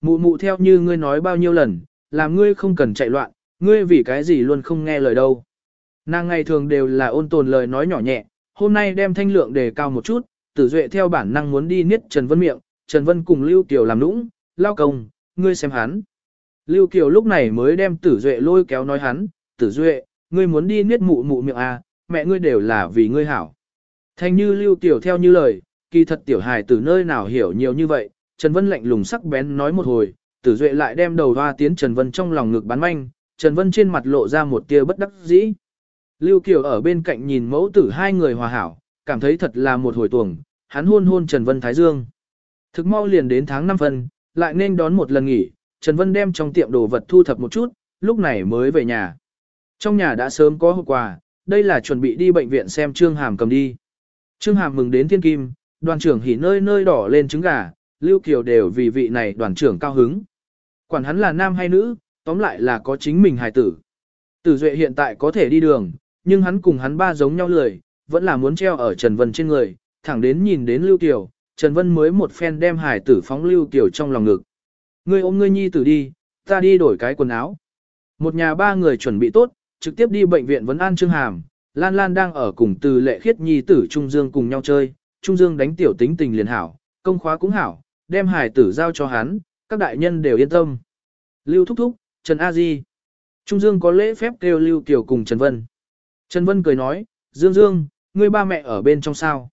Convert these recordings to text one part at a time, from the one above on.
mụ mụ theo như ngươi nói bao nhiêu lần, làm ngươi không cần chạy loạn, ngươi vì cái gì luôn không nghe lời đâu. Nàng ngày thường đều là ôn tồn lời nói nhỏ nhẹ, hôm nay đem thanh lượng đề cao một chút, tử duệ theo bản năng muốn đi niết Trần Vân miệng, Trần Vân cùng Lưu Kiều làm nũng, lao công, ngươi xem hắn. Lưu Kiều lúc này mới đem tử duệ lôi kéo nói hắn, tử duệ, ngươi muốn đi niết mụ mụ miệng à, mẹ ngươi đều là vì ngươi hảo. Thanh như Lưu Kiều theo như lời, kỳ thật tiểu hài từ nơi nào hiểu nhiều như vậy, Trần Vân lạnh lùng sắc bén nói một hồi, tử duệ lại đem đầu hoa tiến Trần Vân trong lòng ngực bán manh, Trần Vân trên mặt lộ ra một tia bất đắc dĩ. Lưu Kiều ở bên cạnh nhìn mẫu tử hai người hòa hảo, cảm thấy thật là một hồi tuồng, hắn hôn hôn Trần Vân Thái Dương. Thực mau liền đến tháng 5 phân, lại nên đón một lần nghỉ, Trần Vân đem trong tiệm đồ vật thu thập một chút, lúc này mới về nhà. Trong nhà đã sớm có hộp quà, đây là chuẩn bị đi bệnh viện xem Trương Hàm cầm đi. Trương Hàm mừng đến thiên kim, đoàn trưởng hỉ nơi nơi đỏ lên trứng gà, Lưu Kiều đều vì vị này đoàn trưởng cao hứng. Quản hắn là nam hay nữ, tóm lại là có chính mình hài tử. Tử Duệ hiện tại có thể đi đường, nhưng hắn cùng hắn ba giống nhau lười, vẫn là muốn treo ở Trần Vân trên người, thẳng đến nhìn đến Lưu Kiều, Trần Vân mới một phen đem hải tử phóng Lưu Kiều trong lòng ngực. Ngươi ôm ngươi nhi tử đi, ta đi đổi cái quần áo. Một nhà ba người chuẩn bị tốt, trực tiếp đi bệnh viện vấn an Trương Hàm, Lan Lan đang ở cùng từ lệ khiết nhi tử Trung Dương cùng nhau chơi, Trung Dương đánh tiểu tính tình liền hảo, công khóa cũng hảo, đem hải tử giao cho hắn, các đại nhân đều yên tâm. Lưu Thúc Thúc, Trần A Di. Trung Dương có lễ phép kêu Lưu Kiều cùng Trần Vân. Trần Vân cười nói, Dương Dương, ngươi ba mẹ ở bên trong sao.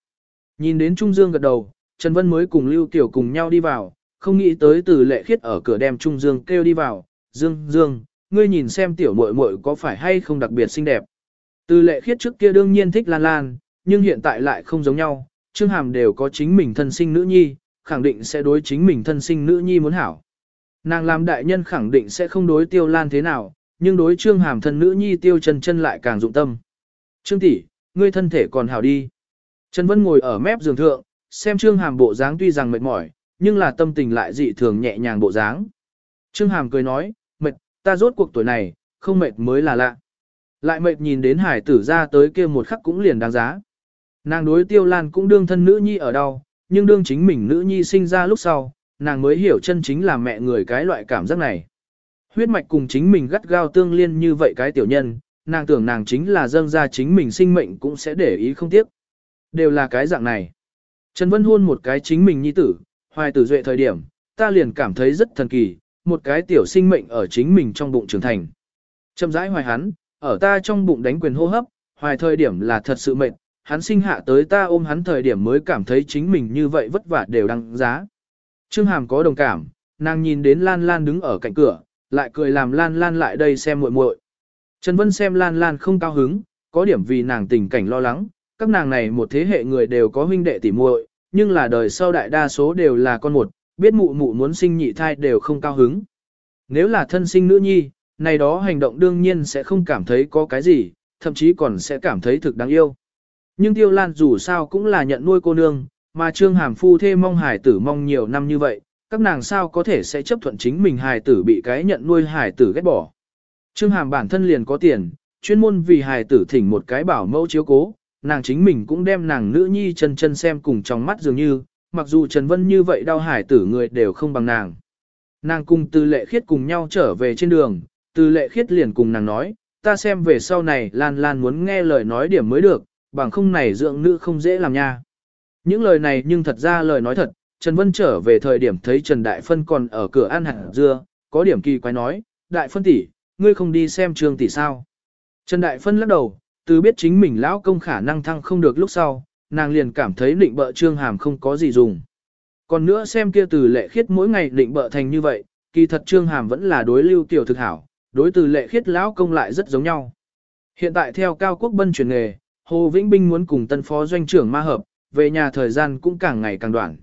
Nhìn đến Trung Dương gật đầu, Trần Vân mới cùng Lưu Kiều cùng nhau đi vào, không nghĩ tới từ lệ khiết ở cửa đem Trung Dương kêu đi vào. Dương, Dương, ngươi nhìn xem tiểu muội muội có phải hay không đặc biệt xinh đẹp. Từ lệ khiết trước kia đương nhiên thích Lan Lan, nhưng hiện tại lại không giống nhau, Trương Hàm đều có chính mình thân sinh nữ nhi, khẳng định sẽ đối chính mình thân sinh nữ nhi muốn hảo. Nàng làm đại nhân khẳng định sẽ không đối tiêu lan thế nào, nhưng đối Trương Hàm thân nữ nhi tiêu chân chân lại càng dụng tâm. Trương tỷ, ngươi thân thể còn hảo đi. Trần Vân ngồi ở mép giường thượng, xem Trương Hàm bộ dáng tuy rằng mệt mỏi, nhưng là tâm tình lại dị thường nhẹ nhàng bộ dáng. Trương Hàm cười nói, mệt, ta rốt cuộc tuổi này, không mệt mới là lạ. Lại mệt nhìn đến hải tử ra tới kia một khắc cũng liền đáng giá. Nàng đối tiêu lan cũng đương thân nữ nhi ở đâu, nhưng đương chính mình nữ nhi sinh ra lúc sau, nàng mới hiểu chân chính là mẹ người cái loại cảm giác này. Huyết mạch cùng chính mình gắt gao tương liên như vậy cái tiểu nhân, nàng tưởng nàng chính là dâng ra chính mình sinh mệnh cũng sẽ để ý không tiếc. Đều là cái dạng này. Trần Vân hôn một cái chính mình nhi tử, hoài tử duệ thời điểm, ta liền cảm thấy rất thần kỳ, một cái tiểu sinh mệnh ở chính mình trong bụng trưởng thành. Chậm rãi hoài hắn, ở ta trong bụng đánh quyền hô hấp, hoài thời điểm là thật sự mệnh, hắn sinh hạ tới ta ôm hắn thời điểm mới cảm thấy chính mình như vậy vất vả đều đăng giá. Trương Hàm có đồng cảm, nàng nhìn đến Lan Lan đứng ở cạnh cửa, lại cười làm Lan Lan lại đây xem muội muội. Trần Vân xem Lan Lan không cao hứng, có điểm vì nàng tình cảnh lo lắng, các nàng này một thế hệ người đều có huynh đệ tỉ muội, nhưng là đời sau đại đa số đều là con một, biết mụ mụ muốn sinh nhị thai đều không cao hứng. Nếu là thân sinh nữ nhi, này đó hành động đương nhiên sẽ không cảm thấy có cái gì, thậm chí còn sẽ cảm thấy thực đáng yêu. Nhưng Tiêu Lan dù sao cũng là nhận nuôi cô nương, mà Trương Hàm Phu thê mong hải tử mong nhiều năm như vậy, các nàng sao có thể sẽ chấp thuận chính mình hải tử bị cái nhận nuôi hải tử ghét bỏ. Trương Hàm bản thân liền có tiền, chuyên môn vì hải tử thỉnh một cái bảo mẫu chiếu cố, nàng chính mình cũng đem nàng nữ nhi chân chân xem cùng trong mắt dường như, mặc dù Trần Vân như vậy đau hải tử người đều không bằng nàng. Nàng cùng từ lệ khiết cùng nhau trở về trên đường, từ lệ khiết liền cùng nàng nói, ta xem về sau này Lan Lan muốn nghe lời nói điểm mới được, bằng không này dưỡng nữ không dễ làm nha. Những lời này nhưng thật ra lời nói thật, Trần Vân trở về thời điểm thấy Trần Đại Phân còn ở cửa ăn hạt dưa, có điểm kỳ quái nói, Đại Phân tỷ, ngươi không đi xem trường tỷ sao. Trần Đại Phân lắc đầu, từ biết chính mình lão công khả năng thăng không được lúc sau, nàng liền cảm thấy định bợ trương hàm không có gì dùng. Còn nữa xem kia từ lệ khiết mỗi ngày định bợ thành như vậy, kỳ thật trương hàm vẫn là đối lưu tiểu thực hảo, đối từ lệ khiết lão công lại rất giống nhau. Hiện tại theo cao quốc bân chuyển nghề, Hồ Vĩnh Binh muốn cùng tân phó doanh trưởng ma hợp, về nhà thời gian cũng càng ngày càng đoạn.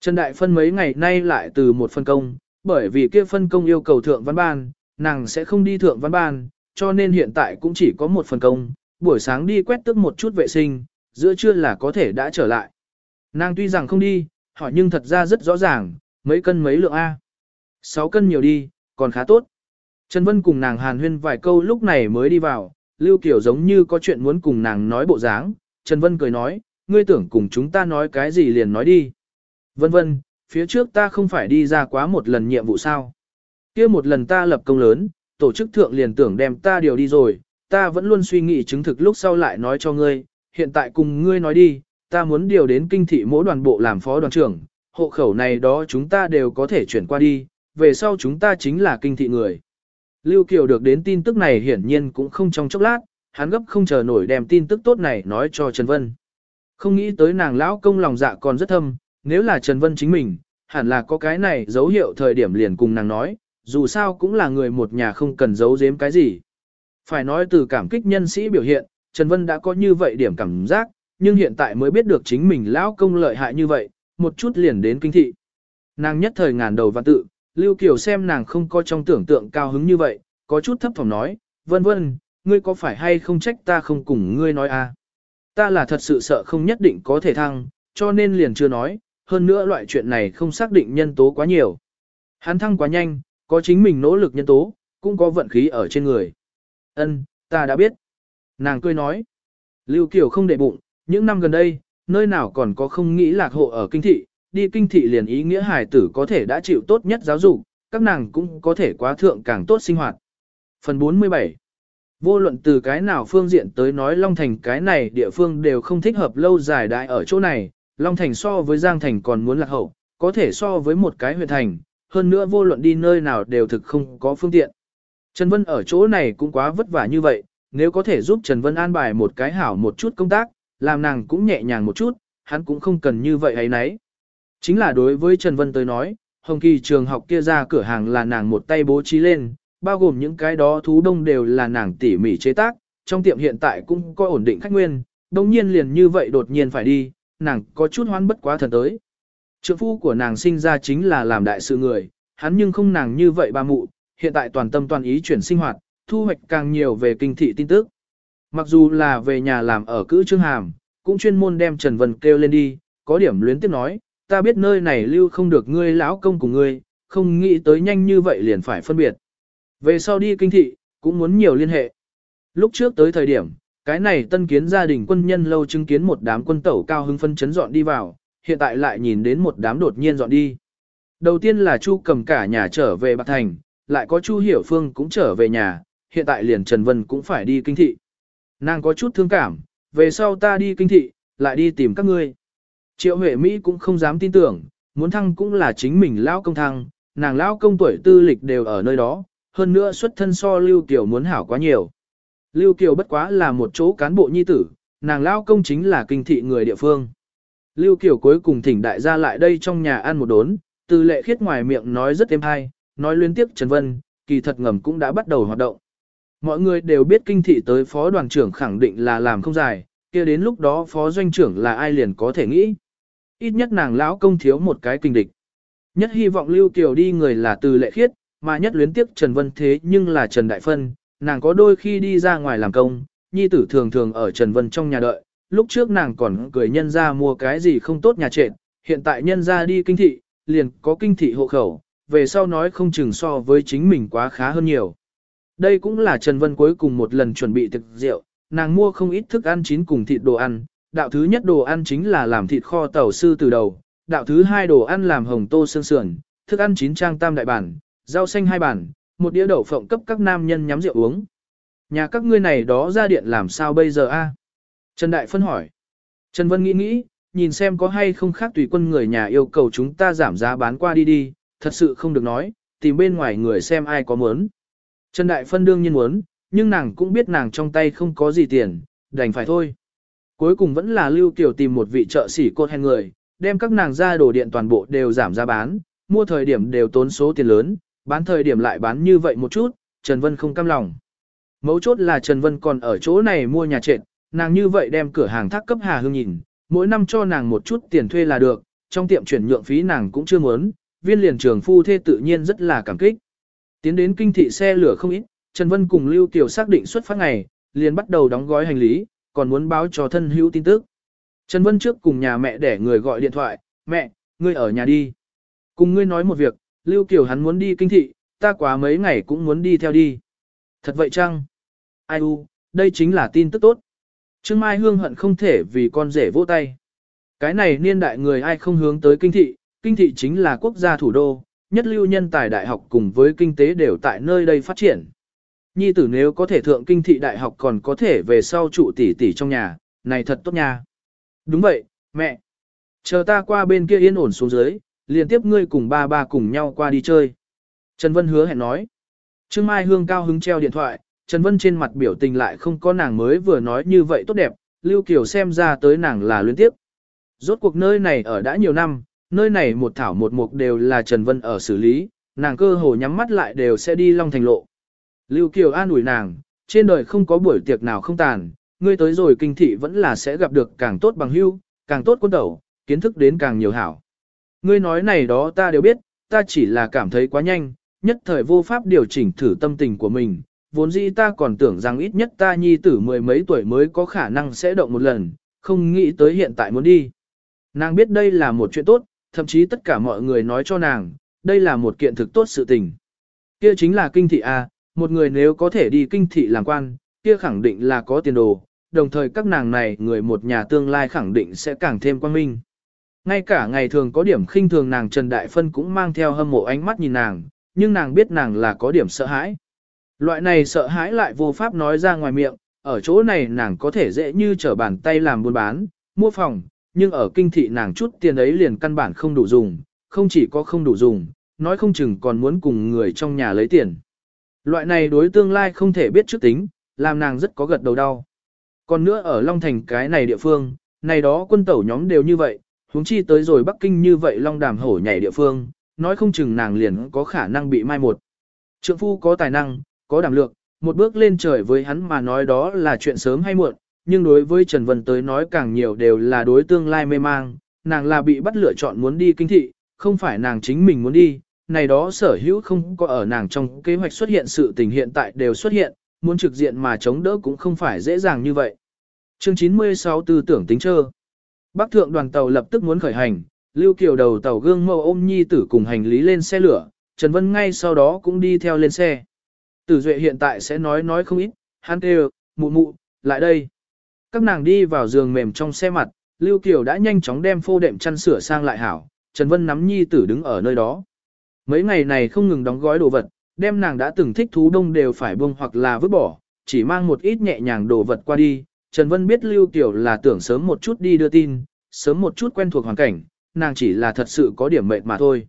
Trần Đại Phân mấy ngày nay lại từ một phân công, bởi vì kia phân công yêu cầu thượng văn ban, nàng sẽ không đi thượng văn ban, cho nên hiện tại cũng chỉ có một phân công, buổi sáng đi quét tước một chút vệ sinh, giữa trưa là có thể đã trở lại. Nàng tuy rằng không đi, hỏi nhưng thật ra rất rõ ràng, mấy cân mấy lượng A. 6 cân nhiều đi, còn khá tốt. Trần Vân cùng nàng hàn huyên vài câu lúc này mới đi vào, Lưu Kiều giống như có chuyện muốn cùng nàng nói bộ dáng, Trần Vân cười nói, ngươi tưởng cùng chúng ta nói cái gì liền nói đi. Vân vân, phía trước ta không phải đi ra quá một lần nhiệm vụ sao. kia một lần ta lập công lớn, tổ chức thượng liền tưởng đem ta điều đi rồi, ta vẫn luôn suy nghĩ chứng thực lúc sau lại nói cho ngươi, hiện tại cùng ngươi nói đi, ta muốn điều đến kinh thị mỗi đoàn bộ làm phó đoàn trưởng, hộ khẩu này đó chúng ta đều có thể chuyển qua đi, về sau chúng ta chính là kinh thị người. Lưu Kiều được đến tin tức này hiển nhiên cũng không trong chốc lát, hắn gấp không chờ nổi đem tin tức tốt này nói cho Trần Vân. Không nghĩ tới nàng lão công lòng dạ còn rất thâm, nếu là Trần Vân chính mình, hẳn là có cái này dấu hiệu thời điểm liền cùng nàng nói, dù sao cũng là người một nhà không cần giấu giếm cái gì. Phải nói từ cảm kích nhân sĩ biểu hiện, Trần Vân đã có như vậy điểm cảm giác, nhưng hiện tại mới biết được chính mình lão công lợi hại như vậy, một chút liền đến kinh thị. Nàng nhất thời ngàn đầu và tự, Lưu Kiều xem nàng không có trong tưởng tượng cao hứng như vậy, có chút thấp thỏm nói, vân vân, ngươi có phải hay không trách ta không cùng ngươi nói à? Ta là thật sự sợ không nhất định có thể thăng, cho nên liền chưa nói, hơn nữa loại chuyện này không xác định nhân tố quá nhiều. Hắn thăng quá nhanh, có chính mình nỗ lực nhân tố, cũng có vận khí ở trên người. Ân, ta đã biết. Nàng cười nói. Lưu Kiều không để bụng, những năm gần đây, nơi nào còn có không nghĩ lạc hộ ở kinh thị, đi kinh thị liền ý nghĩa hài tử có thể đã chịu tốt nhất giáo dục, các nàng cũng có thể quá thượng càng tốt sinh hoạt. Phần 47 Vô luận từ cái nào phương diện tới nói Long Thành cái này địa phương đều không thích hợp lâu dài đại ở chỗ này, Long Thành so với Giang Thành còn muốn lạc hậu, có thể so với một cái huyện thành, hơn nữa vô luận đi nơi nào đều thực không có phương tiện. Trần Vân ở chỗ này cũng quá vất vả như vậy, nếu có thể giúp Trần Vân an bài một cái hảo một chút công tác, làm nàng cũng nhẹ nhàng một chút, hắn cũng không cần như vậy ấy nấy. Chính là đối với Trần Vân tới nói, Hồng Kỳ trường học kia ra cửa hàng là nàng một tay bố trí lên, bao gồm những cái đó thú đông đều là nàng tỉ mỉ chế tác, trong tiệm hiện tại cũng có ổn định khách nguyên, đồng nhiên liền như vậy đột nhiên phải đi, nàng có chút hoan bất quá thần tới. Trượng phu của nàng sinh ra chính là làm đại sự người, hắn nhưng không nàng như vậy ba mụ, hiện tại toàn tâm toàn ý chuyển sinh hoạt, thu hoạch càng nhiều về kinh thị tin tức. Mặc dù là về nhà làm ở cữ trương hàm, cũng chuyên môn đem Trần Vân kêu lên đi, có điểm luyến tiếp nói, ta biết nơi này lưu không được ngươi lão công của ngươi, không nghĩ tới nhanh như vậy liền phải phân biệt. Về sau đi kinh thị, cũng muốn nhiều liên hệ. Lúc trước tới thời điểm, cái này tân kiến gia đình quân nhân lâu chứng kiến một đám quân tẩu cao hưng phân chấn dọn đi vào, hiện tại lại nhìn đến một đám đột nhiên dọn đi. Đầu tiên là Chu cầm cả nhà trở về Bạc Thành, lại có Chu Hiểu Phương cũng trở về nhà, hiện tại liền Trần Vân cũng phải đi kinh thị. Nàng có chút thương cảm, về sau ta đi kinh thị, lại đi tìm các ngươi. Triệu Huệ Mỹ cũng không dám tin tưởng, muốn thăng cũng là chính mình lão công thăng, nàng lão công tuổi tư lịch đều ở nơi đó, hơn nữa xuất thân so Lưu Kiều muốn hảo quá nhiều. Lưu Kiều bất quá là một chỗ cán bộ nhi tử, nàng lão công chính là kinh thị người địa phương. Lưu Kiều cuối cùng thỉnh đại gia lại đây trong nhà ăn một đốn, từ lệ khiết ngoài miệng nói rất êm hay, nói liên tiếp Trần Vân, kỳ thật ngầm cũng đã bắt đầu hoạt động. Mọi người đều biết kinh thị tới phó đoàn trưởng khẳng định là làm không dài, kia đến lúc đó phó doanh trưởng là ai liền có thể nghĩ. Ít nhất nàng lão công thiếu một cái kinh địch. Nhất hy vọng Lưu Kiều đi người là từ lệ khiết, mà nhất luyến tiếc Trần Vân thế nhưng là Trần Đại Phân, nàng có đôi khi đi ra ngoài làm công, nhi tử thường thường ở Trần Vân trong nhà đợi, lúc trước nàng còn cười nhân ra mua cái gì không tốt nhà trệt, hiện tại nhân ra đi kinh thị, liền có kinh thị hộ khẩu, về sau nói không chừng so với chính mình quá khá hơn nhiều. Đây cũng là Trần Vân cuối cùng một lần chuẩn bị thực rượu, nàng mua không ít thức ăn chín cùng thịt đồ ăn, đạo thứ nhất đồ ăn chính là làm thịt kho tàu sư từ đầu, đạo thứ hai đồ ăn làm hồng tô xương sườn, thức ăn chín trang tam đại bản, rau xanh hai bản, một đĩa đậu phộng cấp các nam nhân nhắm rượu uống. Nhà các ngươi này đó ra điện làm sao bây giờ a? Trần Đại Phân hỏi. Trần Vân nghĩ nghĩ, nhìn xem có hay không khác tùy quân người nhà yêu cầu chúng ta giảm giá bán qua đi đi, thật sự không được nói, tìm bên ngoài người xem ai có muốn. Trần Đại Phân đương nhiên muốn, nhưng nàng cũng biết nàng trong tay không có gì tiền, đành phải thôi. Cuối cùng vẫn là Lưu Kiều tìm một vị trợ sĩ cốt hèn người, đem các nàng ra đồ điện toàn bộ đều giảm giá bán, mua thời điểm đều tốn số tiền lớn, bán thời điểm lại bán như vậy một chút, Trần Vân không cam lòng. Mấu chốt là Trần Vân còn ở chỗ này mua nhà trệt, nàng như vậy đem cửa hàng thác cấp Hà Hương nhìn, mỗi năm cho nàng một chút tiền thuê là được, trong tiệm chuyển nhượng phí nàng cũng chưa muốn, viên liền trường phu thê tự nhiên rất là cảm kích. Tiến đến kinh thị xe lửa không ít, Trần Vân cùng Lưu Kiều xác định xuất phát ngày, liền bắt đầu đóng gói hành lý, còn muốn báo cho thân hữu tin tức. Trần Vân trước cùng nhà mẹ để người gọi điện thoại, mẹ, ngươi ở nhà đi. Cùng ngươi nói một việc, Lưu Kiều hắn muốn đi kinh thị, ta quá mấy ngày cũng muốn đi theo đi. Thật vậy chăng? Ai u, đây chính là tin tức tốt. Trương Mai Hương hận không thể vì con rể vỗ tay. Cái này niên đại người ai không hướng tới kinh thị, kinh thị chính là quốc gia thủ đô, nhất lưu nhân tài đại học cùng với kinh tế đều tại nơi đây phát triển. Nhi tử nếu có thể thượng kinh thị đại học còn có thể về sau trụ tỷ tỷ trong nhà, này thật tốt nha. Đúng vậy, mẹ. Chờ ta qua bên kia yên ổn xuống dưới, liền tiếp ngươi cùng ba ba cùng nhau qua đi chơi. Trần Vân hứa hẹn nói. Trương Mai Hương cao hứng treo điện thoại, Trần Vân trên mặt biểu tình lại không có nàng mới vừa nói như vậy tốt đẹp, Lưu Kiều xem ra tới nàng là luyến tiếp. Rốt cuộc nơi này ở đã nhiều năm, nơi này một thảo một mục đều là Trần Vân ở xử lý, nàng cơ hồ nhắm mắt lại đều sẽ đi long thành lộ. Lưu Kiều an ủi nàng, trên đời không có buổi tiệc nào không tàn, ngươi tới rồi kinh thị vẫn là sẽ gặp được càng tốt bằng hưu, càng tốt quân tẩu, kiến thức đến càng nhiều hảo. Ngươi nói này đó ta đều biết, ta chỉ là cảm thấy quá nhanh, nhất thời vô pháp điều chỉnh thử tâm tình của mình, vốn dĩ ta còn tưởng rằng ít nhất ta nhi tử mười mấy tuổi mới có khả năng sẽ động một lần, không nghĩ tới hiện tại muốn đi. Nàng biết đây là một chuyện tốt, thậm chí tất cả mọi người nói cho nàng, đây là một kiện thực tốt sự tình. Kia chính là kinh thị A, một người nếu có thể đi kinh thị làm quan, kia khẳng định là có tiền đồ, đồng thời các nàng này người một nhà tương lai khẳng định sẽ càng thêm quang minh. Ngay cả ngày thường có điểm khinh thường nàng Trần Đại Phân cũng mang theo hâm mộ ánh mắt nhìn nàng, nhưng nàng biết nàng là có điểm sợ hãi. Loại này sợ hãi lại vô pháp nói ra ngoài miệng, ở chỗ này nàng có thể dễ như trở bàn tay làm buôn bán, mua phòng, nhưng ở kinh thị nàng chút tiền ấy liền căn bản không đủ dùng, không chỉ có không đủ dùng, nói không chừng còn muốn cùng người trong nhà lấy tiền. Loại này đối tương lai không thể biết trước tính, làm nàng rất có gật đầu đau. Còn nữa ở Long Thành cái này địa phương, này đó quân tẩu nhóm đều như vậy, huống chi tới rồi Bắc Kinh như vậy Long Đàm hổ nhảy địa phương, nói không chừng nàng liền có khả năng bị mai một. Trượng phu có tài năng, có đảm lược, một bước lên trời với hắn mà nói đó là chuyện sớm hay muộn, nhưng đối với Trần Vân tới nói càng nhiều đều là đối tương lai mê mang, nàng là bị bắt lựa chọn muốn đi kinh thị, không phải nàng chính mình muốn đi, này đó sở hữu không có ở nàng trong kế hoạch xuất hiện sự tình hiện tại đều xuất hiện, muốn trực diện mà chống đỡ cũng không phải dễ dàng như vậy. Chương 96 tư tưởng tính trơ. Bắc thượng đoàn tàu lập tức muốn khởi hành, Lưu Kiều đầu tàu gương mâu ôm nhi tử cùng hành lý lên xe lửa, Trần Vân ngay sau đó cũng đi theo lên xe. Tử Duệ hiện tại sẽ nói nói không ít, hắn kêu, mụ mụ, lại đây. Các nàng đi vào giường mềm trong xe mặt, Lưu Kiều đã nhanh chóng đem phô đệm chăn sửa sang lại hảo, Trần Vân nắm nhi tử đứng ở nơi đó. Mấy ngày này không ngừng đóng gói đồ vật, đem nàng đã từng thích thú đông đều phải bông hoặc là vứt bỏ, chỉ mang một ít nhẹ nhàng đồ vật qua đi. Trần Vân biết Lưu Tiểu là tưởng sớm một chút đi đưa tin, sớm một chút quen thuộc hoàn cảnh, nàng chỉ là thật sự có điểm mệt mà thôi.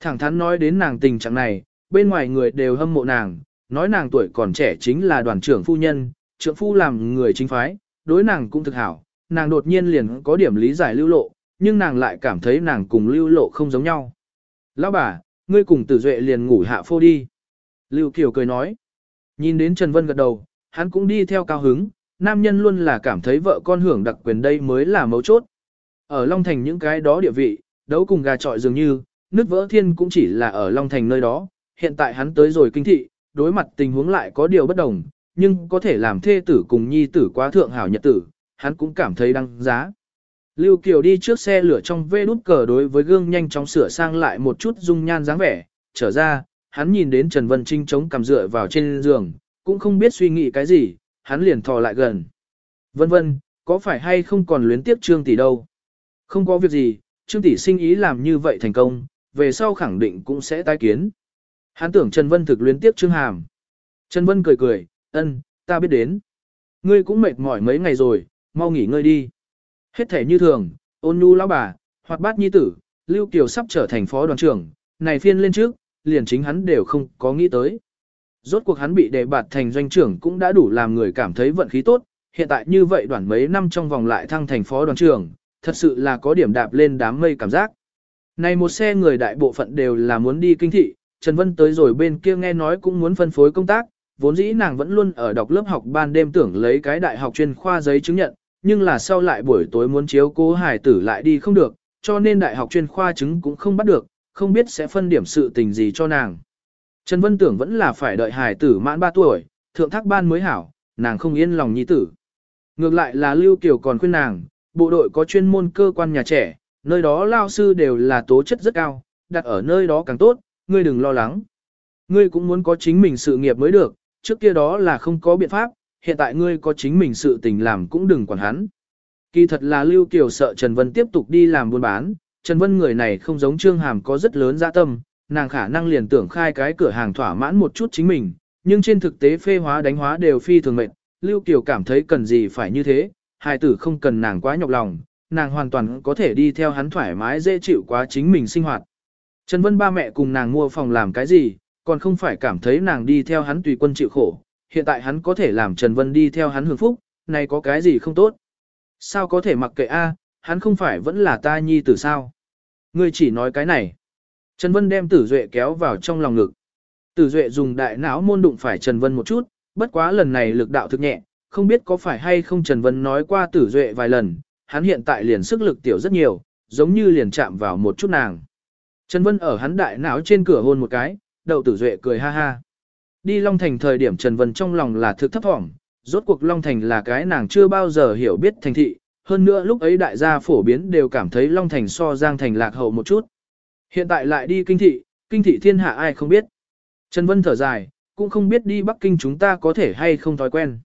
Thẳng thắn nói đến nàng tình trạng này, bên ngoài người đều hâm mộ nàng, nói nàng tuổi còn trẻ chính là đoàn trưởng phu nhân, trưởng phu làm người chính phái, đối nàng cũng thực hảo, nàng đột nhiên liền có điểm lý giải lưu lộ, nhưng nàng lại cảm thấy nàng cùng lưu lộ không giống nhau. Lão bà, ngươi cùng tử duệ liền ngủ hạ phô đi. Lưu Kiều cười nói. Nhìn đến Trần Vân gật đầu, hắn cũng đi theo cao hứng, nam nhân luôn là cảm thấy vợ con hưởng đặc quyền đây mới là mấu chốt. Ở Long Thành những cái đó địa vị, đấu cùng gà trọi dường như, nước vỡ thiên cũng chỉ là ở Long Thành nơi đó, hiện tại hắn tới rồi kinh thị, đối mặt tình huống lại có điều bất đồng, nhưng có thể làm thê tử cùng nhi tử quá thượng hảo nhật tử, hắn cũng cảm thấy đăng giá. Lưu Kiều đi trước xe lửa trong vê đút cờ đối với gương nhanh chóng sửa sang lại một chút dung nhan dáng vẻ, trở ra, hắn nhìn đến Trần Vân Trinh chống cằm dựa vào trên giường, cũng không biết suy nghĩ cái gì, hắn liền thò lại gần. Vân vân, có phải hay không còn luyến tiếp Trương Tỷ đâu? Không có việc gì, Trương Tỷ sinh ý làm như vậy thành công, về sau khẳng định cũng sẽ tái kiến. Hắn tưởng Trần Vân thực luyến tiếp Trương Hàm. Trần Vân cười cười, ân, ta biết đến. Ngươi cũng mệt mỏi mấy ngày rồi, mau nghỉ ngơi đi. Hết thể như thường, ôn nhu lão bà, hoạt bát nhi tử, Lưu Kiều sắp trở thành phó đoàn trưởng, này phiên lên trước, liền chính hắn đều không có nghĩ tới. Rốt cuộc hắn bị đề bạt thành doanh trưởng cũng đã đủ làm người cảm thấy vận khí tốt, hiện tại như vậy đoạn mấy năm trong vòng lại thăng thành phó đoàn trưởng, thật sự là có điểm đạp lên đám mây cảm giác. Này một xe người đại bộ phận đều là muốn đi kinh thị, Trần Vân tới rồi bên kia nghe nói cũng muốn phân phối công tác, vốn dĩ nàng vẫn luôn ở đọc lớp học ban đêm tưởng lấy cái đại học chuyên khoa giấy chứng nhận, nhưng là sau lại buổi tối muốn chiếu cố hải tử lại đi không được, cho nên đại học chuyên khoa chứng cũng không bắt được, không biết sẽ phân điểm sự tình gì cho nàng. Trần Vân tưởng vẫn là phải đợi hải tử mãn 3 tuổi, thượng thác ban mới hảo, nàng không yên lòng nhi tử. Ngược lại là Lưu Kiều còn khuyên nàng, bộ đội có chuyên môn cơ quan nhà trẻ, nơi đó lao sư đều là tố chất rất cao, đặt ở nơi đó càng tốt, ngươi đừng lo lắng. Ngươi cũng muốn có chính mình sự nghiệp mới được, trước kia đó là không có biện pháp, hiện tại ngươi có chính mình sự tình làm cũng đừng quản hắn. Kỳ thật là Lưu Kiều sợ Trần Vân tiếp tục đi làm buôn bán, Trần Vân người này không giống Trương Hàm có rất lớn dạ tâm, nàng khả năng liền tưởng khai cái cửa hàng thỏa mãn một chút chính mình, nhưng trên thực tế phê hóa đánh hóa đều phi thường mệnh, Lưu Kiều cảm thấy cần gì phải như thế, hài tử không cần nàng quá nhọc lòng, nàng hoàn toàn có thể đi theo hắn thoải mái dễ chịu quá chính mình sinh hoạt. Trần Vân ba mẹ cùng nàng mua phòng làm cái gì, còn không phải cảm thấy nàng đi theo hắn tùy quân chịu khổ, hiện tại hắn có thể làm Trần Vân đi theo hắn hưởng phúc, này có cái gì không tốt. Sao có thể mặc kệ a? hắn không phải vẫn là ta nhi tử sao? Ngươi chỉ nói cái này. Trần Vân đem Tử Duệ kéo vào trong lòng ngực. Tử Duệ dùng đại não môn đụng phải Trần Vân một chút, bất quá lần này lực đạo thực nhẹ, không biết có phải hay không Trần Vân nói qua Tử Duệ vài lần, hắn hiện tại liền sức lực tiểu rất nhiều, giống như liền chạm vào một chút nàng. Trần Vân ở hắn đại não trên cửa hôn một cái, đậu Tử Duệ cười ha ha. Đi Long Thành thời điểm Trần Vân trong lòng là thực thấp thỏm, rốt cuộc Long Thành là cái nàng chưa bao giờ hiểu biết thành thị, hơn nữa lúc ấy đại gia phổ biến đều cảm thấy Long Thành so Giang Thành lạc hậu một chút. Hiện tại lại đi kinh thị, kinh thị thiên hạ ai không biết. Trần Vân thở dài, cũng không biết đi Bắc Kinh chúng ta có thể hay không thói quen.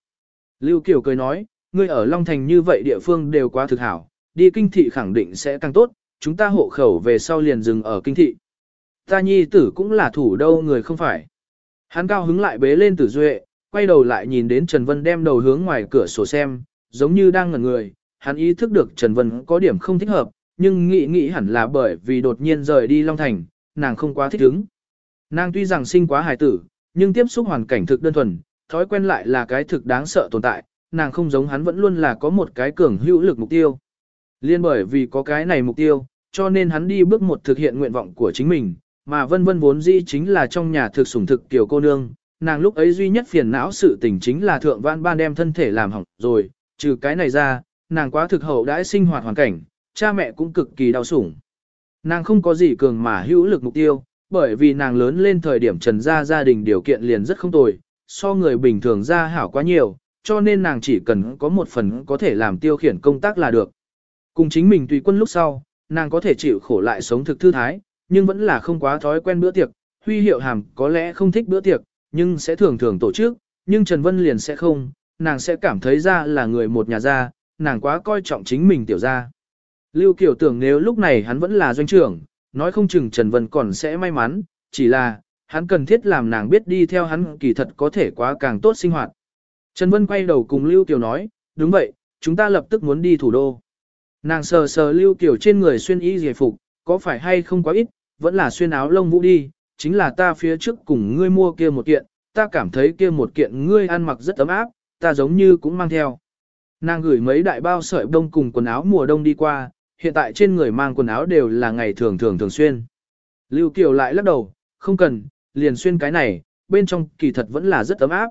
Lưu Kiều cười nói, ngươi ở Long Thành như vậy địa phương đều quá thực hảo, đi kinh thị khẳng định sẽ càng tốt, chúng ta hộ khẩu về sau liền dừng ở kinh thị. Ta nhi tử cũng là thủ đâu người không phải. Hắn cao hứng lại bế lên tử duệ, quay đầu lại nhìn đến Trần Vân đem đầu hướng ngoài cửa sổ xem, giống như đang ngẩn người, hắn ý thức được Trần Vân có điểm không thích hợp, nhưng nghĩ nghĩ hẳn là bởi vì đột nhiên rời đi Long Thành, nàng không quá thích ứng. Nàng tuy rằng sinh quá hài tử, nhưng tiếp xúc hoàn cảnh thực đơn thuần, thói quen lại là cái thực đáng sợ tồn tại, nàng không giống hắn vẫn luôn là có một cái cường hữu lực mục tiêu. Liên bởi vì có cái này mục tiêu, cho nên hắn đi bước một thực hiện nguyện vọng của chính mình, mà vân vân vốn dĩ chính là trong nhà thực sủng thực tiểu cô nương, nàng lúc ấy duy nhất phiền não sự tình chính là thượng vãn ban đem thân thể làm hỏng rồi, trừ cái này ra, nàng quá thực hậu đãi sinh hoạt hoàn cảnh, cha mẹ cũng cực kỳ đau sủng. Nàng không có gì cường mà hữu lực mục tiêu, bởi vì nàng lớn lên thời điểm trần gia gia đình điều kiện liền rất không tồi, so người bình thường ra hảo quá nhiều, cho nên nàng chỉ cần có một phần có thể làm tiêu khiển công tác là được. Cùng chính mình tùy quân lúc sau, nàng có thể chịu khổ lại sống thực thư thái, nhưng vẫn là không quá thói quen bữa tiệc, huy hiệu hàm có lẽ không thích bữa tiệc, nhưng sẽ thường thường tổ chức, nhưng Trần Vân liền sẽ không, nàng sẽ cảm thấy ra là người một nhà gia, nàng quá coi trọng chính mình tiểu gia. Lưu Kiều tưởng nếu lúc này hắn vẫn là doanh trưởng, nói không chừng Trần Vân còn sẽ may mắn, chỉ là, hắn cần thiết làm nàng biết đi theo hắn kỳ thật có thể quá càng tốt sinh hoạt. Trần Vân quay đầu cùng Lưu Kiều nói, đúng vậy, chúng ta lập tức muốn đi thủ đô. Nàng sờ sờ Lưu Kiều trên người xuyên y giải phục, có phải hay không quá ít, vẫn là xuyên áo lông vũ đi, chính là ta phía trước cùng ngươi mua kia một kiện, ta cảm thấy kia một kiện ngươi ăn mặc rất ấm áp, ta giống như cũng mang theo. Nàng gửi mấy đại bao sợi đông cùng quần áo mùa đông đi qua, hiện tại trên người mang quần áo đều là ngày thường thường thường xuyên. Lưu Kiều lại lắc đầu, không cần, liền xuyên cái này, bên trong kỳ thật vẫn là rất ấm áp.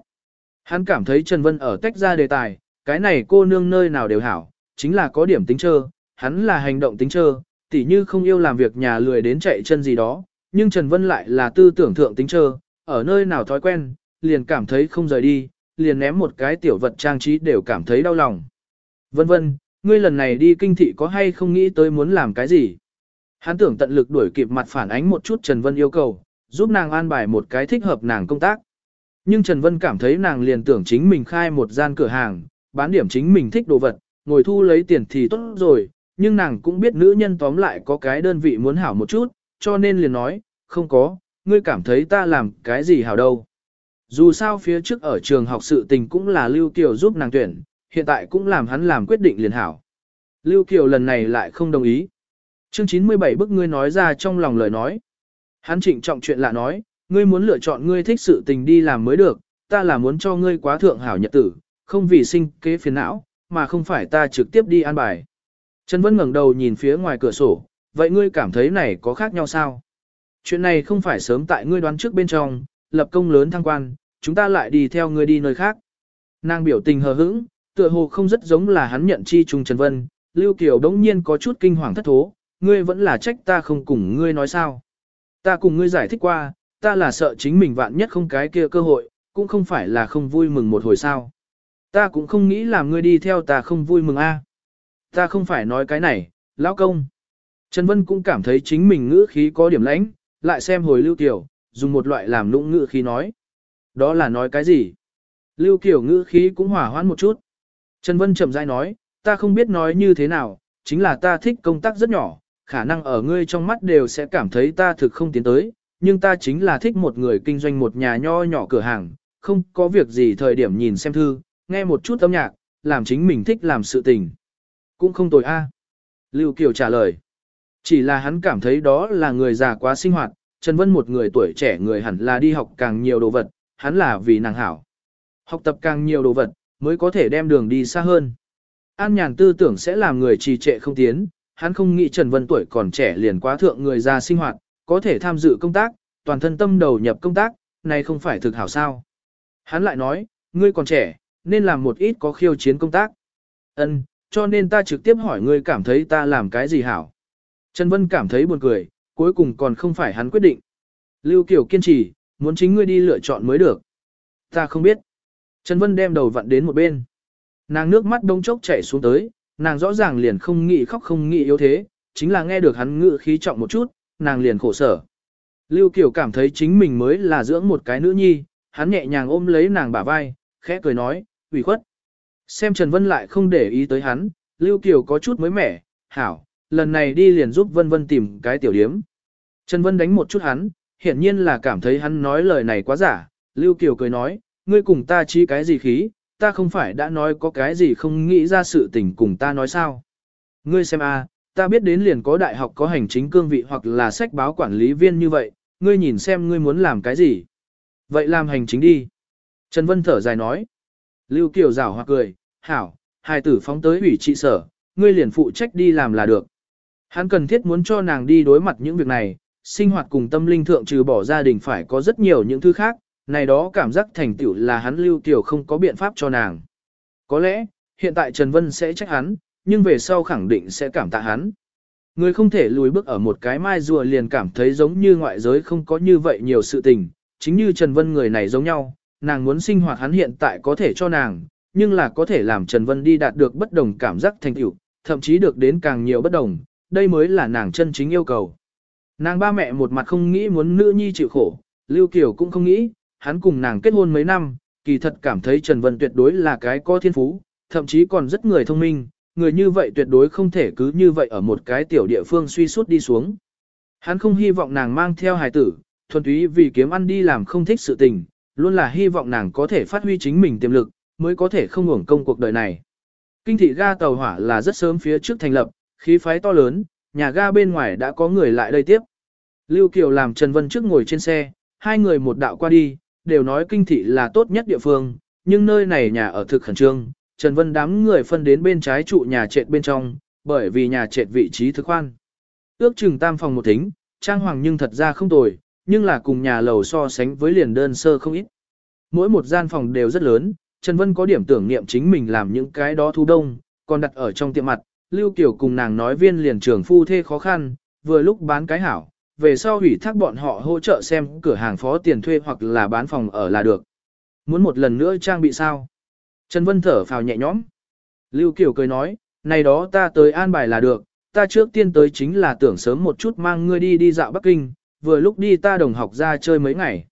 Hắn cảm thấy Trần Vân ở tách ra đề tài, cái này cô nương nơi nào đều hảo, chính là có điểm tính trơ, hắn là hành động tính trơ, tỉ như không yêu làm việc nhà lười đến chạy chân gì đó, nhưng Trần Vân lại là tư tưởng thượng tính trơ, ở nơi nào thói quen, liền cảm thấy không rời đi, liền ném một cái tiểu vật trang trí đều cảm thấy đau lòng. Vân vân, ngươi lần này đi kinh thị có hay không nghĩ tới muốn làm cái gì? Hắn tưởng tận lực đuổi kịp mặt phản ánh một chút Trần Vân yêu cầu, giúp nàng an bài một cái thích hợp nàng công tác. Nhưng Trần Vân cảm thấy nàng liền tưởng chính mình khai một gian cửa hàng, bán điểm chính mình thích đồ vật, ngồi thu lấy tiền thì tốt rồi, nhưng nàng cũng biết nữ nhân tóm lại có cái đơn vị muốn hảo một chút, cho nên liền nói, không có, ngươi cảm thấy ta làm cái gì hảo đâu. Dù sao phía trước ở trường học sự tình cũng là Lưu Kiều giúp nàng tuyển, hiện tại cũng làm hắn làm quyết định liền hảo. Lưu Kiều lần này lại không đồng ý. Chương 97 bức ngươi nói ra trong lòng lời nói. Hắn trịnh trọng chuyện lạ nói, ngươi muốn lựa chọn ngươi thích sự tình đi làm mới được, ta là muốn cho ngươi quá thượng hảo nhật tử, không vì sinh kế phiền não, mà không phải ta trực tiếp đi an bài. Trần Vân ngẩng đầu nhìn phía ngoài cửa sổ, vậy ngươi cảm thấy này có khác nhau sao? Chuyện này không phải sớm tại ngươi đoán trước bên trong, lập công lớn thăng quan, chúng ta lại đi theo ngươi đi nơi khác. Nàng biểu tình hờ hững, tựa hồ không rất giống là hắn nhận chi trùng Trần Vân, Lưu Kiều đống nhiên có chút kinh hoàng thất thố, ngươi vẫn là trách ta không cùng ngươi nói sao. Ta cùng ngươi giải thích qua, ta là sợ chính mình vạn nhất không cái kia cơ hội, cũng không phải là không vui mừng một hồi sao. Ta cũng không nghĩ làm ngươi đi theo ta không vui mừng a. Ta không phải nói cái này, lão công. Trần Vân cũng cảm thấy chính mình ngữ khí có điểm lãnh, lại xem hồi Lưu Kiều, dùng một loại làm lũng ngữ khí nói. Đó là nói cái gì? Lưu Kiều ngữ khí cũng hỏa hoãn một chút. Trần Vân chậm rãi nói, ta không biết nói như thế nào, chính là ta thích công tác rất nhỏ, khả năng ở ngươi trong mắt đều sẽ cảm thấy ta thực không tiến tới, nhưng ta chính là thích một người kinh doanh một nhà nho nhỏ cửa hàng, không có việc gì thời điểm nhìn xem thư, nghe một chút âm nhạc, làm chính mình thích làm sự tình. Cũng không tồi a. Lưu Kiều trả lời. Chỉ là hắn cảm thấy đó là người già quá sinh hoạt, Trần Vân một người tuổi trẻ người hẳn là đi học càng nhiều đồ vật, hắn là vì nàng hảo. Học tập càng nhiều đồ vật, mới có thể đem đường đi xa hơn. An nhàn tư tưởng sẽ làm người trì trệ không tiến, hắn không nghĩ Trần Vân tuổi còn trẻ liền quá thượng người già sinh hoạt, có thể tham dự công tác, toàn thân tâm đầu nhập công tác, này không phải thực hảo sao. Hắn lại nói, ngươi còn trẻ, nên làm một ít có khiêu chiến công tác. Ân, cho nên ta trực tiếp hỏi ngươi cảm thấy ta làm cái gì hảo. Trần Vân cảm thấy buồn cười, cuối cùng còn không phải hắn quyết định. Lưu Kiều kiên trì, muốn chính ngươi đi lựa chọn mới được. Ta không biết. Trần Vân đem đầu vặn đến một bên. Nàng nước mắt đông chốc chảy xuống tới, nàng rõ ràng liền không nghĩ khóc không nghĩ yếu thế, chính là nghe được hắn ngự khí trọng một chút, nàng liền khổ sở. Lưu Kiều cảm thấy chính mình mới là dưỡng một cái nữ nhi, hắn nhẹ nhàng ôm lấy nàng bả vai, khẽ cười nói, ủy khuất. Xem Trần Vân lại không để ý tới hắn, Lưu Kiều có chút mới mẻ, hảo, lần này đi liền giúp Vân Vân tìm cái tiểu điếm. Trần Vân đánh một chút hắn, hiển nhiên là cảm thấy hắn nói lời này quá giả, Lưu Kiều cười nói, ngươi cùng ta chi cái gì khí, ta không phải đã nói có cái gì không nghĩ ra sự tình cùng ta nói sao. Ngươi xem a, ta biết đến liền có đại học có hành chính cương vị hoặc là sách báo quản lý viên như vậy, ngươi nhìn xem ngươi muốn làm cái gì. Vậy làm hành chính đi. Trần Vân thở dài nói. Lưu Kiều rảo hoặc cười, hảo, hai tử phóng tới ủy trị sở, ngươi liền phụ trách đi làm là được. Hắn cần thiết muốn cho nàng đi đối mặt những việc này, sinh hoạt cùng tâm linh thượng trừ bỏ gia đình phải có rất nhiều những thứ khác, này đó cảm giác thành tựu là hắn Lưu Kiều không có biện pháp cho nàng. Có lẽ, hiện tại Trần Vân sẽ trách hắn, nhưng về sau khẳng định sẽ cảm tạ hắn. Người không thể lùi bước ở một cái mai rùa liền cảm thấy giống như ngoại giới không có như vậy nhiều sự tình, chính như Trần Vân người này giống nhau, nàng muốn sinh hoạt hắn hiện tại có thể cho nàng, nhưng là có thể làm Trần Vân đi đạt được bất đồng cảm giác thành tựu, thậm chí được đến càng nhiều bất đồng, đây mới là nàng chân chính yêu cầu. Nàng ba mẹ một mặt không nghĩ muốn nữ nhi chịu khổ, Lưu Kiều cũng không nghĩ, hắn cùng nàng kết hôn mấy năm, kỳ thật cảm thấy Trần Vân tuyệt đối là cái có thiên phú, thậm chí còn rất người thông minh, người như vậy tuyệt đối không thể cứ như vậy ở một cái tiểu địa phương suy suốt đi xuống. Hắn không hy vọng nàng mang theo hài tử, thuần túy vì kiếm ăn đi làm không thích sự tình, luôn là hy vọng nàng có thể phát huy chính mình tiềm lực, mới có thể không hưởng công cuộc đời này. Kinh thị ga tàu hỏa là rất sớm phía trước thành lập, khí phái to lớn, nhà ga bên ngoài đã có người lại đây tiếp. Lưu Kiều làm Trần Vân trước ngồi trên xe, hai người một đạo qua đi, đều nói kinh thị là tốt nhất địa phương, nhưng nơi này nhà ở thực khẩn trương, Trần Vân đám người phân đến bên trái trụ nhà trệt bên trong, bởi vì nhà trệt vị trí thực khoan. Ước chừng tam phòng một thính, trang hoàng nhưng thật ra không tồi, nhưng là cùng nhà lầu so sánh với liền đơn sơ không ít. Mỗi một gian phòng đều rất lớn, Trần Vân có điểm tưởng niệm chính mình làm những cái đó thu đông, còn đặt ở trong tiệm mặt, Lưu Kiều cùng nàng nói viên liền trưởng phu thê khó khăn, vừa lúc bán cái hảo, về sau hủy thác bọn họ hỗ trợ xem cửa hàng phó tiền thuê hoặc là bán phòng ở là được. Muốn một lần nữa trang bị sao? Trần Vân thở phào nhẹ nhõm. Lưu Kiều cười nói, này đó ta tới an bài là được, ta trước tiên tới chính là tưởng sớm một chút mang ngươi đi đi dạo Bắc Kinh, vừa lúc đi ta đồng học ra chơi mấy ngày.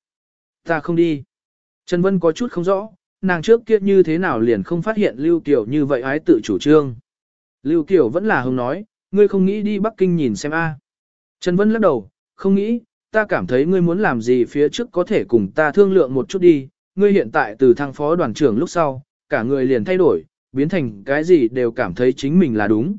Ta không đi. Trần Vân có chút không rõ, nàng trước kia như thế nào liền không phát hiện Lưu Kiều như vậy ái tự chủ trương. Lưu Kiều vẫn là hứng nói, ngươi không nghĩ đi Bắc Kinh nhìn xem a. Trần Vân lắc đầu, không nghĩ, ta cảm thấy ngươi muốn làm gì phía trước có thể cùng ta thương lượng một chút đi, ngươi hiện tại từ thăng phó đoàn trưởng lúc sau, cả người liền thay đổi, biến thành cái gì đều cảm thấy chính mình là đúng.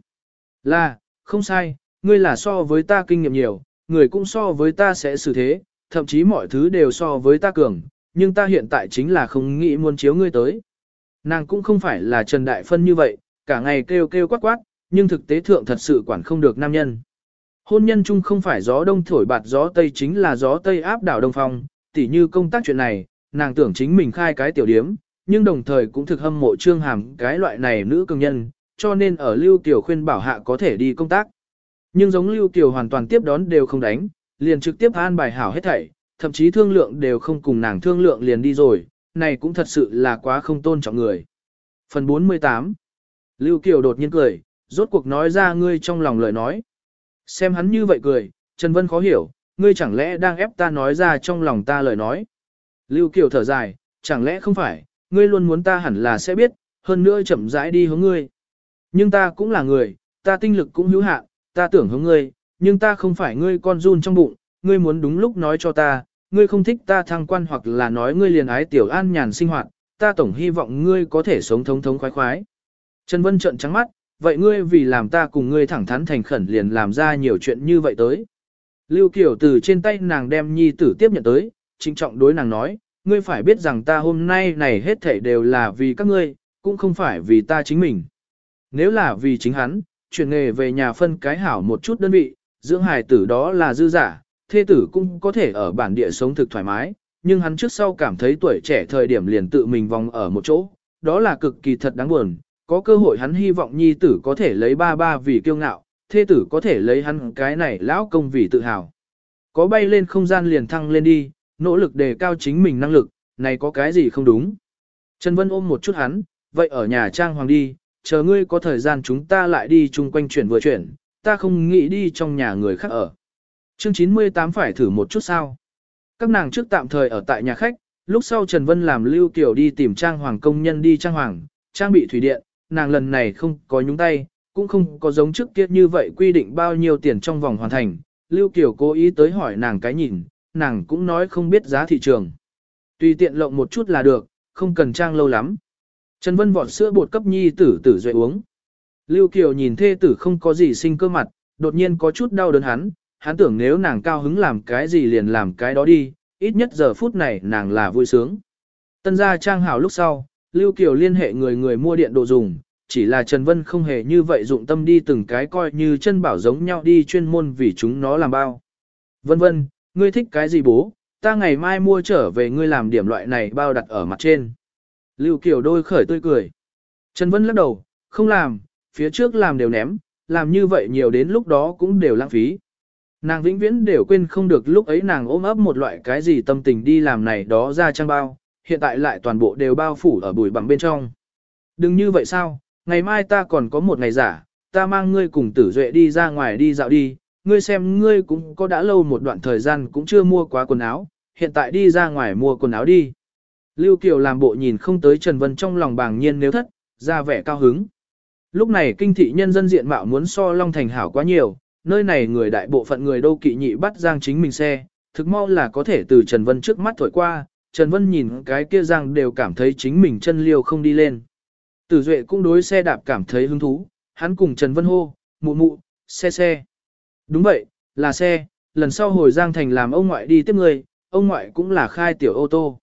Là, không sai, ngươi là so với ta kinh nghiệm nhiều, người cũng so với ta sẽ xử thế, thậm chí mọi thứ đều so với ta cường, nhưng ta hiện tại chính là không nghĩ muốn chiếu ngươi tới. Nàng cũng không phải là Trần Đại Phân như vậy, cả ngày kêu kêu quát quát, nhưng thực tế thượng thật sự quản không được nam nhân. Hôn nhân chung không phải gió đông thổi bạt gió tây chính là gió tây áp đảo đông phong, tỉ như công tác chuyện này, nàng tưởng chính mình khai cái tiểu điếm, nhưng đồng thời cũng thực hâm mộ trương hàm cái loại này nữ công nhân, cho nên ở Lưu tiểu khuyên bảo hạ có thể đi công tác. Nhưng giống Lưu Kiều hoàn toàn tiếp đón đều không đánh, liền trực tiếp an bài hảo hết thảy, thậm chí thương lượng đều không cùng nàng thương lượng liền đi rồi, này cũng thật sự là quá không tôn trọng người. Phần 48 Lưu Kiều đột nhiên cười, rốt cuộc nói ra ngươi trong lòng lời nói. Xem hắn như vậy cười, Trần Vân khó hiểu, ngươi chẳng lẽ đang ép ta nói ra trong lòng ta lời nói. Lưu Kiều thở dài, chẳng lẽ không phải, ngươi luôn muốn ta hẳn là sẽ biết, hơn nữa chậm rãi đi hướng ngươi. Nhưng ta cũng là người, ta tinh lực cũng hữu hạn, ta tưởng hướng ngươi, nhưng ta không phải ngươi con run trong bụng, ngươi muốn đúng lúc nói cho ta, ngươi không thích ta thăng quan hoặc là nói ngươi liền ái tiểu an nhàn sinh hoạt, ta tổng hy vọng ngươi có thể sống thống thống khoái khoái. Trần Vân trợn trắng mắt, vậy ngươi vì làm ta cùng ngươi thẳng thắn thành khẩn liền làm ra nhiều chuyện như vậy tới. Lưu Kiều từ trên tay nàng đem nhi tử tiếp nhận tới, trinh trọng đối nàng nói, ngươi phải biết rằng ta hôm nay này hết thảy đều là vì các ngươi, cũng không phải vì ta chính mình. Nếu là vì chính hắn, chuyển nghề về nhà phân cái hảo một chút đơn vị, dưỡng hài tử đó là dư giả, thê tử cũng có thể ở bản địa sống thực thoải mái, nhưng hắn trước sau cảm thấy tuổi trẻ thời điểm liền tự mình vòng ở một chỗ, đó là cực kỳ thật đáng buồn, có cơ hội hắn hy vọng nhi tử có thể lấy ba ba vì kiêu ngạo, thê tử có thể lấy hắn cái này lão công vì tự hào. Có bay lên không gian liền thăng lên đi, nỗ lực đề cao chính mình năng lực, này có cái gì không đúng. Trần Vân ôm một chút hắn, vậy ở nhà trang hoàng đi, chờ ngươi có thời gian chúng ta lại đi chung quanh chuyển vừa chuyển, ta không nghĩ đi trong nhà người khác ở. Chương 98 phải thử một chút sao. Các nàng trước tạm thời ở tại nhà khách, lúc sau Trần Vân làm Lưu Kiều đi tìm trang hoàng công nhân đi trang hoàng, trang bị thủy điện, nàng lần này không có nhúng tay, cũng không có giống trước kia như vậy quy định bao nhiêu tiền trong vòng hoàn thành. Lưu Kiều cố ý tới hỏi nàng cái nhìn, nàng cũng nói không biết giá thị trường. Tùy tiện lộng một chút là được, không cần trang lâu lắm. Trần Vân vọt sữa bột cấp nhi tử tử duệ uống. Lưu Kiều nhìn thê tử không có gì sinh cơ mặt, đột nhiên có chút đau đớn hắn, hắn tưởng nếu nàng cao hứng làm cái gì liền làm cái đó đi, ít nhất giờ phút này nàng là vui sướng. Tân gia trang hảo lúc sau, Lưu Kiều liên hệ người người mua điện đồ dùng, chỉ là Trần Vân không hề như vậy dụng tâm đi từng cái coi như chân bảo giống nhau đi chuyên môn vì chúng nó làm bao. Vân vân, ngươi thích cái gì bố, ta ngày mai mua trở về ngươi làm điểm loại này bao đặt ở mặt trên. Lưu Kiều đôi khởi tươi cười. Trần Vân lắc đầu, không làm, phía trước làm đều ném, làm như vậy nhiều đến lúc đó cũng đều lãng phí. Nàng vĩnh viễn đều quên không được lúc ấy nàng ôm ấp một loại cái gì tâm tình đi làm này đó ra trang bao, hiện tại lại toàn bộ đều bao phủ ở bụi bằng bên trong. Đừng như vậy sao, ngày mai ta còn có một ngày giả, ta mang ngươi cùng tử duệ đi ra ngoài đi dạo đi, ngươi xem ngươi cũng có đã lâu một đoạn thời gian cũng chưa mua quá quần áo, hiện tại đi ra ngoài mua quần áo đi. Lưu Kiều làm bộ nhìn không tới Trần Vân trong lòng bàng nhiên nếu thất, ra vẻ cao hứng. Lúc này kinh thị nhân dân diện mạo muốn so Long Thành hảo quá nhiều, nơi này người đại bộ phận người đô kỵ nhị bắt giang chính mình xe, thực mau là có thể từ Trần Vân trước mắt thổi qua, Trần Vân nhìn cái kia giang đều cảm thấy chính mình chân liêu không đi lên. Tử Duệ cũng đối xe đạp cảm thấy hứng thú, hắn cùng Trần Vân hô, mụ mụ, xe xe. Đúng vậy, là xe, lần sau hồi Giang Thành làm ông ngoại đi tiếp người, ông ngoại cũng là khai tiểu ô tô.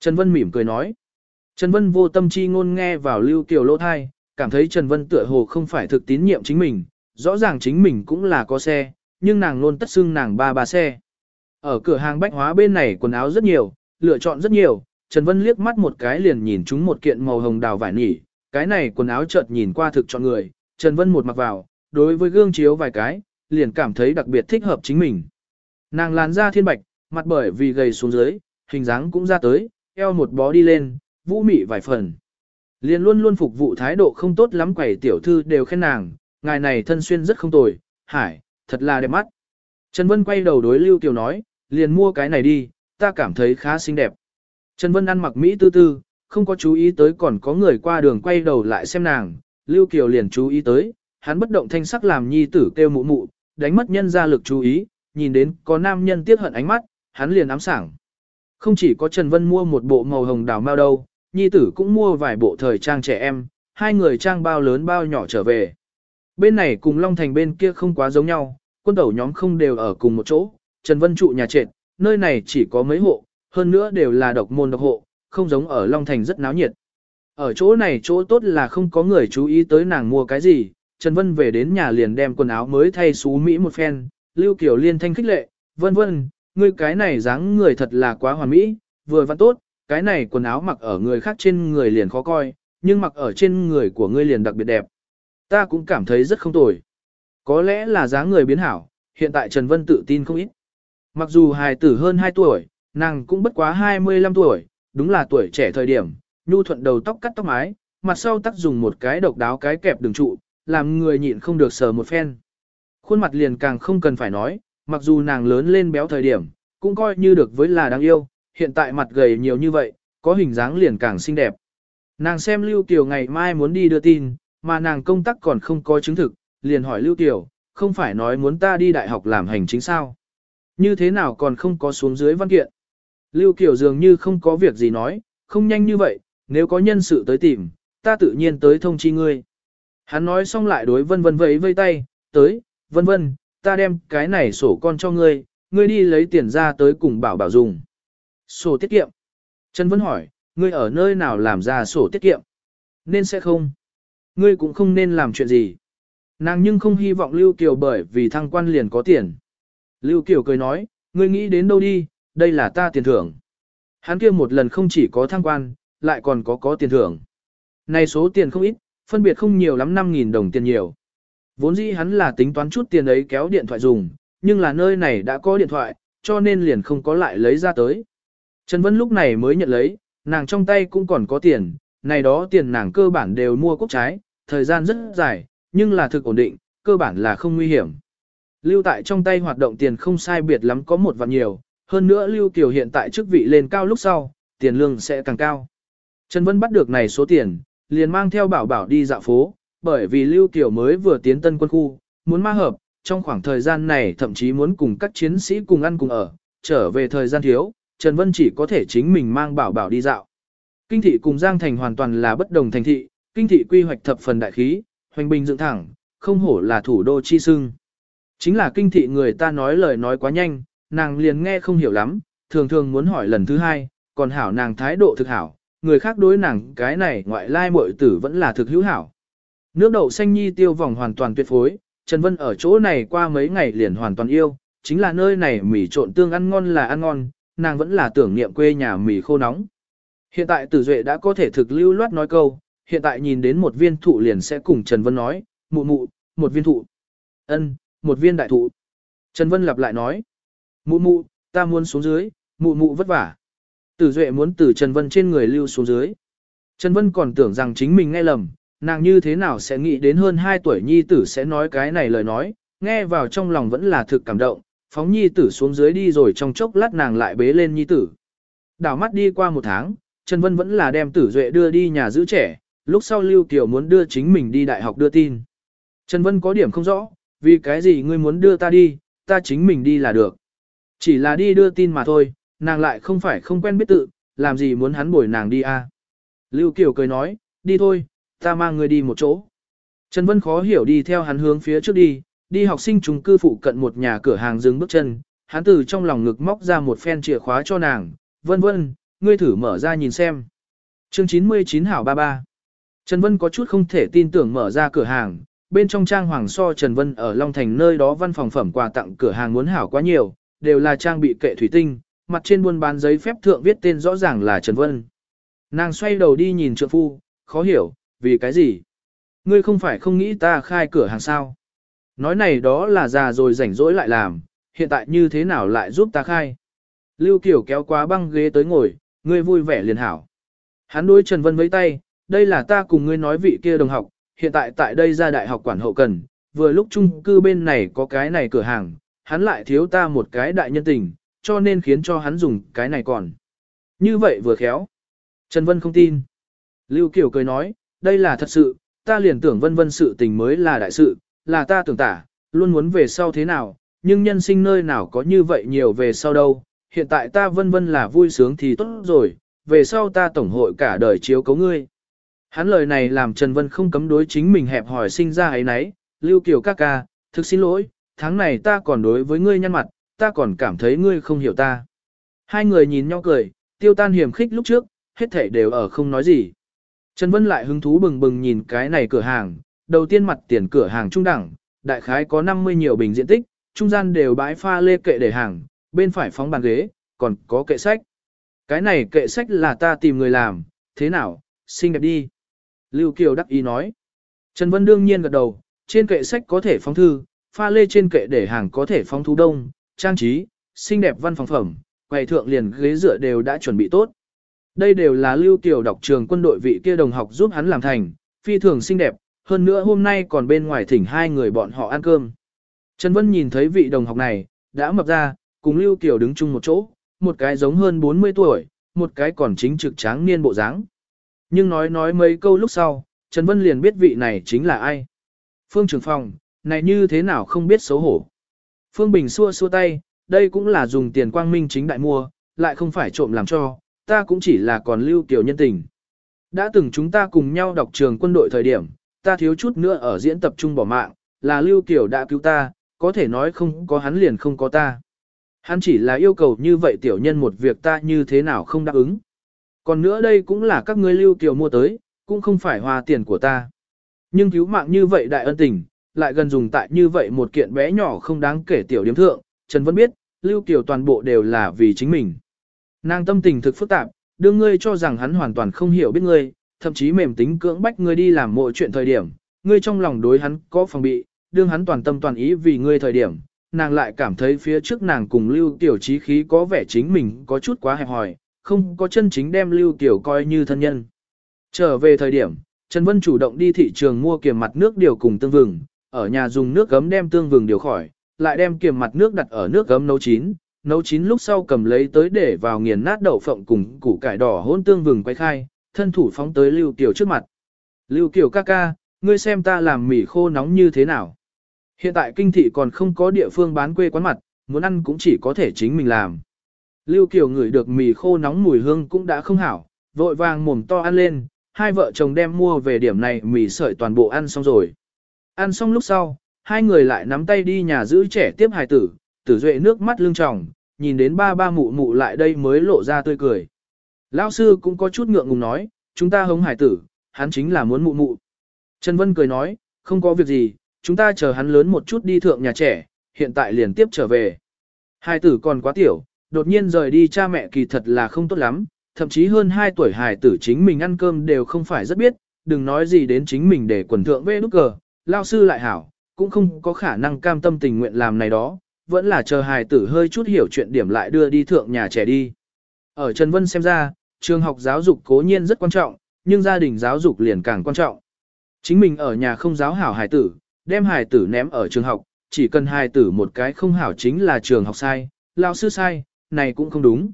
Trần Vân mỉm cười nói. Trần Vân vô tâm chi ngôn nghe vào lưu kiều lỗ thai, cảm thấy Trần Vân tựa hồ không phải thực tín nhiệm chính mình, rõ ràng chính mình cũng là có xe, nhưng nàng luôn tất xưng nàng ba ba xe. Ở cửa hàng bách hóa bên này quần áo rất nhiều, lựa chọn rất nhiều, Trần Vân liếc mắt một cái liền nhìn chúng một kiện màu hồng đào vải nỉ, cái này quần áo chợt nhìn qua thực chọn người, Trần Vân một mặc vào, đối với gương chiếu vài cái, liền cảm thấy đặc biệt thích hợp chính mình. Nàng làn da thiên bạch, mặt bởi vì gầy xuống dưới, hình dáng cũng ra tới, eo một bó đi lên, vũ mị vài phần. Liền luôn luôn phục vụ thái độ không tốt lắm quẩy tiểu thư đều khen nàng, ngài này thân xuyên rất không tồi, hải, thật là đẹp mắt. Trần Vân quay đầu đối Lưu Kiều nói, liền mua cái này đi, ta cảm thấy khá xinh đẹp. Trần Vân ăn mặc Mỹ tư tư, không có chú ý tới còn có người qua đường quay đầu lại xem nàng, Lưu Kiều liền chú ý tới, hắn bất động thanh sắc làm nhi tử kêu mụ mụ, đánh mất nhân ra lực chú ý, nhìn đến có nam nhân tiếc hận ánh mắt, hắn liền ám sảng. Không chỉ có Trần Vân mua một bộ màu hồng đào mao đâu, nhi tử cũng mua vài bộ thời trang trẻ em, hai người trang bao lớn bao nhỏ trở về. Bên này cùng Long Thành bên kia không quá giống nhau, quân tẩu nhóm không đều ở cùng một chỗ, Trần Vân trụ nhà trệt, nơi này chỉ có mấy hộ, hơn nữa đều là độc môn độc hộ, không giống ở Long Thành rất náo nhiệt. Ở chỗ này chỗ tốt là không có người chú ý tới nàng mua cái gì, Trần Vân về đến nhà liền đem quần áo mới thay xú Mỹ một phen, Lưu Kiều liên thanh khích lệ, vân vân, ngươi cái này dáng người thật là quá hoàn mỹ, vừa văn tốt, cái này quần áo mặc ở người khác trên người liền khó coi, nhưng mặc ở trên người của ngươi liền đặc biệt đẹp. Ta cũng cảm thấy rất không tồi. Có lẽ là dáng người biến hảo, hiện tại Trần Vân tự tin không ít. Mặc dù hài tử hơn 2 tuổi, nàng cũng bất quá 25 tuổi, đúng là tuổi trẻ thời điểm, nhu thuận đầu tóc cắt tóc mái, mặt sau tắt dùng một cái độc đáo cái kẹp đường trụ, làm người nhịn không được sờ một phen. Khuôn mặt liền càng không cần phải nói, mặc dù nàng lớn lên béo thời điểm, cũng coi như được với là đáng yêu, hiện tại mặt gầy nhiều như vậy, có hình dáng liền càng xinh đẹp. Nàng xem Lưu Kiều ngày mai muốn đi đưa tin, mà nàng công tác còn không có chứng thực, liền hỏi Lưu Kiều, không phải nói muốn ta đi đại học làm hành chính sao. Như thế nào còn không có xuống dưới văn kiện. Lưu Kiều dường như không có việc gì nói, không nhanh như vậy, nếu có nhân sự tới tìm, ta tự nhiên tới thông chi ngươi. Hắn nói xong lại đối vân vân vẫy vây tay, tới, vân vân, ta đem cái này sổ con cho ngươi, ngươi đi lấy tiền ra tới cùng bảo bảo dùng. Sổ tiết kiệm. Trần Vân hỏi, ngươi ở nơi nào làm ra sổ tiết kiệm? Nên sẽ không. Ngươi cũng không nên làm chuyện gì. Nàng nhưng không hy vọng Lưu Kiều bởi vì thăng quan liền có tiền. Lưu Kiều cười nói, ngươi nghĩ đến đâu đi, đây là ta tiền thưởng. Hắn kia một lần không chỉ có thăng quan, lại còn có có tiền thưởng. Này số tiền không ít, phân biệt không nhiều lắm 5.000 đồng tiền nhiều. Vốn dĩ hắn là tính toán chút tiền ấy kéo điện thoại dùng, nhưng là nơi này đã có điện thoại, cho nên liền không có lại lấy ra tới. Trần Vân lúc này mới nhận lấy, nàng trong tay cũng còn có tiền, này đó tiền nàng cơ bản đều mua quốc trái, thời gian rất dài, nhưng là thực ổn định, cơ bản là không nguy hiểm. Lưu tại trong tay hoạt động tiền không sai biệt lắm có một vạn nhiều, hơn nữa Lưu Kiều hiện tại chức vị lên cao lúc sau, tiền lương sẽ càng cao. Trần Vân bắt được này số tiền, liền mang theo bảo bảo đi dạo phố, bởi vì Lưu Kiều mới vừa tiến tân quân khu, muốn ma hợp, trong khoảng thời gian này thậm chí muốn cùng các chiến sĩ cùng ăn cùng ở, trở về thời gian thiếu, Trần Vân chỉ có thể chính mình mang bảo bảo đi dạo. Kinh thị cùng Giang Thành hoàn toàn là bất đồng thành thị, kinh thị quy hoạch thập phần đại khí, hoành bình dựng thẳng, không hổ là thủ đô chi sưng. Chính là kinh thị người ta nói lời nói quá nhanh, nàng liền nghe không hiểu lắm, thường thường muốn hỏi lần thứ hai, còn hảo nàng thái độ thực hảo, người khác đối nàng cái này ngoại lai muội tử vẫn là thực hữu hảo. Nước đậu xanh nhi tiêu vòng hoàn toàn tuyệt phối, Trần Vân ở chỗ này qua mấy ngày liền hoàn toàn yêu, chính là nơi này mì trộn tương ăn ngon là ăn ngon, nàng vẫn là tưởng niệm quê nhà mì khô nóng. Hiện tại Tử Duệ đã có thể thực lưu loát nói câu, hiện tại nhìn đến một viên thụ liền sẽ cùng Trần Vân nói, mụ mụ, một viên thụ. ân, một viên đại thụ. Trần Vân lặp lại nói, mụ mụ, ta muốn xuống dưới, mụ mụ vất vả. Tử Duệ muốn từ Trần Vân trên người lưu xuống dưới. Trần Vân còn tưởng rằng chính mình nghe lầm, nàng như thế nào sẽ nghĩ đến hơn 2 tuổi nhi tử sẽ nói cái này lời nói, nghe vào trong lòng vẫn là thực cảm động, phóng nhi tử xuống dưới đi rồi trong chốc lát nàng lại bế lên nhi tử. Đảo mắt đi qua một tháng, Trần Vân vẫn là đem tử duệ đưa đi nhà giữ trẻ, lúc sau Lưu Kiều muốn đưa chính mình đi đại học đưa tin. Trần Vân có điểm không rõ, vì cái gì ngươi muốn đưa ta đi, ta chính mình đi là được. Chỉ là đi đưa tin mà thôi, nàng lại không phải không quen biết tự, làm gì muốn hắn bồi nàng đi à. Lưu Kiều cười nói, đi thôi, ta mang ngươi đi một chỗ. Trần Vân khó hiểu đi theo hắn hướng phía trước đi, đi học sinh trùng cư phụ cận một nhà cửa hàng dừng bước chân, hắn từ trong lòng ngực móc ra một phen chìa khóa cho nàng, vân vân, ngươi thử mở ra nhìn xem. Chương 99 Hảo 33 Trần Vân có chút không thể tin tưởng mở ra cửa hàng, bên trong trang hoàng so Trần Vân ở Long Thành nơi đó văn phòng phẩm quà tặng cửa hàng muốn hảo quá nhiều, đều là trang bị kệ thủy tinh, mặt trên buôn bán giấy phép thượng viết tên rõ ràng là Trần Vân. Nàng xoay đầu đi nhìn trượng phu, khó hiểu, vì cái gì? Ngươi không phải không nghĩ ta khai cửa hàng sao? Nói này đó là già rồi rảnh rỗi lại làm, hiện tại như thế nào lại giúp ta khai? Lưu Kiều kéo qua băng ghế tới ngồi, ngươi vui vẻ liền hảo. Hắn đối Trần Vân với tay, đây là ta cùng ngươi nói vị kia đồng học, hiện tại tại đây ra đại học quản hậu cần, vừa lúc chung cư bên này có cái này cửa hàng, hắn lại thiếu ta một cái đại nhân tình, cho nên khiến cho hắn dùng cái này còn. Như vậy vừa khéo. Trần Vân không tin. Lưu Kiều cười nói, đây là thật sự, ta liền tưởng vân vân sự tình mới là đại sự, là ta tưởng tả, luôn muốn về sau thế nào, nhưng nhân sinh nơi nào có như vậy nhiều về sau đâu, hiện tại ta vân vân là vui sướng thì tốt rồi, về sau ta tổng hội cả đời chiếu cấu ngươi. Hắn lời này làm Trần Vân không cấm đối chính mình hẹp hỏi sinh ra ấy nấy, Lưu Kiều ca ca, thực xin lỗi, tháng này ta còn đối với ngươi nhăn mặt, ta còn cảm thấy ngươi không hiểu ta. Hai người nhìn nhau cười, tiêu tan hiểm khích lúc trước, hết thể đều ở không nói gì. Trần Vân lại hứng thú bừng bừng nhìn cái này cửa hàng, đầu tiên mặt tiền cửa hàng trung đẳng, đại khái có 50 nhiều bình diện tích, trung gian đều bãi pha lê kệ để hàng, bên phải phóng bàn ghế, còn có kệ sách. Cái này kệ sách là ta tìm người làm, thế nào, xinh đẹp đi. Lưu Kiều đắc ý nói. Trần Vân đương nhiên gật đầu, trên kệ sách có thể phóng thư, pha lê trên kệ để hàng có thể phóng thú đông, trang trí, xinh đẹp văn phòng phẩm, quầy thượng liền ghế dựa đều đã chuẩn bị tốt. Đây đều là Lưu Kiều đọc trường quân đội vị kia đồng học giúp hắn làm thành, phi thường xinh đẹp, hơn nữa hôm nay còn bên ngoài thỉnh hai người bọn họ ăn cơm. Trần Vân nhìn thấy vị đồng học này, đã mập ra, cùng Lưu Kiều đứng chung một chỗ, một cái giống hơn 40 tuổi, một cái còn chính trực tráng niên bộ dáng. Nhưng nói nói mấy câu lúc sau, Trần Vân liền biết vị này chính là ai. Phương trưởng phòng, này như thế nào không biết xấu hổ. Phương Bình xua xua tay, đây cũng là dùng tiền quang minh chính đại mua, lại không phải trộm làm cho, ta cũng chỉ là còn lưu kiểu nhân tình. Đã từng chúng ta cùng nhau đọc trường quân đội thời điểm, ta thiếu chút nữa ở diễn tập trung bỏ mạng, là lưu kiểu đã cứu ta, có thể nói không có hắn liền không có ta. Hắn chỉ là yêu cầu như vậy tiểu nhân một việc ta như thế nào không đáp ứng. Còn nữa đây cũng là các ngươi lưu kiều mua tới, cũng không phải hòa tiền của ta. Nhưng cứu mạng như vậy đại ân tình, lại gần dùng tại như vậy một kiện bé nhỏ không đáng kể tiểu điểm thượng, Trần Vân biết, lưu kiều toàn bộ đều là vì chính mình. Nàng tâm tình thực phức tạp, đương ngươi cho rằng hắn hoàn toàn không hiểu biết ngươi, thậm chí mềm tính cưỡng bách ngươi đi làm mọi chuyện thời điểm, ngươi trong lòng đối hắn có phòng bị, đương hắn toàn tâm toàn ý vì ngươi thời điểm, nàng lại cảm thấy phía trước nàng cùng Lưu Tiểu trí khí có vẻ chính mình có chút quá hẹp hòi, không có chân chính đem Lưu Tiểu coi như thân nhân. Trở về thời điểm, Trần Vân chủ động đi thị trường mua kiềm mặt nước điều cùng tương vừng, ở nhà dùng nước gấm đem tương vừng điều khỏi, lại đem kiềm mặt nước đặt ở nước gấm nấu chín, nấu chín lúc sau cầm lấy tới để vào nghiền nát đậu phộng cùng củ cải đỏ hỗn tương vừng quay khai, thân thủ phóng tới Lưu Kiều trước mặt. Lưu Kiều ca ca, ngươi xem ta làm mì khô nóng như thế nào. Hiện tại kinh thị còn không có địa phương bán quê quán mặt, muốn ăn cũng chỉ có thể chính mình làm. Lưu Kiều ngửi được mì khô nóng mùi hương cũng đã không hảo, vội vàng mồm to ăn lên, hai vợ chồng đem mua về điểm này mì sợi toàn bộ ăn xong rồi. Ăn xong lúc sau, hai người lại nắm tay đi nhà giữ trẻ tiếp hài tử, tử duệ nước mắt lưng tròng, nhìn đến ba ba mụ mụ lại đây mới lộ ra tươi cười. Lão sư cũng có chút ngượng ngùng nói, chúng ta hống hải tử, hắn chính là muốn mụ mụ. Trần Vân cười nói, không có việc gì, chúng ta chờ hắn lớn một chút đi thượng nhà trẻ, hiện tại liền tiếp trở về. hải tử còn quá tiểu, đột nhiên rời đi cha mẹ kỳ thật là không tốt lắm, thậm chí hơn 2 tuổi hải tử chính mình ăn cơm đều không phải rất biết, đừng nói gì đến chính mình để quần thượng về nút cờ, lao sư lại hảo, cũng không có khả năng cam tâm tình nguyện làm này đó, vẫn là chờ hài tử hơi chút hiểu chuyện điểm lại đưa đi thượng nhà trẻ đi. Ở Trần Vân xem ra, trường học giáo dục cố nhiên rất quan trọng, nhưng gia đình giáo dục liền càng quan trọng. Chính mình ở nhà không giáo hảo hài tử, đem hài tử ném ở trường học, chỉ cần hài tử một cái không hảo chính là trường học sai, lao sư sai, này cũng không đúng.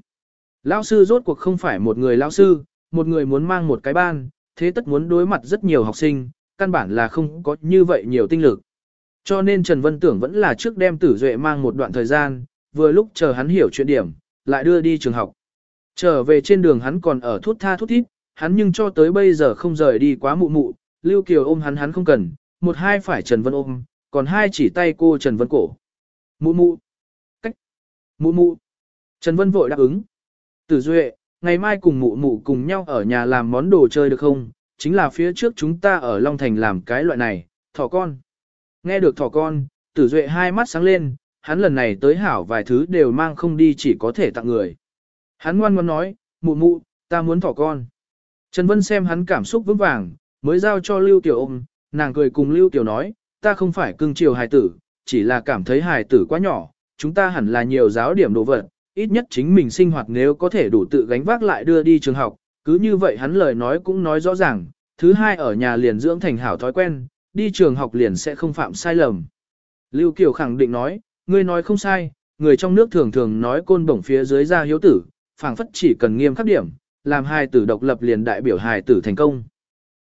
Lao sư rốt cuộc không phải một người lao sư, một người muốn mang một cái ban, thế tất muốn đối mặt rất nhiều học sinh, căn bản là không có như vậy nhiều tinh lực. Cho nên Trần Vân tưởng vẫn là trước đem tử duệ mang một đoạn thời gian, vừa lúc chờ hắn hiểu chuyện điểm, lại đưa đi trường học. Trở về trên đường hắn còn ở thút tha thút thít, hắn nhưng cho tới bây giờ không rời đi quá mụ mụ, Lưu Kiều ôm hắn hắn không cần, một hai phải Trần Vân ôm, còn hai chỉ tay cô Trần Vân cổ. Mụ mụ. Cách. Mụ mụ. Trần Vân vội đáp ứng. Tử Duệ, ngày mai cùng mụ mụ cùng nhau ở nhà làm món đồ chơi được không? Chính là phía trước chúng ta ở Long Thành làm cái loại này, thỏ con. Nghe được thỏ con, Tử Duệ hai mắt sáng lên, hắn lần này tới hảo vài thứ đều mang không đi chỉ có thể tặng người. Hắn ngoan ngoãn nói, mụ mụ, ta muốn thỏ con. Trần Vân xem hắn cảm xúc vững vàng, mới giao cho Lưu Tiểu ôm, nàng cười cùng Lưu Tiểu nói, ta không phải cưng chiều hài tử, chỉ là cảm thấy hài tử quá nhỏ, chúng ta hẳn là nhiều giáo điểm đồ vật, ít nhất chính mình sinh hoạt nếu có thể đủ tự gánh vác lại đưa đi trường học, cứ như vậy hắn lời nói cũng nói rõ ràng, thứ hai ở nhà liền dưỡng thành hảo thói quen, đi trường học liền sẽ không phạm sai lầm. Lưu Kiều khẳng định nói, ngươi nói không sai, người trong nước thường thường nói côn bổng phía dưới ra hiếu tử, phảng phất chỉ cần nghiêm khắc điểm, làm hài tử độc lập liền đại biểu hài tử thành công.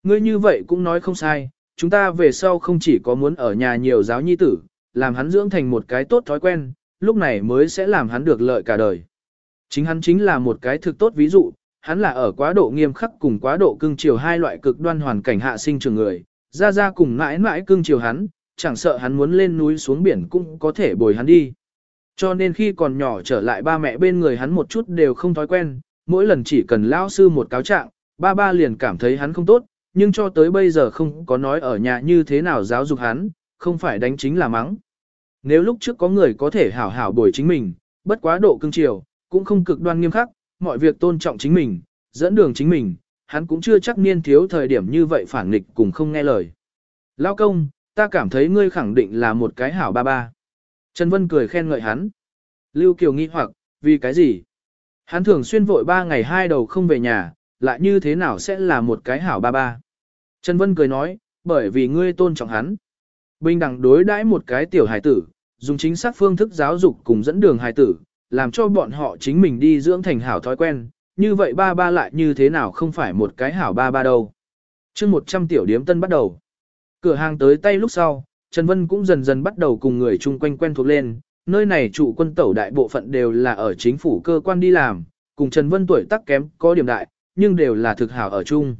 Ngươi như vậy cũng nói không sai, chúng ta về sau không chỉ có muốn ở nhà nhiều giáo nhi tử, làm hắn dưỡng thành một cái tốt thói quen, lúc này mới sẽ làm hắn được lợi cả đời. Chính hắn chính là một cái thực tốt ví dụ, hắn là ở quá độ nghiêm khắc cùng quá độ cưng chiều hai loại cực đoan hoàn cảnh hạ sinh trường người, ra ra cùng mãi mãi cưng chiều hắn, chẳng sợ hắn muốn lên núi xuống biển cũng có thể bồi hắn đi. Cho nên khi còn nhỏ trở lại ba mẹ bên người hắn một chút đều không thói quen, mỗi lần chỉ cần lao sư một cáo trạng, ba ba liền cảm thấy hắn không tốt, nhưng cho tới bây giờ không có nói ở nhà như thế nào giáo dục hắn, không phải đánh chính là mắng. Nếu lúc trước có người có thể hảo hảo bồi chính mình, bất quá độ cưng chiều, cũng không cực đoan nghiêm khắc, mọi việc tôn trọng chính mình, dẫn đường chính mình, hắn cũng chưa chắc niên thiếu thời điểm như vậy phản nghịch cùng không nghe lời. Lao công, ta cảm thấy ngươi khẳng định là một cái hảo ba ba. Trần Vân cười khen ngợi hắn. Lưu Kiều nghi hoặc, vì cái gì? Hắn thường xuyên vội ba ngày hai đầu không về nhà, lại như thế nào sẽ là một cái hảo ba ba? Trần Vân cười nói, bởi vì ngươi tôn trọng hắn. Bình đẳng đối đãi một cái tiểu hài tử, dùng chính xác phương thức giáo dục cùng dẫn đường hài tử, làm cho bọn họ chính mình đi dưỡng thành hảo thói quen, như vậy ba ba lại như thế nào không phải một cái hảo ba ba đâu. chương 100 tiểu điếm tân bắt đầu. Cửa hàng tới tay lúc sau, Trần Vân cũng dần dần bắt đầu cùng người chung quanh quen thuộc lên, nơi này trụ quân tẩu đại bộ phận đều là ở chính phủ cơ quan đi làm, cùng Trần Vân tuổi tác kém có điểm đại, nhưng đều là thực hảo ở chung.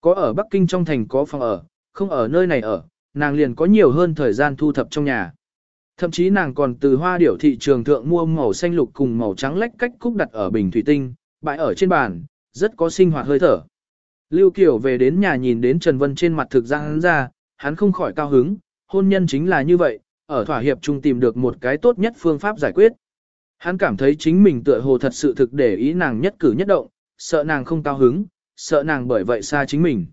Có ở Bắc Kinh trong thành có phòng ở, không ở nơi này ở, nàng liền có nhiều hơn thời gian thu thập trong nhà. Thậm chí nàng còn từ hoa điểu thị trường thượng mua màu xanh lục cùng màu trắng lách cách cúc đặt ở bình thủy tinh, bãi ở trên bàn, rất có sinh hoạt hơi thở. Lưu Kiều về đến nhà nhìn đến Trần Vân trên mặt thực ra hắn ra, hắn không khỏi cao hứng, hôn nhân chính là như vậy, ở thỏa hiệp chung tìm được một cái tốt nhất phương pháp giải quyết. Hắn cảm thấy chính mình tựa hồ thật sự thực để ý nàng nhất cử nhất động, sợ nàng không cao hứng, sợ nàng bởi vậy xa chính mình.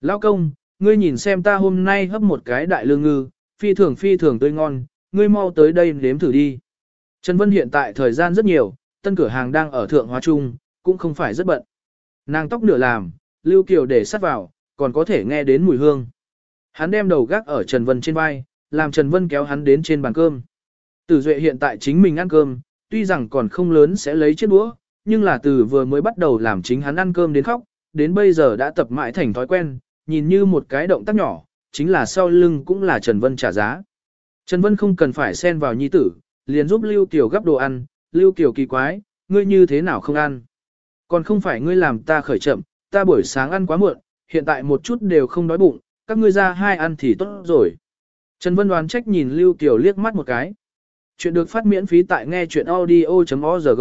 Lão công, ngươi nhìn xem ta hôm nay hấp một cái đại lương ngư, phi thường phi thường tươi ngon, ngươi mau tới đây nếm thử đi. Trần Vân hiện tại thời gian rất nhiều, tân cửa hàng đang ở thượng hóa trung, cũng không phải rất bận. Nàng tóc nửa làm, Lưu Kiều để sát vào, còn có thể nghe đến mùi hương. Hắn đem đầu gác ở Trần Vân trên vai, làm Trần Vân kéo hắn đến trên bàn cơm. Tử Duệ hiện tại chính mình ăn cơm, tuy rằng còn không lớn sẽ lấy chiếc đũa, nhưng là từ vừa mới bắt đầu làm chính hắn ăn cơm đến khóc, đến bây giờ đã tập mãi thành thói quen, nhìn như một cái động tác nhỏ, chính là sau lưng cũng là Trần Vân trả giá. Trần Vân không cần phải xen vào nhi tử, liền giúp Lưu Kiều gấp đồ ăn, Lưu Kiều kỳ quái, ngươi như thế nào không ăn? Còn không phải ngươi làm ta khởi chậm, ta buổi sáng ăn quá muộn, hiện tại một chút đều không đói bụng, các ngươi ra hai ăn thì tốt rồi. Trần Vân đoán trách nhìn Lưu Kiều liếc mắt một cái. Chuyện được phát miễn phí tại nghe chuyện audio.org.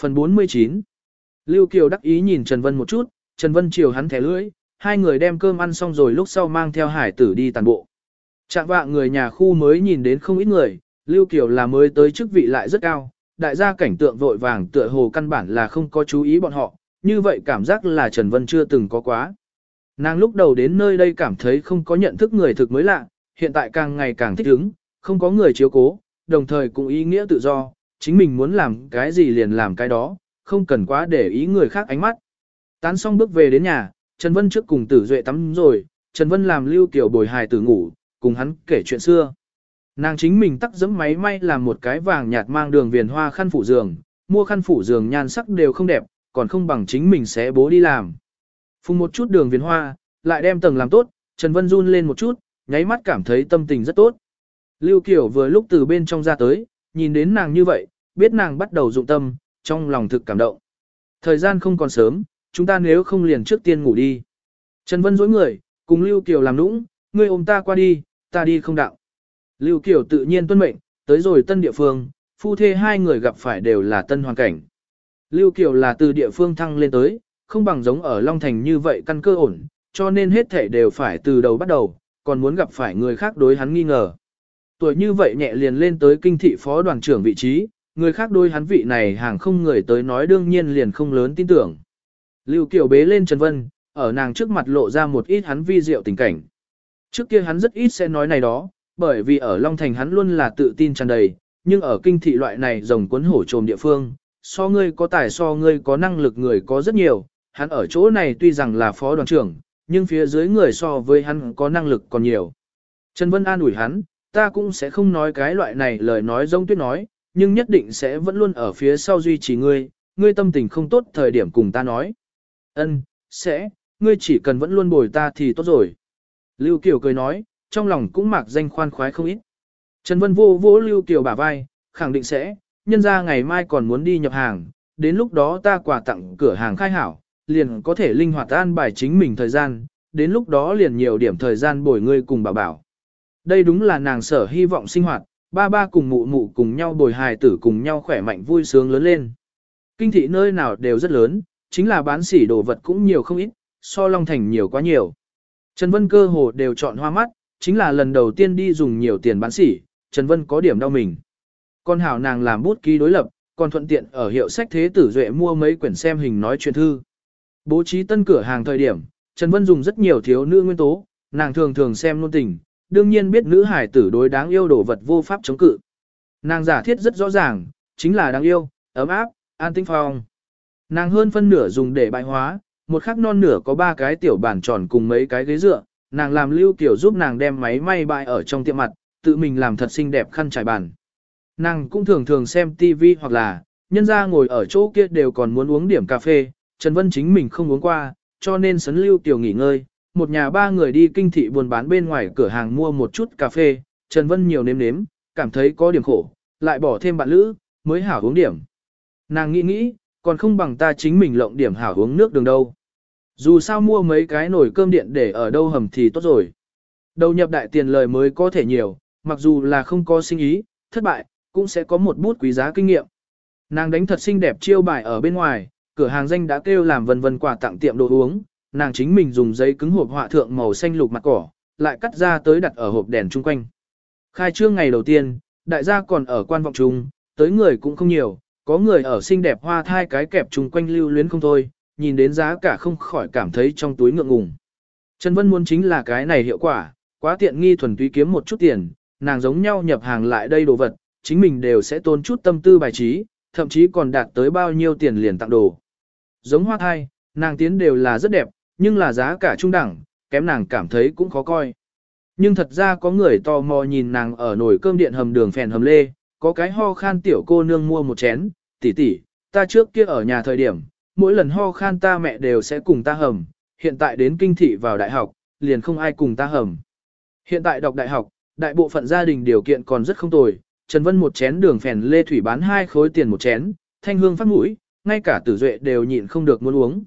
Phần 49 Lưu Kiều đắc ý nhìn Trần Vân một chút, Trần Vân chiều hắn thẻ lưỡi, hai người đem cơm ăn xong rồi lúc sau mang theo hải tử đi tàn bộ. Chạm vạ người nhà khu mới nhìn đến không ít người, Lưu Kiều là mới tới chức vị lại rất cao, đại gia cảnh tượng vội vàng tựa hồ căn bản là không có chú ý bọn họ, như vậy cảm giác là Trần Vân chưa từng có quá. Nàng lúc đầu đến nơi đây cảm thấy không có nhận thức người thực mới lạ, hiện tại càng ngày càng thích ứng, không có người chiếu cố, đồng thời cũng ý nghĩa tự do, chính mình muốn làm cái gì liền làm cái đó, không cần quá để ý người khác ánh mắt. Tán xong bước về đến nhà, Trần Vân trước cùng tử duệ tắm rồi, Trần Vân làm lưu kiểu bồi hài tử ngủ, cùng hắn kể chuyện xưa. Nàng chính mình tắt dẫm máy may làm một cái vàng nhạt mang đường viền hoa khăn phủ giường, mua khăn phủ giường nhan sắc đều không đẹp, còn không bằng chính mình sẽ bố đi làm. Phùng một chút đường viền hoa, lại đem tầng làm tốt, Trần Vân run lên một chút, nháy mắt cảm thấy tâm tình rất tốt. Lưu Kiều vừa lúc từ bên trong ra tới, nhìn đến nàng như vậy, biết nàng bắt đầu dụng tâm, trong lòng thực cảm động. Thời gian không còn sớm, chúng ta nếu không liền trước tiên ngủ đi. Trần Vân dối người, cùng Lưu Kiều làm nũng, ngươi ôm ta qua đi, ta đi không đạo. Lưu Kiều tự nhiên tuân mệnh, tới rồi tân địa phương, phu thê hai người gặp phải đều là tân hoàn cảnh. Lưu Kiều là từ địa phương thăng lên tới, không bằng giống ở Long Thành như vậy căn cơ ổn, cho nên hết thể đều phải từ đầu bắt đầu, còn muốn gặp phải người khác đối hắn nghi ngờ. Tuổi như vậy nhẹ liền lên tới kinh thị phó đoàn trưởng vị trí, người khác đối hắn vị này hàng không người tới nói đương nhiên liền không lớn tin tưởng. Lưu Kiều bế lên Trần Vân, ở nàng trước mặt lộ ra một ít hắn vi diệu tình cảnh. Trước kia hắn rất ít sẽ nói này đó, bởi vì ở Long Thành hắn luôn là tự tin tràn đầy, nhưng ở kinh thị loại này rồng cuốn hổ trồm địa phương, so ngươi có tài so ngươi có năng lực người có rất nhiều, hắn ở chỗ này tuy rằng là phó đoàn trưởng, nhưng phía dưới người so với hắn có năng lực còn nhiều. Trần Vân an ủi hắn, ta cũng sẽ không nói cái loại này lời nói giống tuyết nói, nhưng nhất định sẽ vẫn luôn ở phía sau duy trì ngươi, ngươi tâm tình không tốt thời điểm cùng ta nói. Ân, sẽ, ngươi chỉ cần vẫn luôn bồi ta thì tốt rồi. Lưu Kiều cười nói, trong lòng cũng mặc danh khoan khoái không ít. Trần Vân vô vô Lưu Kiều bả vai, khẳng định sẽ, nhân ra ngày mai còn muốn đi nhập hàng, đến lúc đó ta quà tặng cửa hàng khai hảo, liền có thể linh hoạt an bài chính mình thời gian, đến lúc đó liền nhiều điểm thời gian bồi ngươi cùng bảo bảo. Đây đúng là nàng sở hy vọng sinh hoạt, ba ba cùng mụ mụ cùng nhau bồi hài tử cùng nhau khỏe mạnh vui sướng lớn lên. Kinh thị nơi nào đều rất lớn, chính là bán sỉ đồ vật cũng nhiều không ít, so Long Thành nhiều quá nhiều. Trần Vân cơ hồ đều chọn hoa mắt, chính là lần đầu tiên đi dùng nhiều tiền bán sỉ, Trần Vân có điểm đau mình. Con hảo nàng làm bút ký đối lập, còn thuận tiện ở hiệu sách thế tử duệ mua mấy quyển xem hình nói chuyện thư. Bố trí tân cửa hàng thời điểm, Trần Vân dùng rất nhiều thiếu nữ nguyên tố, nàng thường thường xem luôn tình, đương nhiên biết nữ hải tử đối đáng yêu đồ vật vô pháp chống cự. Nàng giả thiết rất rõ ràng, chính là đáng yêu, ấm áp, an tinh phong. Nàng hơn phân nửa dùng để bại hóa, một khắc non nửa có ba cái tiểu bàn tròn cùng mấy cái ghế dựa, nàng làm lưu tiểu giúp nàng đem máy may bại ở trong tiệm mặt, tự mình làm thật xinh đẹp khăn trải bàn. Nàng cũng thường thường xem TV hoặc là, nhân ra ngồi ở chỗ kia đều còn muốn uống điểm cà phê, Trần Vân chính mình không uống qua, cho nên sấn lưu tiểu nghỉ ngơi, một nhà ba người đi kinh thị buôn bán bên ngoài cửa hàng mua một chút cà phê, Trần Vân nhiều nếm nếm, cảm thấy có điểm khổ, lại bỏ thêm bạn lữ, mới hảo uống điểm. Nàng nghĩ nghĩ, còn không bằng ta chính mình lộng điểm hảo uống nước đường đâu. Dù sao mua mấy cái nồi cơm điện để ở đâu hầm thì tốt rồi. Đầu nhập đại tiền lời mới có thể nhiều, mặc dù là không có sinh ý, thất bại, cũng sẽ có một bút quý giá kinh nghiệm. Nàng đánh thật xinh đẹp chiêu bài ở bên ngoài, cửa hàng danh đã kêu làm vân vân quà tặng tiệm đồ uống, nàng chính mình dùng giấy cứng hộp họa thượng màu xanh lục mặt cỏ, lại cắt ra tới đặt ở hộp đèn chung quanh. Khai trương ngày đầu tiên, đại gia còn ở quan vọng chung, tới người cũng không nhiều, có người ở xinh đẹp hoa thai cái kẹp chung quanh lưu luyến không thôi, nhìn đến giá cả không khỏi cảm thấy trong túi ngượng ngùng. Trần Vân muốn chính là cái này hiệu quả, quá tiện nghi thuần túy kiếm một chút tiền, nàng giống nhau nhập hàng lại đây đồ vật, chính mình đều sẽ tốn chút tâm tư bài trí, thậm chí còn đạt tới bao nhiêu tiền liền tặng đồ. Giống hoa thai, nàng tiến đều là rất đẹp, nhưng là giá cả trung đẳng, kém nàng cảm thấy cũng khó coi. Nhưng thật ra có người tò mò nhìn nàng ở nồi cơm điện hầm đường phèn hầm lê, có cái ho khan tiểu cô nương mua một chén, tỷ tỷ, ta trước kia ở nhà thời điểm, mỗi lần ho khan ta mẹ đều sẽ cùng ta hầm, hiện tại đến kinh thị vào đại học, liền không ai cùng ta hầm. Hiện tại đọc đại học, đại bộ phận gia đình điều kiện còn rất không tồi, Trần Vân một chén đường phèn lê thủy bán hai khối tiền một chén, thanh hương phát mũi, ngay cả tử duệ đều nhịn không được muốn uống.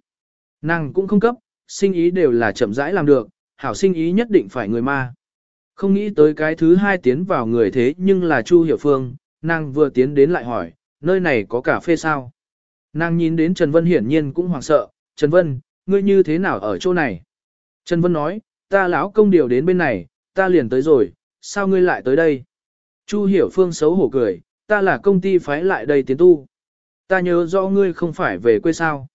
Nàng cũng không cấp, sinh ý đều là chậm rãi làm được, hảo sinh ý nhất định phải người ma. Không nghĩ tới cái thứ hai tiến vào người thế nhưng là Chu Hiểu Phương, nàng vừa tiến đến lại hỏi, nơi này có cà phê sao? Nàng nhìn đến Trần Vân hiển nhiên cũng hoảng sợ, Trần Vân, ngươi như thế nào ở chỗ này? Trần Vân nói, ta lão công điều đến bên này, ta liền tới rồi, sao ngươi lại tới đây? Chu Hiểu Phương xấu hổ cười, ta là công ty phái lại đây tiến tu. Ta nhớ rõ ngươi không phải về quê sao.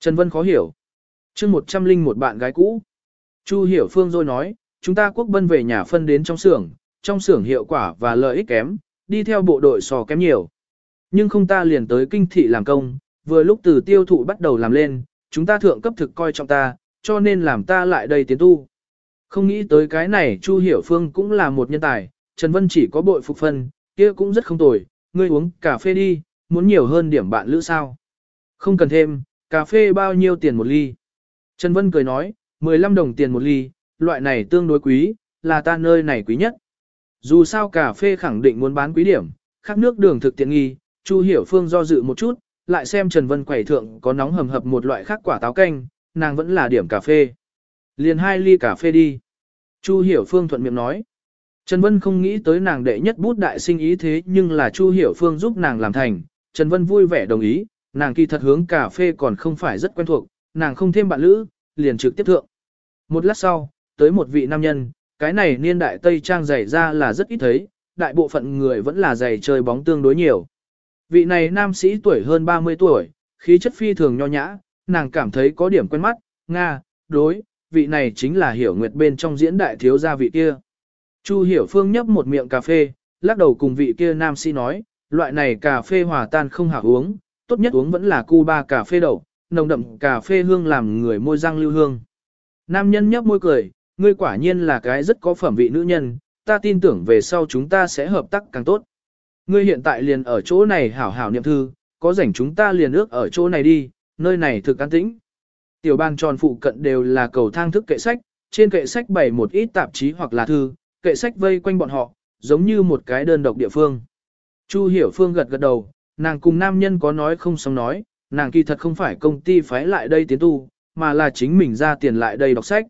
Trần Vân khó hiểu. chương một trăm linh một bạn gái cũ. Chu Hiểu Phương rồi nói, chúng ta quốc bân về nhà phân đến trong xưởng, trong xưởng hiệu quả và lợi ích kém, đi theo bộ đội sò kém nhiều. Nhưng không ta liền tới kinh thị làm công, vừa lúc từ tiêu thụ bắt đầu làm lên, chúng ta thượng cấp thực coi trọng ta, cho nên làm ta lại đây tiến tu. Không nghĩ tới cái này Chu Hiểu Phương cũng là một nhân tài, Trần Vân chỉ có bội phục phân, kia cũng rất không tồi, ngươi uống cà phê đi, muốn nhiều hơn điểm bạn lữ sao. Không cần thêm, cà phê bao nhiêu tiền một ly. Trần Vân cười nói, 15 đồng tiền một ly, loại này tương đối quý, là ta nơi này quý nhất. Dù sao cà phê khẳng định muốn bán quý điểm, khác nước đường thực tiện nghi, Chu Hiểu Phương do dự một chút, lại xem Trần Vân quẩy thượng có nóng hầm hập một loại khác quả táo canh, nàng vẫn là điểm cà phê. Liền hai ly cà phê đi. Chu Hiểu Phương thuận miệng nói. Trần Vân không nghĩ tới nàng đệ nhất bút đại sinh ý thế nhưng là Chu Hiểu Phương giúp nàng làm thành. Trần Vân vui vẻ đồng ý, nàng kỳ thật hướng cà phê còn không phải rất quen thuộc, nàng không thêm bạn lữ, liền trực tiếp thượng. Một lát sau, tới một vị nam nhân, cái này niên đại Tây Trang giày ra là rất ít thấy, đại bộ phận người vẫn là giày chơi bóng tương đối nhiều. Vị này nam sĩ tuổi hơn 30 tuổi, khí chất phi thường nho nhã, nàng cảm thấy có điểm quen mắt, Nga, đối, vị này chính là hiểu nguyệt bên trong diễn đại thiếu gia vị kia. Chu hiểu phương nhấp một miệng cà phê, lắc đầu cùng vị kia nam sĩ nói, loại này cà phê hòa tan không hảo uống, tốt nhất uống vẫn là Cuba cà phê đậu, nồng đậm cà phê hương làm người môi răng lưu hương. Nam nhân nhấp môi cười, ngươi quả nhiên là cái rất có phẩm vị nữ nhân, ta tin tưởng về sau chúng ta sẽ hợp tác càng tốt. Ngươi hiện tại liền ở chỗ này hảo hảo niệm thư, có rảnh chúng ta liền ước ở chỗ này đi, nơi này thực an tĩnh. Tiểu bàn tròn phụ cận đều là cầu thang thức kệ sách, trên kệ sách bày một ít tạp chí hoặc là thư, kệ sách vây quanh bọn họ, giống như một cái đơn độc địa phương. Chu Hiểu Phương gật gật đầu, nàng cùng nam nhân có nói không xong nói, nàng kỳ thật không phải công ty phái lại đây tiến tu, mà là chính mình ra tiền lại đây đọc sách.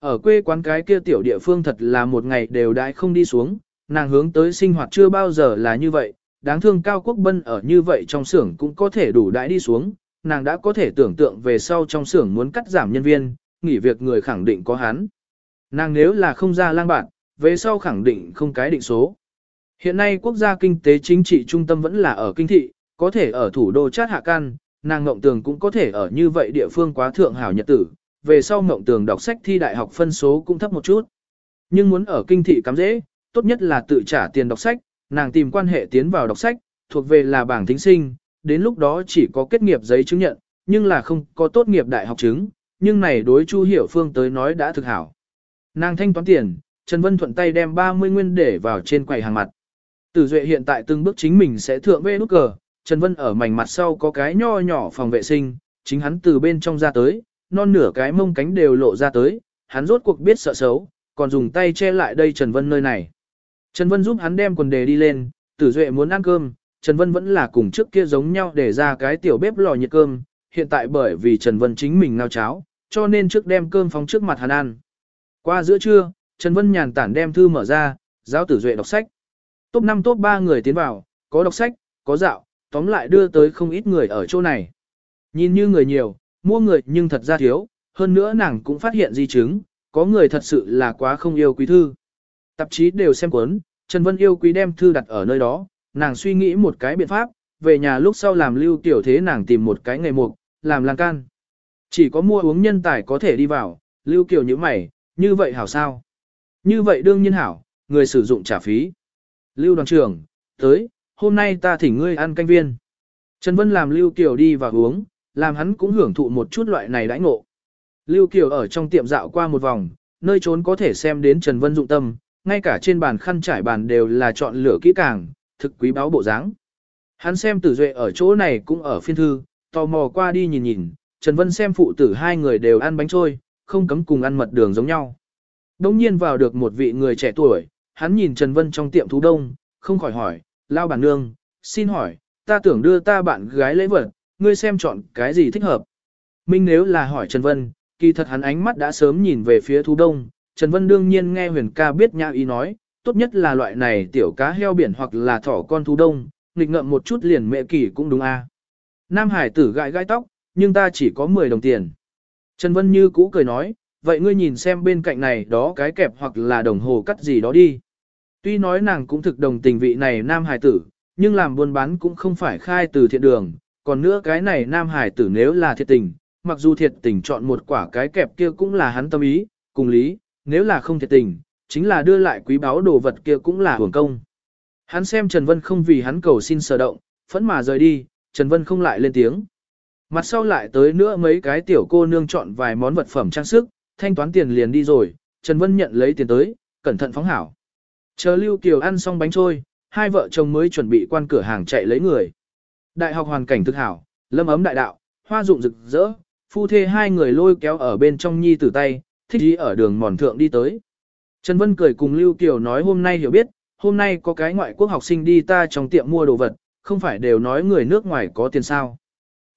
Ở quê quán cái kia tiểu địa phương thật là một ngày đều đãi không đi xuống, nàng hướng tới sinh hoạt chưa bao giờ là như vậy, đáng thương Cao Quốc Bân ở như vậy trong xưởng cũng có thể đủ đãi đi xuống, nàng đã có thể tưởng tượng về sau trong xưởng muốn cắt giảm nhân viên, nghỉ việc người khẳng định có hắn. Nàng nếu là không ra lang bạn, về sau khẳng định không cái định số. Hiện nay quốc gia kinh tế chính trị trung tâm vẫn là ở kinh thị, có thể ở thủ đô chát hạ can, nàng ngộng tường cũng có thể ở như vậy địa phương quá thượng hảo nhật tử, về sau ngộng tường đọc sách thi đại học phân số cũng thấp một chút. Nhưng muốn ở kinh thị cắm dễ, tốt nhất là tự trả tiền đọc sách, nàng tìm quan hệ tiến vào đọc sách, thuộc về là bảng thính sinh, đến lúc đó chỉ có kết nghiệp giấy chứng nhận, nhưng là không có tốt nghiệp đại học chứng, nhưng này đối Chu Hiểu Phương tới nói đã thực hảo. Nàng thanh toán tiền, Trần Vân thuận tay đem 30 nguyên để vào trên quầy hàng mặt. Tử Duệ hiện tại từng bước chính mình sẽ thượng về nút cờ, Trần Vân ở mảnh mặt sau có cái nho nhỏ phòng vệ sinh, chính hắn từ bên trong ra tới, non nửa cái mông cánh đều lộ ra tới, hắn rốt cuộc biết sợ xấu, còn dùng tay che lại đây Trần Vân nơi này. Trần Vân giúp hắn đem quần đề đi lên, tử duệ muốn ăn cơm, Trần Vân vẫn là cùng trước kia giống nhau để ra cái tiểu bếp lò nhiệt cơm, hiện tại bởi vì Trần Vân chính mình ngao cháo, cho nên trước đem cơm phóng trước mặt hắn ăn. Qua giữa trưa, Trần Vân nhàn tản đem thư mở ra, giáo tử duệ đọc sách. Top 5 top 3 người tiến vào, có đọc sách, có dạo, tóm lại đưa tới không ít người ở chỗ này. Nhìn như người nhiều, mua người nhưng thật ra thiếu, hơn nữa nàng cũng phát hiện di chứng, có người thật sự là quá không yêu quý thư. Tạp chí đều xem cuốn, Trần Vân yêu quý đem thư đặt ở nơi đó, nàng suy nghĩ một cái biện pháp, về nhà lúc sau làm lưu tiểu thế nàng tìm một cái nghề mục, làm lan can. Chỉ có mua uống nhân tài có thể đi vào, lưu kiểu như mày, như vậy hảo sao? Như vậy đương nhiên hảo, người sử dụng trả phí. Lưu đoàn trưởng, tới, hôm nay ta thỉnh ngươi ăn canh viên. Trần Vân làm Lưu Kiều đi và uống, làm hắn cũng hưởng thụ một chút loại này đãi ngộ. Lưu Kiều ở trong tiệm dạo qua một vòng, nơi trốn có thể xem đến Trần Vân dụng tâm, ngay cả trên bàn khăn trải bàn đều là chọn lựa kỹ càng, thực quý báo bộ dáng. Hắn xem tử duệ ở chỗ này cũng ở phiên thư, tò mò qua đi nhìn nhìn, Trần Vân xem phụ tử hai người đều ăn bánh trôi, không cấm cùng ăn mật đường giống nhau. Đông nhiên vào được một vị người trẻ tuổi, hắn nhìn Trần Vân trong tiệm thú đông, không khỏi hỏi, lao bản nương, xin hỏi, ta tưởng đưa ta bạn gái lễ vật, ngươi xem chọn cái gì thích hợp. Minh nếu là hỏi Trần Vân, kỳ thật hắn ánh mắt đã sớm nhìn về phía thú đông, Trần Vân đương nhiên nghe huyền ca biết nhã ý nói, tốt nhất là loại này tiểu cá heo biển hoặc là thỏ con thú đông, nghịch ngợm một chút liền mẹ kỳ cũng đúng a. Nam Hải tử gãi gai tóc, nhưng ta chỉ có 10 đồng tiền. Trần Vân như cũ cười nói, vậy ngươi nhìn xem bên cạnh này đó cái kẹp hoặc là đồng hồ cắt gì đó đi. Tuy nói nàng cũng thực đồng tình vị này nam hải tử, nhưng làm buôn bán cũng không phải khai từ thiện đường, còn nữa cái này nam hải tử nếu là thiệt tình, mặc dù thiệt tình chọn một quả cái kẹp kia cũng là hắn tâm ý, cùng lý, nếu là không thiệt tình, chính là đưa lại quý báu đồ vật kia cũng là hưởng công. Hắn xem Trần Vân không vì hắn cầu xin sở động, phẫn mà rời đi, Trần Vân không lại lên tiếng. Mặt sau lại tới nữa mấy cái tiểu cô nương chọn vài món vật phẩm trang sức, thanh toán tiền liền đi rồi, Trần Vân nhận lấy tiền tới, cẩn thận phóng hảo. Chờ Lưu Kiều ăn xong bánh trôi, hai vợ chồng mới chuẩn bị quan cửa hàng chạy lấy người. Đại học hoàn cảnh thực hảo, lâm ấm đại đạo, hoa dụng rực rỡ, phu thê hai người lôi kéo ở bên trong nhi tử tay, thích ý ở đường mòn thượng đi tới. Trần Vân cười cùng Lưu Kiều nói hôm nay hiểu biết, hôm nay có cái ngoại quốc học sinh đi ta trong tiệm mua đồ vật, không phải đều nói người nước ngoài có tiền sao.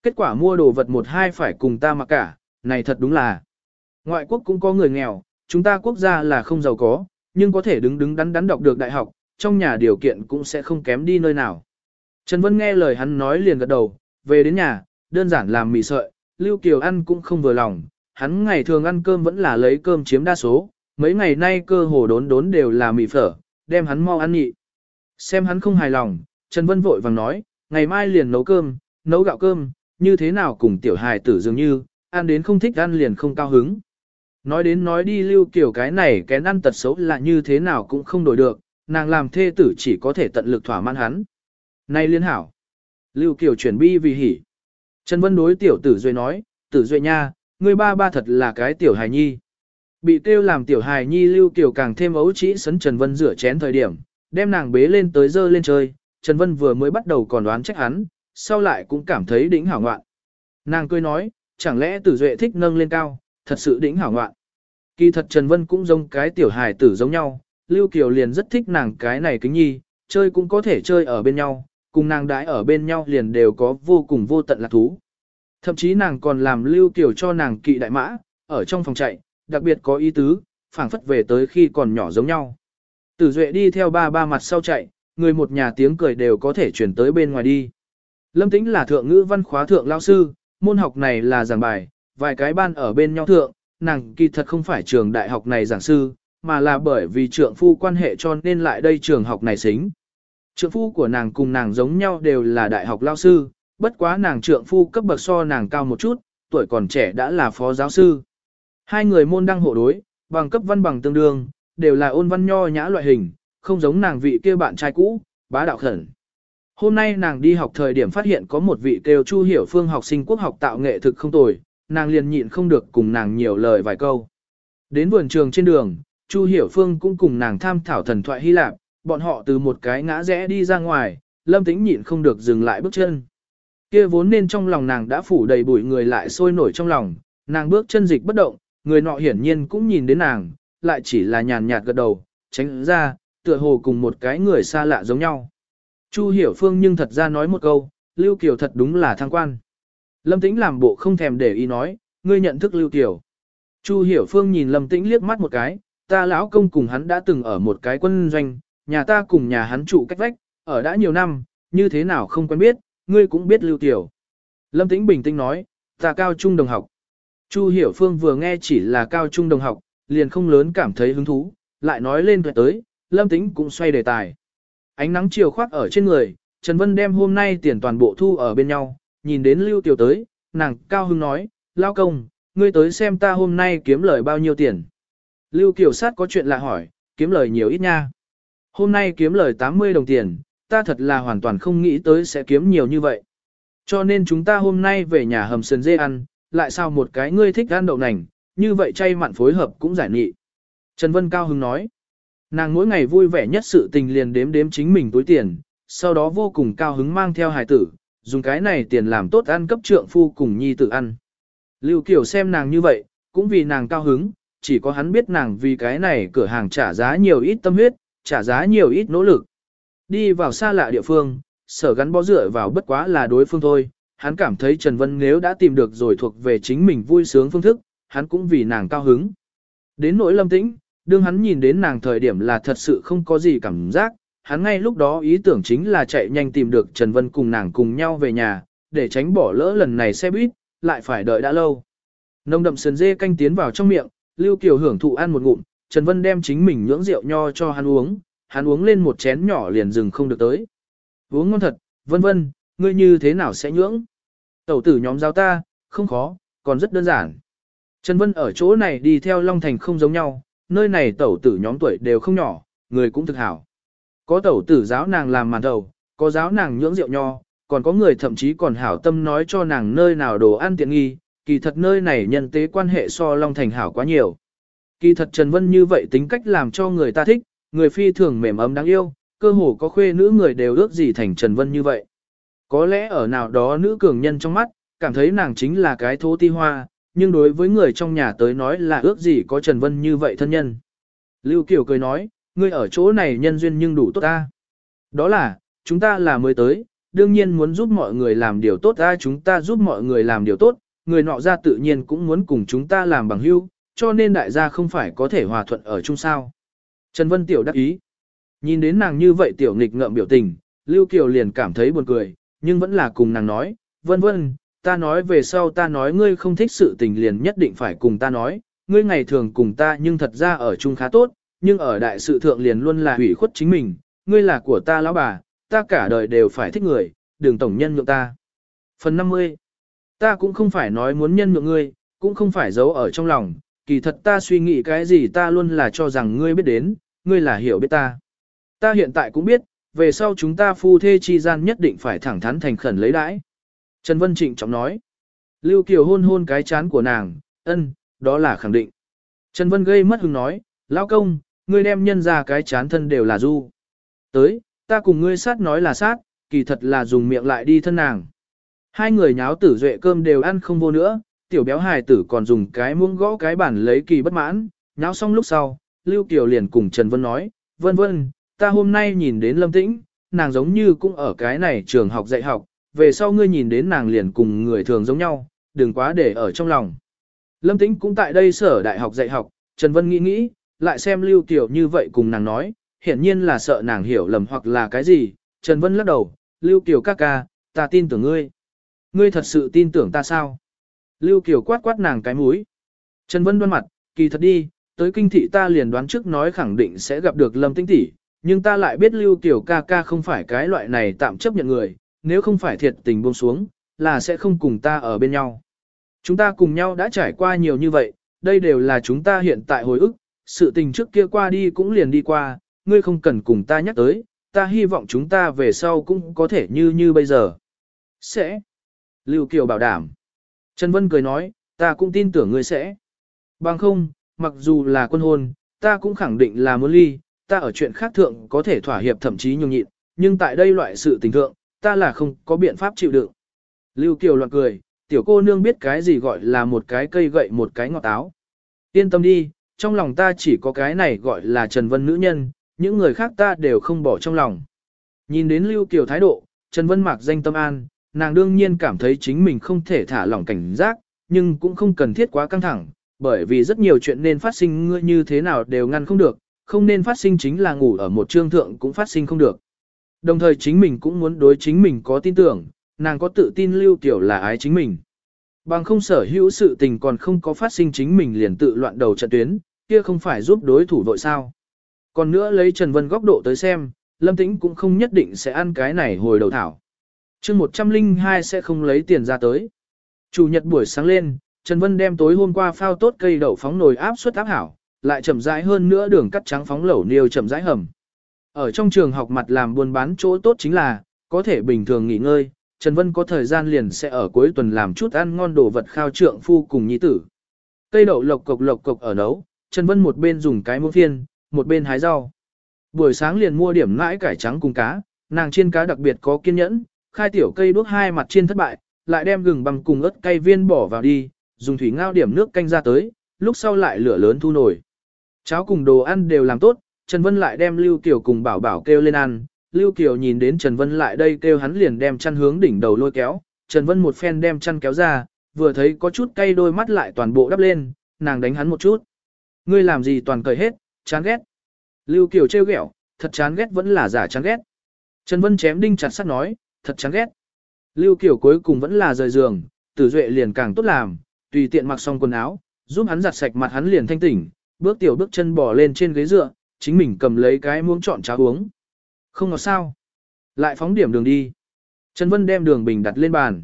Kết quả mua đồ vật một hai phải cùng ta mặc cả, này thật đúng là. Ngoại quốc cũng có người nghèo, chúng ta quốc gia là không giàu có, nhưng có thể đứng đứng đắn đắn đọc được đại học, trong nhà điều kiện cũng sẽ không kém đi nơi nào. Trần Vân nghe lời hắn nói liền gật đầu, về đến nhà, đơn giản làm mì sợi, Lưu Kiều ăn cũng không vừa lòng, hắn ngày thường ăn cơm vẫn là lấy cơm chiếm đa số, mấy ngày nay cơ hồ đốn đốn đều là mì phở, đem hắn mau ăn nhị. Xem hắn không hài lòng, Trần Vân vội vàng nói, ngày mai liền nấu cơm, nấu gạo cơm, như thế nào cùng tiểu hài tử dường như, ăn đến không thích ăn liền không cao hứng. Nói đến nói đi lưu kiểu cái này kén ăn tật xấu là như thế nào cũng không đổi được, nàng làm thê tử chỉ có thể tận lực thỏa mãn hắn. Này liên hảo. Lưu kiểu chuyển bi vì hỉ. Trần Vân đối tiểu tử duệ nói, tử duệ nha, ngươi ba ba thật là cái tiểu hài nhi. Bị kêu làm tiểu hài nhi lưu kiểu càng thêm ấu trĩ sấn Trần Vân rửa chén thời điểm, đem nàng bế lên tới dơ lên chơi, Trần Vân vừa mới bắt đầu còn đoán trách hắn, sau lại cũng cảm thấy đỉnh hảo ngoạn. Nàng cười nói, chẳng lẽ tử duệ thích nâng lên cao, thật sự đỉnh hảo ngoạn. Kỳ thật Trần Vân cũng giống cái tiểu hài tử giống nhau, Lưu Kiều liền rất thích nàng cái này kính nhi, chơi cũng có thể chơi ở bên nhau, cùng nàng đãi ở bên nhau liền đều có vô cùng vô tận lạc thú. Thậm chí nàng còn làm Lưu Kiều cho nàng kỵ đại mã, ở trong phòng chạy, đặc biệt có ý tứ, phảng phất về tới khi còn nhỏ giống nhau. Tử Duệ đi theo ba ba mặt sau chạy, người một nhà tiếng cười đều có thể chuyển tới bên ngoài đi. Lâm Tĩnh là thượng ngữ văn khóa thượng lao sư, môn học này là giảng bài, vài cái ban ở bên nhau thượng, nàng kỳ thật không phải trường đại học này giảng sư, mà là bởi vì trượng phu quan hệ cho nên lại đây trường học này xính. Trượng phu của nàng cùng nàng giống nhau đều là đại học lao sư, bất quá nàng trượng phu cấp bậc so nàng cao một chút, tuổi còn trẻ đã là phó giáo sư. Hai người môn đăng hộ đối, bằng cấp văn bằng tương đương, đều là ôn văn nho nhã loại hình, không giống nàng vị kia bạn trai cũ, bá đạo khẩn. Hôm nay nàng đi học thời điểm phát hiện có một vị kêu Chu Hiểu Phương học sinh quốc học tạo nghệ thực không tồi, nàng liền nhịn không được cùng nàng nhiều lời vài câu. Đến vườn trường trên đường, Chu Hiểu Phương cũng cùng nàng tham thảo thần thoại Hy Lạp, bọn họ từ một cái ngã rẽ đi ra ngoài, Lâm Tĩnh nhịn không được dừng lại bước chân. Kia vốn nên trong lòng nàng đã phủ đầy bụi người lại sôi nổi trong lòng, nàng bước chân dịch bất động, người nọ hiển nhiên cũng nhìn đến nàng, lại chỉ là nhàn nhạt gật đầu, tránh ra, tựa hồ cùng một cái người xa lạ giống nhau. Chu Hiểu Phương nhưng thật ra nói một câu, Lưu Kiều thật đúng là thăng quan. Lâm Tĩnh làm bộ không thèm để ý nói, ngươi nhận thức Lưu Kiều. Chu Hiểu Phương nhìn Lâm Tĩnh liếc mắt một cái, ta lão công cùng hắn đã từng ở một cái quân doanh, nhà ta cùng nhà hắn trụ cách vách, ở đã nhiều năm, như thế nào không quen biết, ngươi cũng biết Lưu tiểu. Lâm Tĩnh bình tĩnh nói, ta cao trung đồng học. Chu Hiểu Phương vừa nghe chỉ là cao trung đồng học, liền không lớn cảm thấy hứng thú, lại nói lên tuệ tới, Lâm Tĩnh cũng xoay đề tài. Ánh nắng chiều khoác ở trên người, Trần Vân đem hôm nay tiền toàn bộ thu ở bên nhau, nhìn đến Lưu Tiểu tới, nàng cao hưng nói, lao công, ngươi tới xem ta hôm nay kiếm lời bao nhiêu tiền. Lưu Kiều sát có chuyện lạ hỏi, kiếm lời nhiều ít nha. Hôm nay kiếm lời 80 đồng tiền, ta thật là hoàn toàn không nghĩ tới sẽ kiếm nhiều như vậy. Cho nên chúng ta hôm nay về nhà hầm sườn dê ăn, lại sao một cái ngươi thích ăn đậu nành, như vậy chay mặn phối hợp cũng giải nghị. Trần Vân Cao Hưng nói, nàng mỗi ngày vui vẻ nhất sự tình liền đếm đếm chính mình túi tiền, sau đó vô cùng cao hứng mang theo hài tử, dùng cái này tiền làm tốt ăn cấp trượng phu cùng nhi tử ăn. Lưu Kiều xem nàng như vậy, cũng vì nàng cao hứng, chỉ có hắn biết nàng vì cái này cửa hàng trả giá nhiều ít tâm huyết, trả giá nhiều ít nỗ lực. Đi vào xa lạ địa phương, sở gắn bó dựa vào bất quá là đối phương thôi, hắn cảm thấy Trần Vân nếu đã tìm được rồi thuộc về chính mình vui sướng phương thức, hắn cũng vì nàng cao hứng. Đến nỗi lâm tĩnh, đương hắn nhìn đến nàng thời điểm là thật sự không có gì cảm giác, hắn ngay lúc đó ý tưởng chính là chạy nhanh tìm được Trần Vân cùng nàng cùng nhau về nhà, để tránh bỏ lỡ lần này xe buýt, lại phải đợi đã lâu. Nông đậm sườn dê canh tiến vào trong miệng, Lưu Kiều hưởng thụ ăn một ngụm, Trần Vân đem chính mình nhưỡng rượu nho cho hắn uống, hắn uống lên một chén nhỏ liền dừng không được tới. Uống ngon thật, vân vân, ngươi như thế nào sẽ nhưỡng? Tẩu tử nhóm giáo ta, không khó, còn rất đơn giản. Trần Vân ở chỗ này đi theo Long Thành không giống nhau, nơi này tẩu tử nhóm tuổi đều không nhỏ, người cũng thực hảo. Có tẩu tử giáo nàng làm màn đầu, có giáo nàng nhưỡng rượu nho, còn có người thậm chí còn hảo tâm nói cho nàng nơi nào đồ ăn tiện nghi, kỳ thật nơi này nhân tế quan hệ so Long Thành hảo quá nhiều. Kỳ thật Trần Vân như vậy tính cách làm cho người ta thích, người phi thường mềm ấm đáng yêu, cơ hồ có khuê nữ người đều ước gì thành Trần Vân như vậy. Có lẽ ở nào đó nữ cường nhân trong mắt, cảm thấy nàng chính là cái thố ti hoa, nhưng đối với người trong nhà tới nói là ước gì có Trần Vân như vậy thân nhân. Lưu Kiều cười nói, ngươi ở chỗ này nhân duyên nhưng đủ tốt ta. Đó là, chúng ta là mới tới, đương nhiên muốn giúp mọi người làm điều tốt ta chúng ta giúp mọi người làm điều tốt, người nọ ra tự nhiên cũng muốn cùng chúng ta làm bằng hữu, cho nên đại gia không phải có thể hòa thuận ở chung sao. Trần Vân Tiểu đắc ý. Nhìn đến nàng như vậy Tiểu nghịch ngợm biểu tình, Lưu Kiều liền cảm thấy buồn cười, nhưng vẫn là cùng nàng nói, vân vân, ta nói về sau ta nói ngươi không thích sự tình liền nhất định phải cùng ta nói, ngươi ngày thường cùng ta nhưng thật ra ở chung khá tốt, nhưng ở đại sự thượng liền luôn là hủy khuất chính mình, ngươi là của ta lão bà, ta cả đời đều phải thích người, đừng tổng nhân nhượng ta. Phần 50 Ta cũng không phải nói muốn nhân nhượng ngươi, cũng không phải giấu ở trong lòng, kỳ thật ta suy nghĩ cái gì ta luôn là cho rằng ngươi biết đến, ngươi là hiểu biết ta. Ta hiện tại cũng biết, về sau chúng ta phu thê chi gian nhất định phải thẳng thắn thành khẩn lấy đãi. Trần Vân Trịnh trọng nói. Lưu Kiều hôn hôn cái chán của nàng, ân, đó là khẳng định. Trần Vân gây mất hứng nói, lão công, ngươi đem nhân ra cái chán thân đều là du. Tới, ta cùng ngươi sát nói là sát, kỳ thật là dùng miệng lại đi thân nàng. Hai người nháo tử duệ cơm đều ăn không vô nữa, tiểu béo hài tử còn dùng cái muỗng gõ cái bản lấy kỳ bất mãn, nháo xong lúc sau, Lưu Kiều liền cùng Trần Vân nói, vân vân, ta hôm nay nhìn đến Lâm Tĩnh, nàng giống như cũng ở cái này trường học dạy học, về sau ngươi nhìn đến nàng liền cùng người thường giống nhau, đừng quá để ở trong lòng. Lâm Tĩnh cũng tại đây sở đại học dạy học, Trần Vân nghĩ nghĩ, lại xem Lưu Kiều như vậy cùng nàng nói, hiển nhiên là sợ nàng hiểu lầm hoặc là cái gì, Trần Vân lắc đầu, Lưu Kiều ca ca, ta tin tưởng ngươi. Ngươi thật sự tin tưởng ta sao? Lưu Kiều quát quát nàng cái mũi. Trần Vân đoan mặt, kỳ thật đi, tới kinh thị ta liền đoán trước nói khẳng định sẽ gặp được Lâm Tĩnh tỷ, nhưng ta lại biết Lưu Kiều ca ca không phải cái loại này tạm chấp nhận người, nếu không phải thiệt tình buông xuống, là sẽ không cùng ta ở bên nhau. Chúng ta cùng nhau đã trải qua nhiều như vậy, đây đều là chúng ta hiện tại hồi ức, sự tình trước kia qua đi cũng liền đi qua, ngươi không cần cùng ta nhắc tới, ta hy vọng chúng ta về sau cũng có thể như như bây giờ. Sẽ. Lưu Kiều bảo đảm. Trần Vân cười nói, ta cũng tin tưởng ngươi sẽ. Bằng không, mặc dù là quân hôn, ta cũng khẳng định là muốn ly, ta ở chuyện khác thượng có thể thỏa hiệp thậm chí nhường nhịn, nhưng tại đây loại sự tình thượng, ta là không có biện pháp chịu đựng. Lưu Kiều loạn cười, tiểu cô nương biết cái gì gọi là một cái cây gậy một cái ngọt táo. Yên tâm đi, trong lòng ta chỉ có cái này gọi là Trần Vân nữ nhân, những người khác ta đều không bỏ trong lòng. Nhìn đến Lưu Kiều thái độ, Trần Vân mạc danh tâm an, nàng đương nhiên cảm thấy chính mình không thể thả lỏng cảnh giác, nhưng cũng không cần thiết quá căng thẳng, bởi vì rất nhiều chuyện nên phát sinh ngươi như thế nào đều ngăn không được, không nên phát sinh chính là ngủ ở một trương thượng cũng phát sinh không được. Đồng thời chính mình cũng muốn đối chính mình có tin tưởng, nàng có tự tin lưu tiểu là ái chính mình. Bằng không sở hữu sự tình còn không có phát sinh chính mình liền tự loạn đầu trận tuyến, kia không phải giúp đối thủ vội sao. Còn nữa lấy Trần Vân góc độ tới xem, Lâm Tĩnh cũng không nhất định sẽ ăn cái này hồi đầu thảo chương 102 sẽ không lấy tiền ra tới. Chủ nhật buổi sáng lên, Trần Vân đem tối hôm qua phao tốt cây đậu phóng nồi áp suất áp hảo, lại chậm rãi hơn nữa đường cắt trắng phóng lẩu niêu chậm rãi hầm. Ở trong trường học mặt làm buôn bán chỗ tốt chính là, có thể bình thường nghỉ ngơi, Trần Vân có thời gian liền sẽ ở cuối tuần làm chút ăn ngon đồ vật khao trượng phu cùng nhi tử. Cây đậu lộc cộc lộc cộc ở nấu, Trần Vân một bên dùng cái muỗng phiên, một bên hái rau. Buổi sáng liền mua điểm nãi cải trắng cùng cá, nàng chiên cá đặc biệt có kiên nhẫn, khai tiểu cây đuốc hai mặt trên thất bại, lại đem gừng bằng cùng ớt cay viên bỏ vào đi, dùng thủy ngao điểm nước canh ra tới, lúc sau lại lửa lớn thu nổi. Cháo cùng đồ ăn đều làm tốt, Trần Vân lại đem Lưu Kiều cùng Bảo Bảo kêu lên ăn, Lưu Kiều nhìn đến Trần Vân lại đây kêu hắn liền đem chăn hướng đỉnh đầu lôi kéo, Trần Vân một phen đem chăn kéo ra, vừa thấy có chút cay đôi mắt lại toàn bộ đắp lên, nàng đánh hắn một chút. Ngươi làm gì toàn cởi hết, chán ghét. Lưu Kiều trêu ghẹo, thật chán ghét vẫn là giả chán ghét. Trần Vân chém đinh chặt sắt nói, thật chán ghét. Lưu Kiều cuối cùng vẫn là rời giường, Tử Duệ liền càng tốt làm, tùy tiện mặc xong quần áo, giúp hắn giặt sạch mặt hắn liền thanh tỉnh, bước tiểu bước chân bỏ lên trên ghế dựa, chính mình cầm lấy cái muỗng chọn cháo uống. Không có sao? Lại phóng điểm đường đi. Trần Vân đem đường bình đặt lên bàn.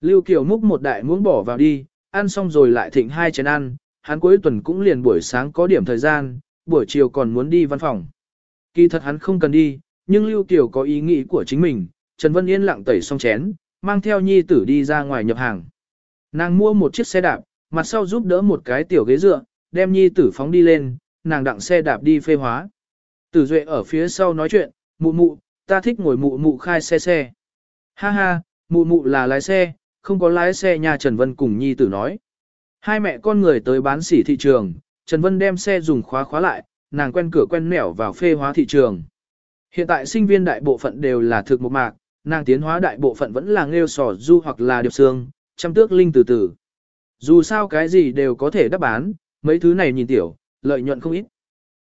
Lưu Kiều múc một đại muỗng bỏ vào đi, ăn xong rồi lại thịnh hai chén ăn, hắn cuối tuần cũng liền buổi sáng có điểm thời gian, buổi chiều còn muốn đi văn phòng. Kỳ thật hắn không cần đi, nhưng Lưu Kiều có ý nghĩ của chính mình, Trần Vân yên lặng tẩy xong chén, mang theo nhi tử đi ra ngoài nhập hàng. Nàng mua một chiếc xe đạp, mặt sau giúp đỡ một cái tiểu ghế dựa, đem nhi tử phóng đi lên, nàng đặng xe đạp đi phê hóa. Tử Duệ ở phía sau nói chuyện, mụ mụ, ta thích ngồi mụ mụ khai xe xe. Ha ha, mụ mụ là lái xe, không có lái xe nhà Trần Vân cùng nhi tử nói. Hai mẹ con người tới bán sỉ thị trường, Trần Vân đem xe dùng khóa khóa lại, nàng quen cửa quen nẻo vào phê hóa thị trường. Hiện tại sinh viên đại bộ phận đều là thực một mạc, nàng tiến hóa đại bộ phận vẫn là nghêu sò du hoặc là điệp xương, chăm tước linh từ từ. Dù sao cái gì đều có thể đáp bán, mấy thứ này nhìn tiểu, lợi nhuận không ít.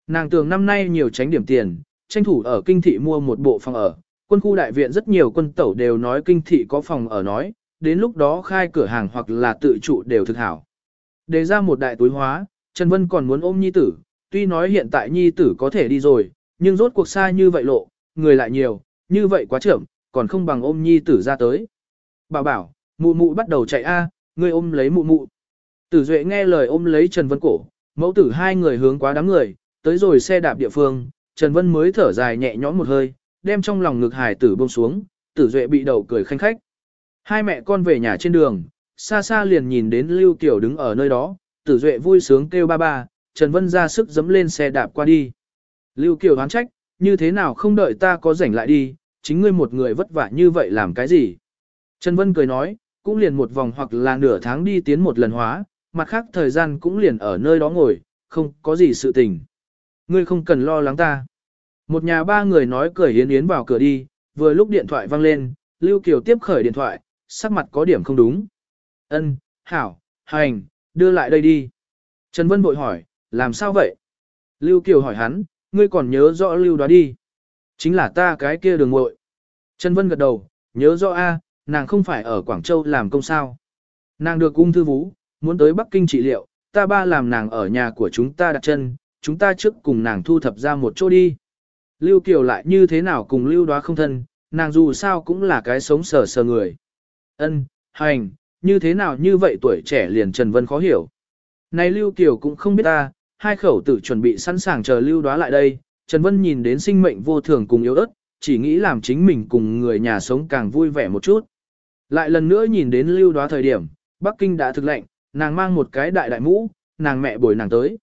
Nàng tưởng năm nay nhiều tránh điểm tiền, tranh thủ ở kinh thị mua một bộ phòng ở. Quân khu đại viện rất nhiều quân tẩu đều nói kinh thị có phòng ở nói, đến lúc đó khai cửa hàng hoặc là tự trụ đều thực hảo. Đề ra một đại túi hóa, Trần Vân còn muốn ôm nhi tử, tuy nói hiện tại nhi tử có thể đi rồi, nhưng rốt cuộc xa như vậy lộ, người lại nhiều, như vậy quá trưởng còn không bằng ôm nhi tử ra tới. Bảo bảo, mụ mụ bắt đầu chạy a, ngươi ôm lấy mụ mụ. Tử Duệ nghe lời ôm lấy Trần Vân cổ, mẫu tử hai người hướng quá đám người, tới rồi xe đạp địa phương, Trần Vân mới thở dài nhẹ nhõm một hơi, đem trong lòng ngực hải tử buông xuống, Tử Duệ bị đầu cười khanh khách. Hai mẹ con về nhà trên đường, xa xa liền nhìn đến Lưu Kiều đứng ở nơi đó, Tử Duệ vui sướng kêu ba ba, Trần Vân ra sức dấm lên xe đạp qua đi. Lưu Kiều đoán trách, như thế nào không đợi ta có rảnh lại đi, chính ngươi một người vất vả như vậy làm cái gì? Trần Vân cười nói, cũng liền một vòng hoặc là nửa tháng đi tiến một lần hóa, mặt khác thời gian cũng liền ở nơi đó ngồi, không có gì sự tình. Ngươi không cần lo lắng ta. Một nhà ba người nói cười yến yến vào cửa đi, vừa lúc điện thoại vang lên, Lưu Kiều tiếp khởi điện thoại, sắc mặt có điểm không đúng. Ân, hảo, hành, đưa lại đây đi. Trần Vân bội hỏi, làm sao vậy? Lưu Kiều hỏi hắn, ngươi còn nhớ rõ Lưu đó đi. Chính là ta cái kia đường muội. Trần Vân gật đầu, nhớ rõ a, nàng không phải ở Quảng Châu làm công sao. Nàng được ung thư vú, muốn tới Bắc Kinh trị liệu, ta ba làm nàng ở nhà của chúng ta đặt chân, chúng ta trước cùng nàng thu thập ra một chỗ đi. Lưu Kiều lại như thế nào cùng Lưu đoá không thân, nàng dù sao cũng là cái sống sờ sờ người. Ân, hành, như thế nào như vậy tuổi trẻ liền Trần Vân khó hiểu. Này Lưu Kiều cũng không biết ta, hai khẩu tử chuẩn bị sẵn sàng chờ Lưu đoá lại đây, Trần Vân nhìn đến sinh mệnh vô thường cùng yếu ớt, chỉ nghĩ làm chính mình cùng người nhà sống càng vui vẻ một chút. Lại lần nữa nhìn đến Lưu đoá thời điểm, Bắc Kinh đã thực lệnh, nàng mang một cái đại đại mũ, nàng mẹ bồi nàng tới.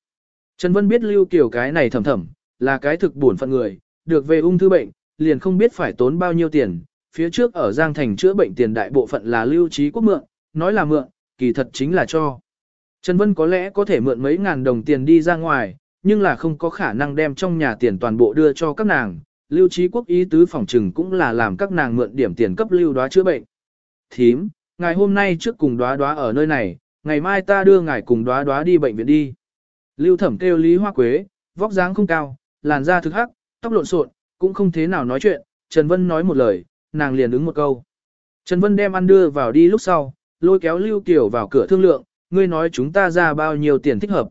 Trần Vân biết Lưu kiểu cái này thầm thầm, là cái thực buồn phận người, được về ung thư bệnh, liền không biết phải tốn bao nhiêu tiền. Phía trước ở Giang Thành chữa bệnh tiền đại bộ phận là lưu trí quốc mượn, nói là mượn, kỳ thật chính là cho. Trần Vân có lẽ có thể mượn mấy ngàn đồng tiền đi ra ngoài, nhưng là không có khả năng đem trong nhà tiền toàn bộ đưa cho các nàng. Lưu trí quốc ý tứ phòng trừng cũng là làm các nàng mượn điểm tiền cấp lưu đoá chữa bệnh. Thím, ngày hôm nay trước cùng đoá đoá ở nơi này, ngày mai ta đưa ngài cùng đoá đoá đi bệnh viện đi. Lưu thẩm kêu Lý Hoa Quế, vóc dáng không cao, làn da thực hắc, tóc lộn xộn, cũng không thế nào nói chuyện, Trần Vân nói một lời, nàng liền ứng một câu. Trần Vân đem ăn đưa vào đi lúc sau, lôi kéo Lưu Kiều vào cửa thương lượng, ngươi nói chúng ta ra bao nhiêu tiền thích hợp.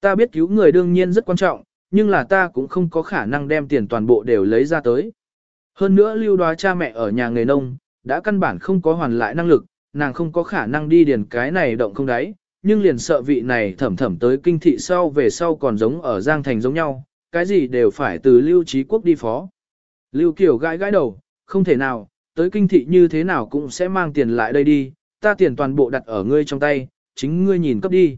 Ta biết cứu người đương nhiên rất quan trọng, nhưng là ta cũng không có khả năng đem tiền toàn bộ đều lấy ra tới. Hơn nữa lưu đoá cha mẹ ở nhà nghề nông, đã căn bản không có hoàn lại năng lực, nàng không có khả năng đi điền cái này động không đáy, nhưng liền sợ vị này thẩm thẩm tới kinh thị sau về sau còn giống ở Giang Thành giống nhau, cái gì đều phải từ lưu trí quốc đi phó. Lưu Kiều gãi gãi đầu, không thể nào, tới kinh thị như thế nào cũng sẽ mang tiền lại đây đi, ta tiền toàn bộ đặt ở ngươi trong tay, chính ngươi nhìn cấp đi.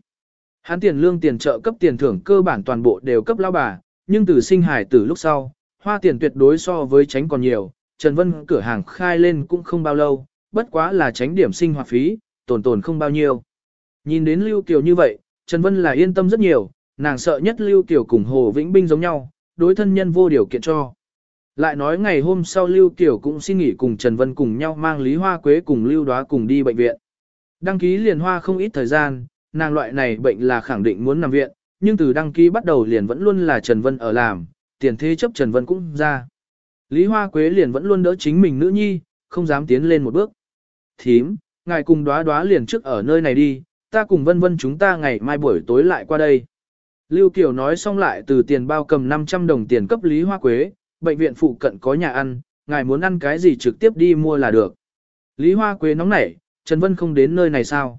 Hắn tiền lương tiền trợ cấp tiền thưởng cơ bản toàn bộ đều cấp lao bà, nhưng từ sinh hải từ lúc sau, hoa tiền tuyệt đối so với tránh còn nhiều, Trần Vân cửa hàng khai lên cũng không bao lâu, bất quá là tránh điểm sinh hoạt phí, tồn tồn không bao nhiêu. Nhìn đến Lưu Kiều như vậy, Trần Vân là yên tâm rất nhiều, nàng sợ nhất Lưu Kiều cùng Hồ Vĩnh Binh giống nhau, đối thân nhân vô điều kiện cho. Lại nói ngày hôm sau Lưu Kiều cũng xin nghỉ cùng Trần Vân cùng nhau mang Lý Hoa Quế cùng Lưu Đoá cùng đi bệnh viện. Đăng ký liền hoa không ít thời gian, nàng loại này bệnh là khẳng định muốn nằm viện, nhưng từ đăng ký bắt đầu liền vẫn luôn là Trần Vân ở làm, tiền thế chấp Trần Vân cũng ra. Lý Hoa Quế liền vẫn luôn đỡ chính mình nữ nhi, không dám tiến lên một bước. Thím, ngài cùng đoá đoá liền trước ở nơi này đi, ta cùng vân vân chúng ta ngày mai buổi tối lại qua đây. Lưu Kiều nói xong lại từ tiền bao cầm 500 đồng tiền cấp Lý Hoa Quế, bệnh viện phụ cận có nhà ăn, ngài muốn ăn cái gì trực tiếp đi mua là được. Lý Hoa Quế nóng nảy, Trần Vân không đến nơi này sao?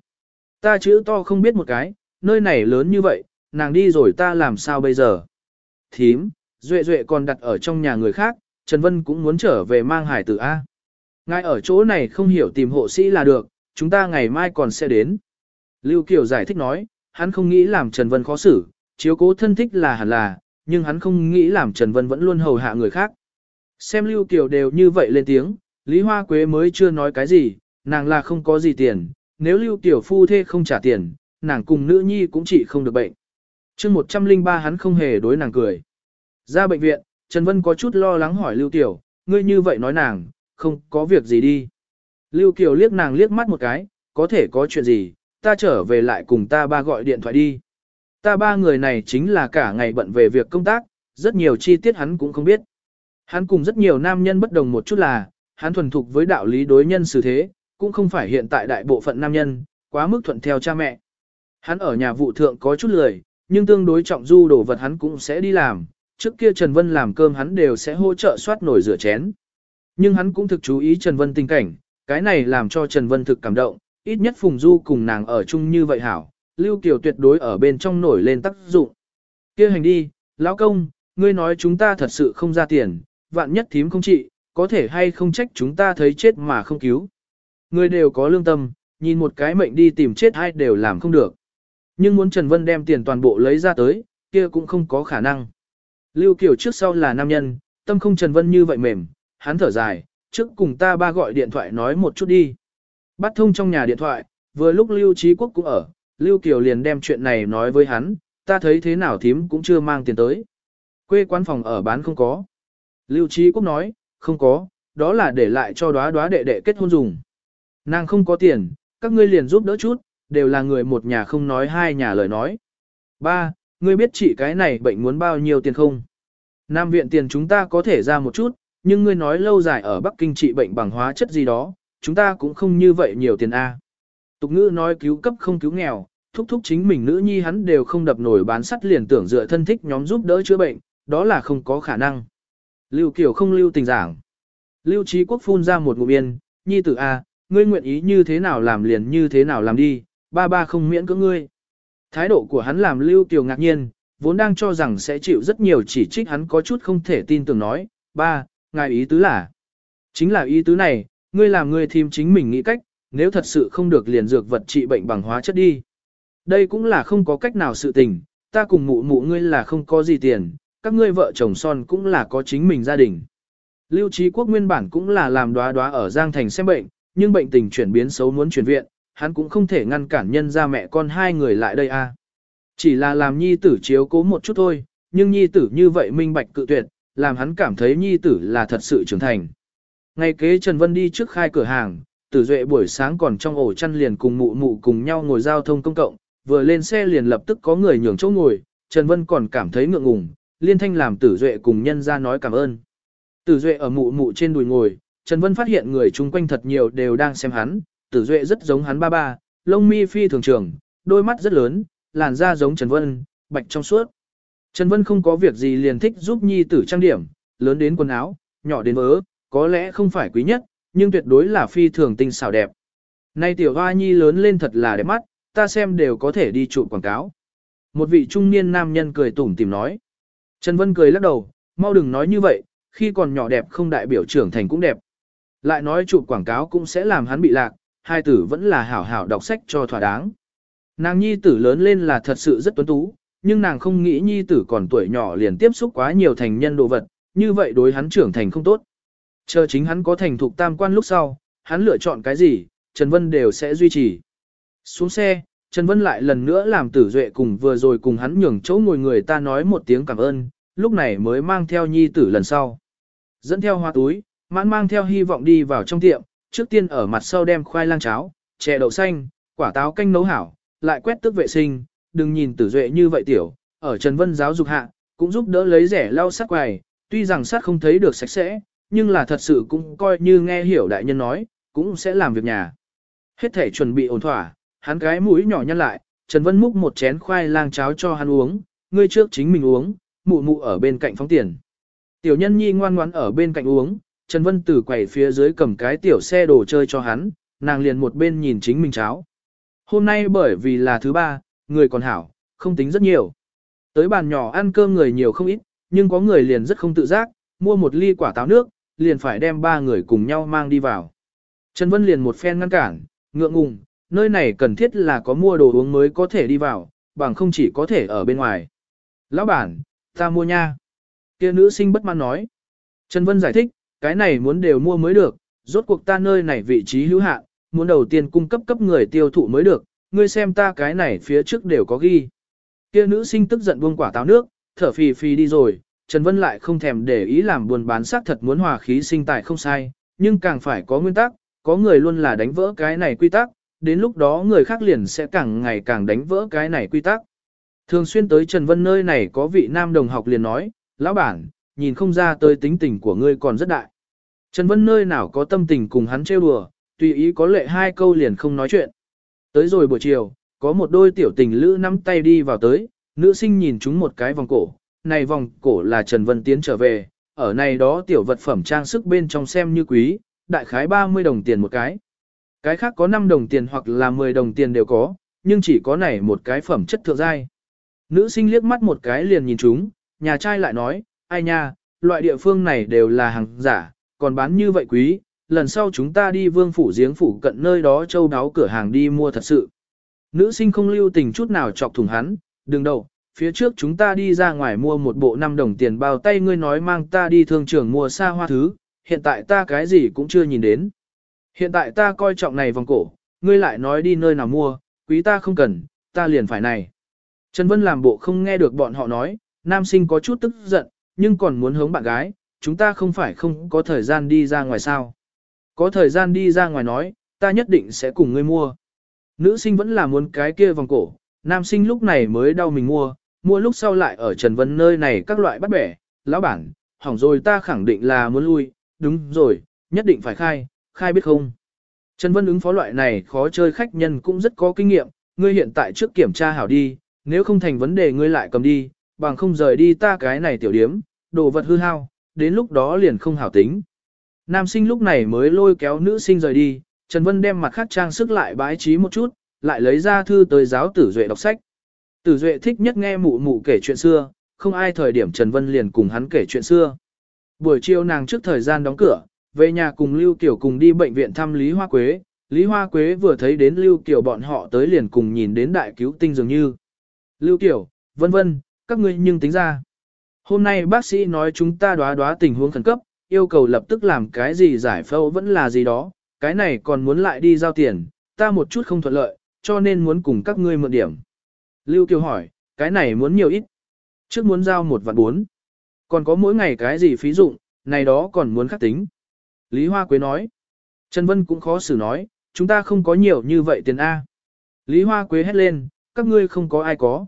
Ta chữ to không biết một cái, nơi này lớn như vậy, nàng đi rồi ta làm sao bây giờ? Thím, Duệ Duệ còn đặt ở trong nhà người khác, Trần Vân cũng muốn trở về mang hải tử A. Ngài ở chỗ này không hiểu tìm hộ sĩ là được, chúng ta ngày mai còn sẽ đến. Lưu Kiều giải thích nói, hắn không nghĩ làm Trần Vân khó xử, chiếu cố thân thích là hẳn là, nhưng hắn không nghĩ làm Trần Vân vẫn luôn hầu hạ người khác. Xem Lưu Kiều đều như vậy lên tiếng, Lý Hoa Quế mới chưa nói cái gì, nàng là không có gì tiền, nếu Lưu Tiểu phu thê không trả tiền, nàng cùng nữ nhi cũng chỉ không được bệnh. chương 103 hắn không hề đối nàng cười. Ra bệnh viện, Trần Vân có chút lo lắng hỏi Lưu Tiểu, ngươi như vậy nói nàng, không có việc gì đi. Lưu Kiều liếc nàng liếc mắt một cái, có thể có chuyện gì, ta trở về lại cùng ta ba gọi điện thoại đi. Ta ba người này chính là cả ngày bận về việc công tác, rất nhiều chi tiết hắn cũng không biết. Hắn cùng rất nhiều nam nhân bất đồng một chút là, hắn thuần thục với đạo lý đối nhân xử thế, cũng không phải hiện tại đại bộ phận nam nhân, quá mức thuận theo cha mẹ. Hắn ở nhà vụ thượng có chút lười, nhưng tương đối trọng du đồ vật hắn cũng sẽ đi làm, trước kia Trần Vân làm cơm hắn đều sẽ hỗ trợ soát nổi rửa chén. Nhưng hắn cũng thực chú ý Trần Vân tình cảnh, cái này làm cho Trần Vân thực cảm động, ít nhất Phùng Du cùng nàng ở chung như vậy hảo, Lưu Kiều tuyệt đối ở bên trong nổi lên tác dụng. kia hành đi, lão công, ngươi nói chúng ta thật sự không ra tiền, vạn nhất thím không trị, có thể hay không trách chúng ta thấy chết mà không cứu. Người đều có lương tâm, nhìn một cái mệnh đi tìm chết hay đều làm không được. Nhưng muốn Trần Vân đem tiền toàn bộ lấy ra tới, kia cũng không có khả năng. Lưu Kiều trước sau là nam nhân, tâm không Trần Vân như vậy mềm, hắn thở dài, trước cùng ta ba gọi điện thoại nói một chút đi. Bắt thông trong nhà điện thoại, vừa lúc Lưu Trí Quốc cũng ở, Lưu Kiều liền đem chuyện này nói với hắn, ta thấy thế nào thím cũng chưa mang tiền tới. Quê quán phòng ở bán không có. Lưu Trí Quốc nói, không có, đó là để lại cho đóa đóa đệ đệ kết hôn dùng. Nàng không có tiền, các ngươi liền giúp đỡ chút, đều là người một nhà không nói hai nhà lời nói. Ba, ngươi biết chị cái này bệnh muốn bao nhiêu tiền không? Nam viện tiền chúng ta có thể ra một chút, nhưng ngươi nói lâu dài ở Bắc Kinh trị bệnh bằng hóa chất gì đó, chúng ta cũng không như vậy nhiều tiền A. Tục ngữ nói cứu cấp không cứu nghèo, thúc thúc chính mình nữ nhi hắn đều không đập nổi bán sắt liền tưởng dựa thân thích nhóm giúp đỡ chữa bệnh, đó là không có khả năng. Lưu Kiều không lưu tình giảng. Lưu Trí Quốc phun ra một ngụm yên, nhi tử A, ngươi nguyện ý như thế nào làm liền như thế nào làm đi, ba ba không miễn cưỡng ngươi. Thái độ của hắn làm Lưu Kiều ngạc nhiên, vốn đang cho rằng sẽ chịu rất nhiều chỉ trích hắn có chút không thể tin tưởng nói, ba, ngài ý tứ là. Chính là ý tứ này, ngươi làm ngươi thêm chính mình nghĩ cách, nếu thật sự không được liền dược vật trị bệnh bằng hóa chất đi. Đây cũng là không có cách nào sự tình, ta cùng mụ mụ ngươi là không có gì tiền, các ngươi vợ chồng son cũng là có chính mình gia đình. Lưu Trí Quốc nguyên bản cũng là làm đoá đoá ở Giang Thành xem bệnh, nhưng bệnh tình chuyển biến xấu muốn chuyển viện, hắn cũng không thể ngăn cản nhân ra mẹ con hai người lại đây a. Chỉ là làm nhi tử chiếu cố một chút thôi, nhưng nhi tử như vậy minh bạch cự tuyệt, làm hắn cảm thấy nhi tử là thật sự trưởng thành. Ngày kế Trần Vân đi trước khai cửa hàng, tử duệ buổi sáng còn trong ổ chăn liền cùng mụ mụ cùng nhau ngồi giao thông công cộng, vừa lên xe liền lập tức có người nhường chỗ ngồi, Trần Vân còn cảm thấy ngượng ngùng, liên thanh làm tử duệ cùng nhân ra nói cảm ơn. Tử duệ ở mụ mụ trên đùi ngồi, Trần Vân phát hiện người chung quanh thật nhiều đều đang xem hắn, tử duệ rất giống hắn ba ba, lông mi phi thường trường, đôi mắt rất lớn, làn da giống Trần Vân, bạch trong suốt. Trần Vân không có việc gì liền thích giúp nhi tử trang điểm, lớn đến quần áo, nhỏ đến vớ, có lẽ không phải quý nhất, nhưng tuyệt đối là phi thường tinh xảo đẹp. Nay tiểu hoa nhi lớn lên thật là đẹp mắt, ta xem đều có thể đi chụp quảng cáo. Một vị trung niên nam nhân cười tủm tìm nói. Trần Vân cười lắc đầu, mau đừng nói như vậy, khi còn nhỏ đẹp không đại biểu trưởng thành cũng đẹp. Lại nói chụp quảng cáo cũng sẽ làm hắn bị lạc, hai tử vẫn là hảo hảo đọc sách cho thỏa đáng. Nàng nhi tử lớn lên là thật sự rất tuấn tú, nhưng nàng không nghĩ nhi tử còn tuổi nhỏ liền tiếp xúc quá nhiều thành nhân đồ vật, như vậy đối hắn trưởng thành không tốt. Chờ chính hắn có thành thục tam quan lúc sau, hắn lựa chọn cái gì, Trần Vân đều sẽ duy trì. Xuống xe, Trần Vân lại lần nữa làm tử duệ cùng vừa rồi cùng hắn nhường chỗ ngồi người ta nói một tiếng cảm ơn, lúc này mới mang theo nhi tử lần sau. Dẫn theo hoa túi, mãn mang theo hy vọng đi vào trong tiệm, trước tiên ở mặt sau đem khoai lang cháo, chè đậu xanh, quả táo canh nấu hảo, lại quét tước vệ sinh, đừng nhìn tử duệ như vậy tiểu, ở Trần Vân giáo dục hạ, cũng giúp đỡ lấy rẻ lau sát quài, tuy rằng sát không thấy được sạch sẽ, nhưng là thật sự cũng coi như nghe hiểu đại nhân nói, cũng sẽ làm việc nhà. Hết thể chuẩn bị ổn thỏa, hắn cái mũi nhỏ nhăn lại, Trần Vân múc một chén khoai lang cháo cho hắn uống, ngươi trước chính mình uống, mụ mụ ở bên cạnh phóng tiền. Tiểu nhân nhi ngoan ngoãn ở bên cạnh uống, Trần Vân từ quầy phía dưới cầm cái tiểu xe đồ chơi cho hắn, nàng liền một bên nhìn chính mình cháo. Hôm nay bởi vì là thứ ba, người còn hảo, không tính rất nhiều. Tới bàn nhỏ ăn cơm người nhiều không ít, nhưng có người liền rất không tự giác, mua một ly quả táo nước, liền phải đem ba người cùng nhau mang đi vào. Trần Vân liền một phen ngăn cản, ngượng ngùng, nơi này cần thiết là có mua đồ uống mới có thể đi vào, bằng không chỉ có thể ở bên ngoài. Lão bản, ta mua nha. Kia nữ sinh bất mãn nói. Trần Vân giải thích, cái này muốn đều mua mới được, rốt cuộc ta nơi này vị trí hữu hạn, muốn đầu tiên cung cấp cấp người tiêu thụ mới được, ngươi xem ta cái này phía trước đều có ghi. Kia nữ sinh tức giận buông quả táo nước, thở phì phì đi rồi, Trần Vân lại không thèm để ý làm buồn bán xác thật muốn hòa khí sinh tài không sai, nhưng càng phải có nguyên tắc, có người luôn là đánh vỡ cái này quy tắc, đến lúc đó người khác liền sẽ càng ngày càng đánh vỡ cái này quy tắc. Thường xuyên tới Trần Vân nơi này có vị nam đồng học liền nói, lão bản, nhìn không ra tới tính tình của ngươi còn rất đại. Trần Vân nơi nào có tâm tình cùng hắn trêu đùa, tùy ý có lệ hai câu liền không nói chuyện. Tới rồi buổi chiều, có một đôi tiểu tình lữ nắm tay đi vào tới, nữ sinh nhìn chúng một cái vòng cổ, này vòng cổ là Trần Vân Tiến trở về, ở này đó tiểu vật phẩm trang sức bên trong xem như quý, đại khái 30 đồng tiền một cái. Cái khác có 5 đồng tiền hoặc là 10 đồng tiền đều có, nhưng chỉ có này một cái phẩm chất thượng giai. Nữ sinh liếc mắt một cái liền nhìn chúng, nhà trai lại nói, ai nha, loại địa phương này đều là hàng giả, còn bán như vậy quý, lần sau chúng ta đi vương phủ giếng phủ cận nơi đó châu đáo cửa hàng đi mua thật sự. Nữ sinh không lưu tình chút nào chọc thùng hắn, đừng đâu, phía trước chúng ta đi ra ngoài mua một bộ 5 đồng tiền bao tay ngươi nói mang ta đi thương trường mua xa hoa thứ, hiện tại ta cái gì cũng chưa nhìn đến. Hiện tại ta coi trọng này vòng cổ, ngươi lại nói đi nơi nào mua, quý ta không cần, ta liền phải này. Trần Vân làm bộ không nghe được bọn họ nói, nam sinh có chút tức giận, nhưng còn muốn hướng bạn gái, chúng ta không phải không có thời gian đi ra ngoài sao. Có thời gian đi ra ngoài nói, ta nhất định sẽ cùng ngươi mua. Nữ sinh vẫn là muốn cái kia vòng cổ, nam sinh lúc này mới đau mình mua, mua lúc sau lại ở Trần Vân nơi này các loại bắt bẻ, lão bản, hỏng rồi ta khẳng định là muốn lui, đúng rồi, nhất định phải khai, khai biết không. Trần Vân ứng phó loại này khó chơi khách nhân cũng rất có kinh nghiệm, ngươi hiện tại trước kiểm tra hảo đi, nếu không thành vấn đề ngươi lại cầm đi, bằng không rời đi ta cái này tiểu điếm, đồ vật hư hao, đến lúc đó liền không hảo tính. Nam sinh lúc này mới lôi kéo nữ sinh rời đi, Trần Vân đem mặt khác trang sức lại bái trí một chút, lại lấy ra thư tới giáo tử duệ đọc sách. Tử duệ thích nhất nghe mụ mụ kể chuyện xưa, không ai thời điểm Trần Vân liền cùng hắn kể chuyện xưa. Buổi chiều nàng trước thời gian đóng cửa, về nhà cùng Lưu Kiều cùng đi bệnh viện thăm Lý Hoa Quế. Lý Hoa Quế vừa thấy đến Lưu Kiều bọn họ tới liền cùng nhìn đến đại cứu tinh dường như. Lưu Kiều, vân vân, các ngươi nhưng tính ra. Hôm nay bác sĩ nói chúng ta đoá đoá tình huống khẩn cấp, yêu cầu lập tức làm cái gì giải phẫu vẫn là gì đó, cái này còn muốn lại đi giao tiền, ta một chút không thuận lợi, cho nên muốn cùng các ngươi mượn điểm. Lưu Kiều hỏi, cái này muốn nhiều ít. Trước muốn giao một vạn bốn. Còn có mỗi ngày cái gì phí dụng, này đó còn muốn khắc tính. Lý Hoa Quế nói. Trần Vân cũng khó xử nói, chúng ta không có nhiều như vậy tiền A. Lý Hoa Quế hét lên, các ngươi không có ai có.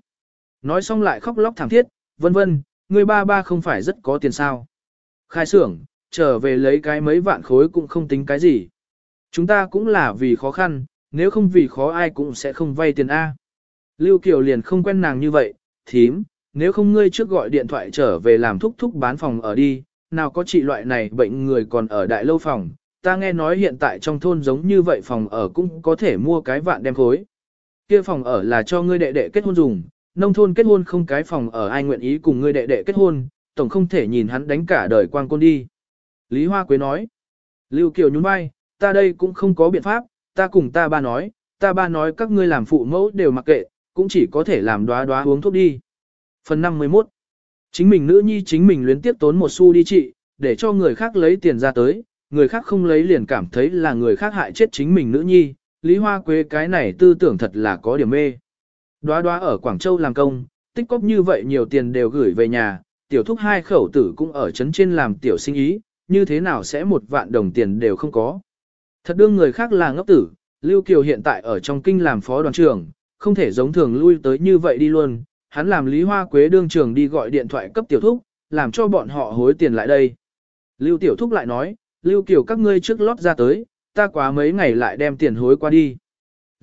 Nói xong lại khóc lóc thảm thiết, vân vân, người ba ba không phải rất có tiền sao. Khai xưởng, trở về lấy cái mấy vạn khối cũng không tính cái gì. Chúng ta cũng là vì khó khăn, nếu không vì khó ai cũng sẽ không vay tiền A. Lưu Kiều liền không quen nàng như vậy, thím, nếu không ngươi trước gọi điện thoại trở về làm thúc thúc bán phòng ở đi, nào có chị loại này bệnh người còn ở đại lâu phòng, ta nghe nói hiện tại trong thôn giống như vậy phòng ở cũng có thể mua cái vạn đem khối. Kia phòng ở là cho ngươi đệ đệ kết hôn dùng, nông thôn kết hôn không cái phòng ở ai nguyện ý cùng ngươi đệ đệ kết hôn, tổng không thể nhìn hắn đánh cả đời quang côn đi. Lý Hoa Quế nói, Lưu Kiều nhún vai, ta đây cũng không có biện pháp, ta cùng ta ba nói, ta ba nói các ngươi làm phụ mẫu đều mặc kệ, cũng chỉ có thể làm đoá đoá uống thuốc đi. Phần 51 Chính mình nữ nhi chính mình luyến tiếp tốn một xu đi trị, để cho người khác lấy tiền ra tới, người khác không lấy liền cảm thấy là người khác hại chết chính mình nữ nhi, Lý Hoa Quế cái này tư tưởng thật là có điểm mê. Đóa đóa ở Quảng Châu làm công, tích cóp như vậy nhiều tiền đều gửi về nhà, tiểu thúc hai khẩu tử cũng ở trấn trên làm tiểu sinh ý, như thế nào sẽ một vạn đồng tiền đều không có. Thật đương người khác là ngốc tử, Lưu Kiều hiện tại ở trong kinh làm phó đoàn trưởng, không thể giống thường lui tới như vậy đi luôn, hắn làm Lý Hoa Quế đương trường đi gọi điện thoại cấp tiểu thúc, làm cho bọn họ hối tiền lại đây. Lưu tiểu thúc lại nói, Lưu Kiều các ngươi trước lót ra tới, ta quá mấy ngày lại đem tiền hối qua đi.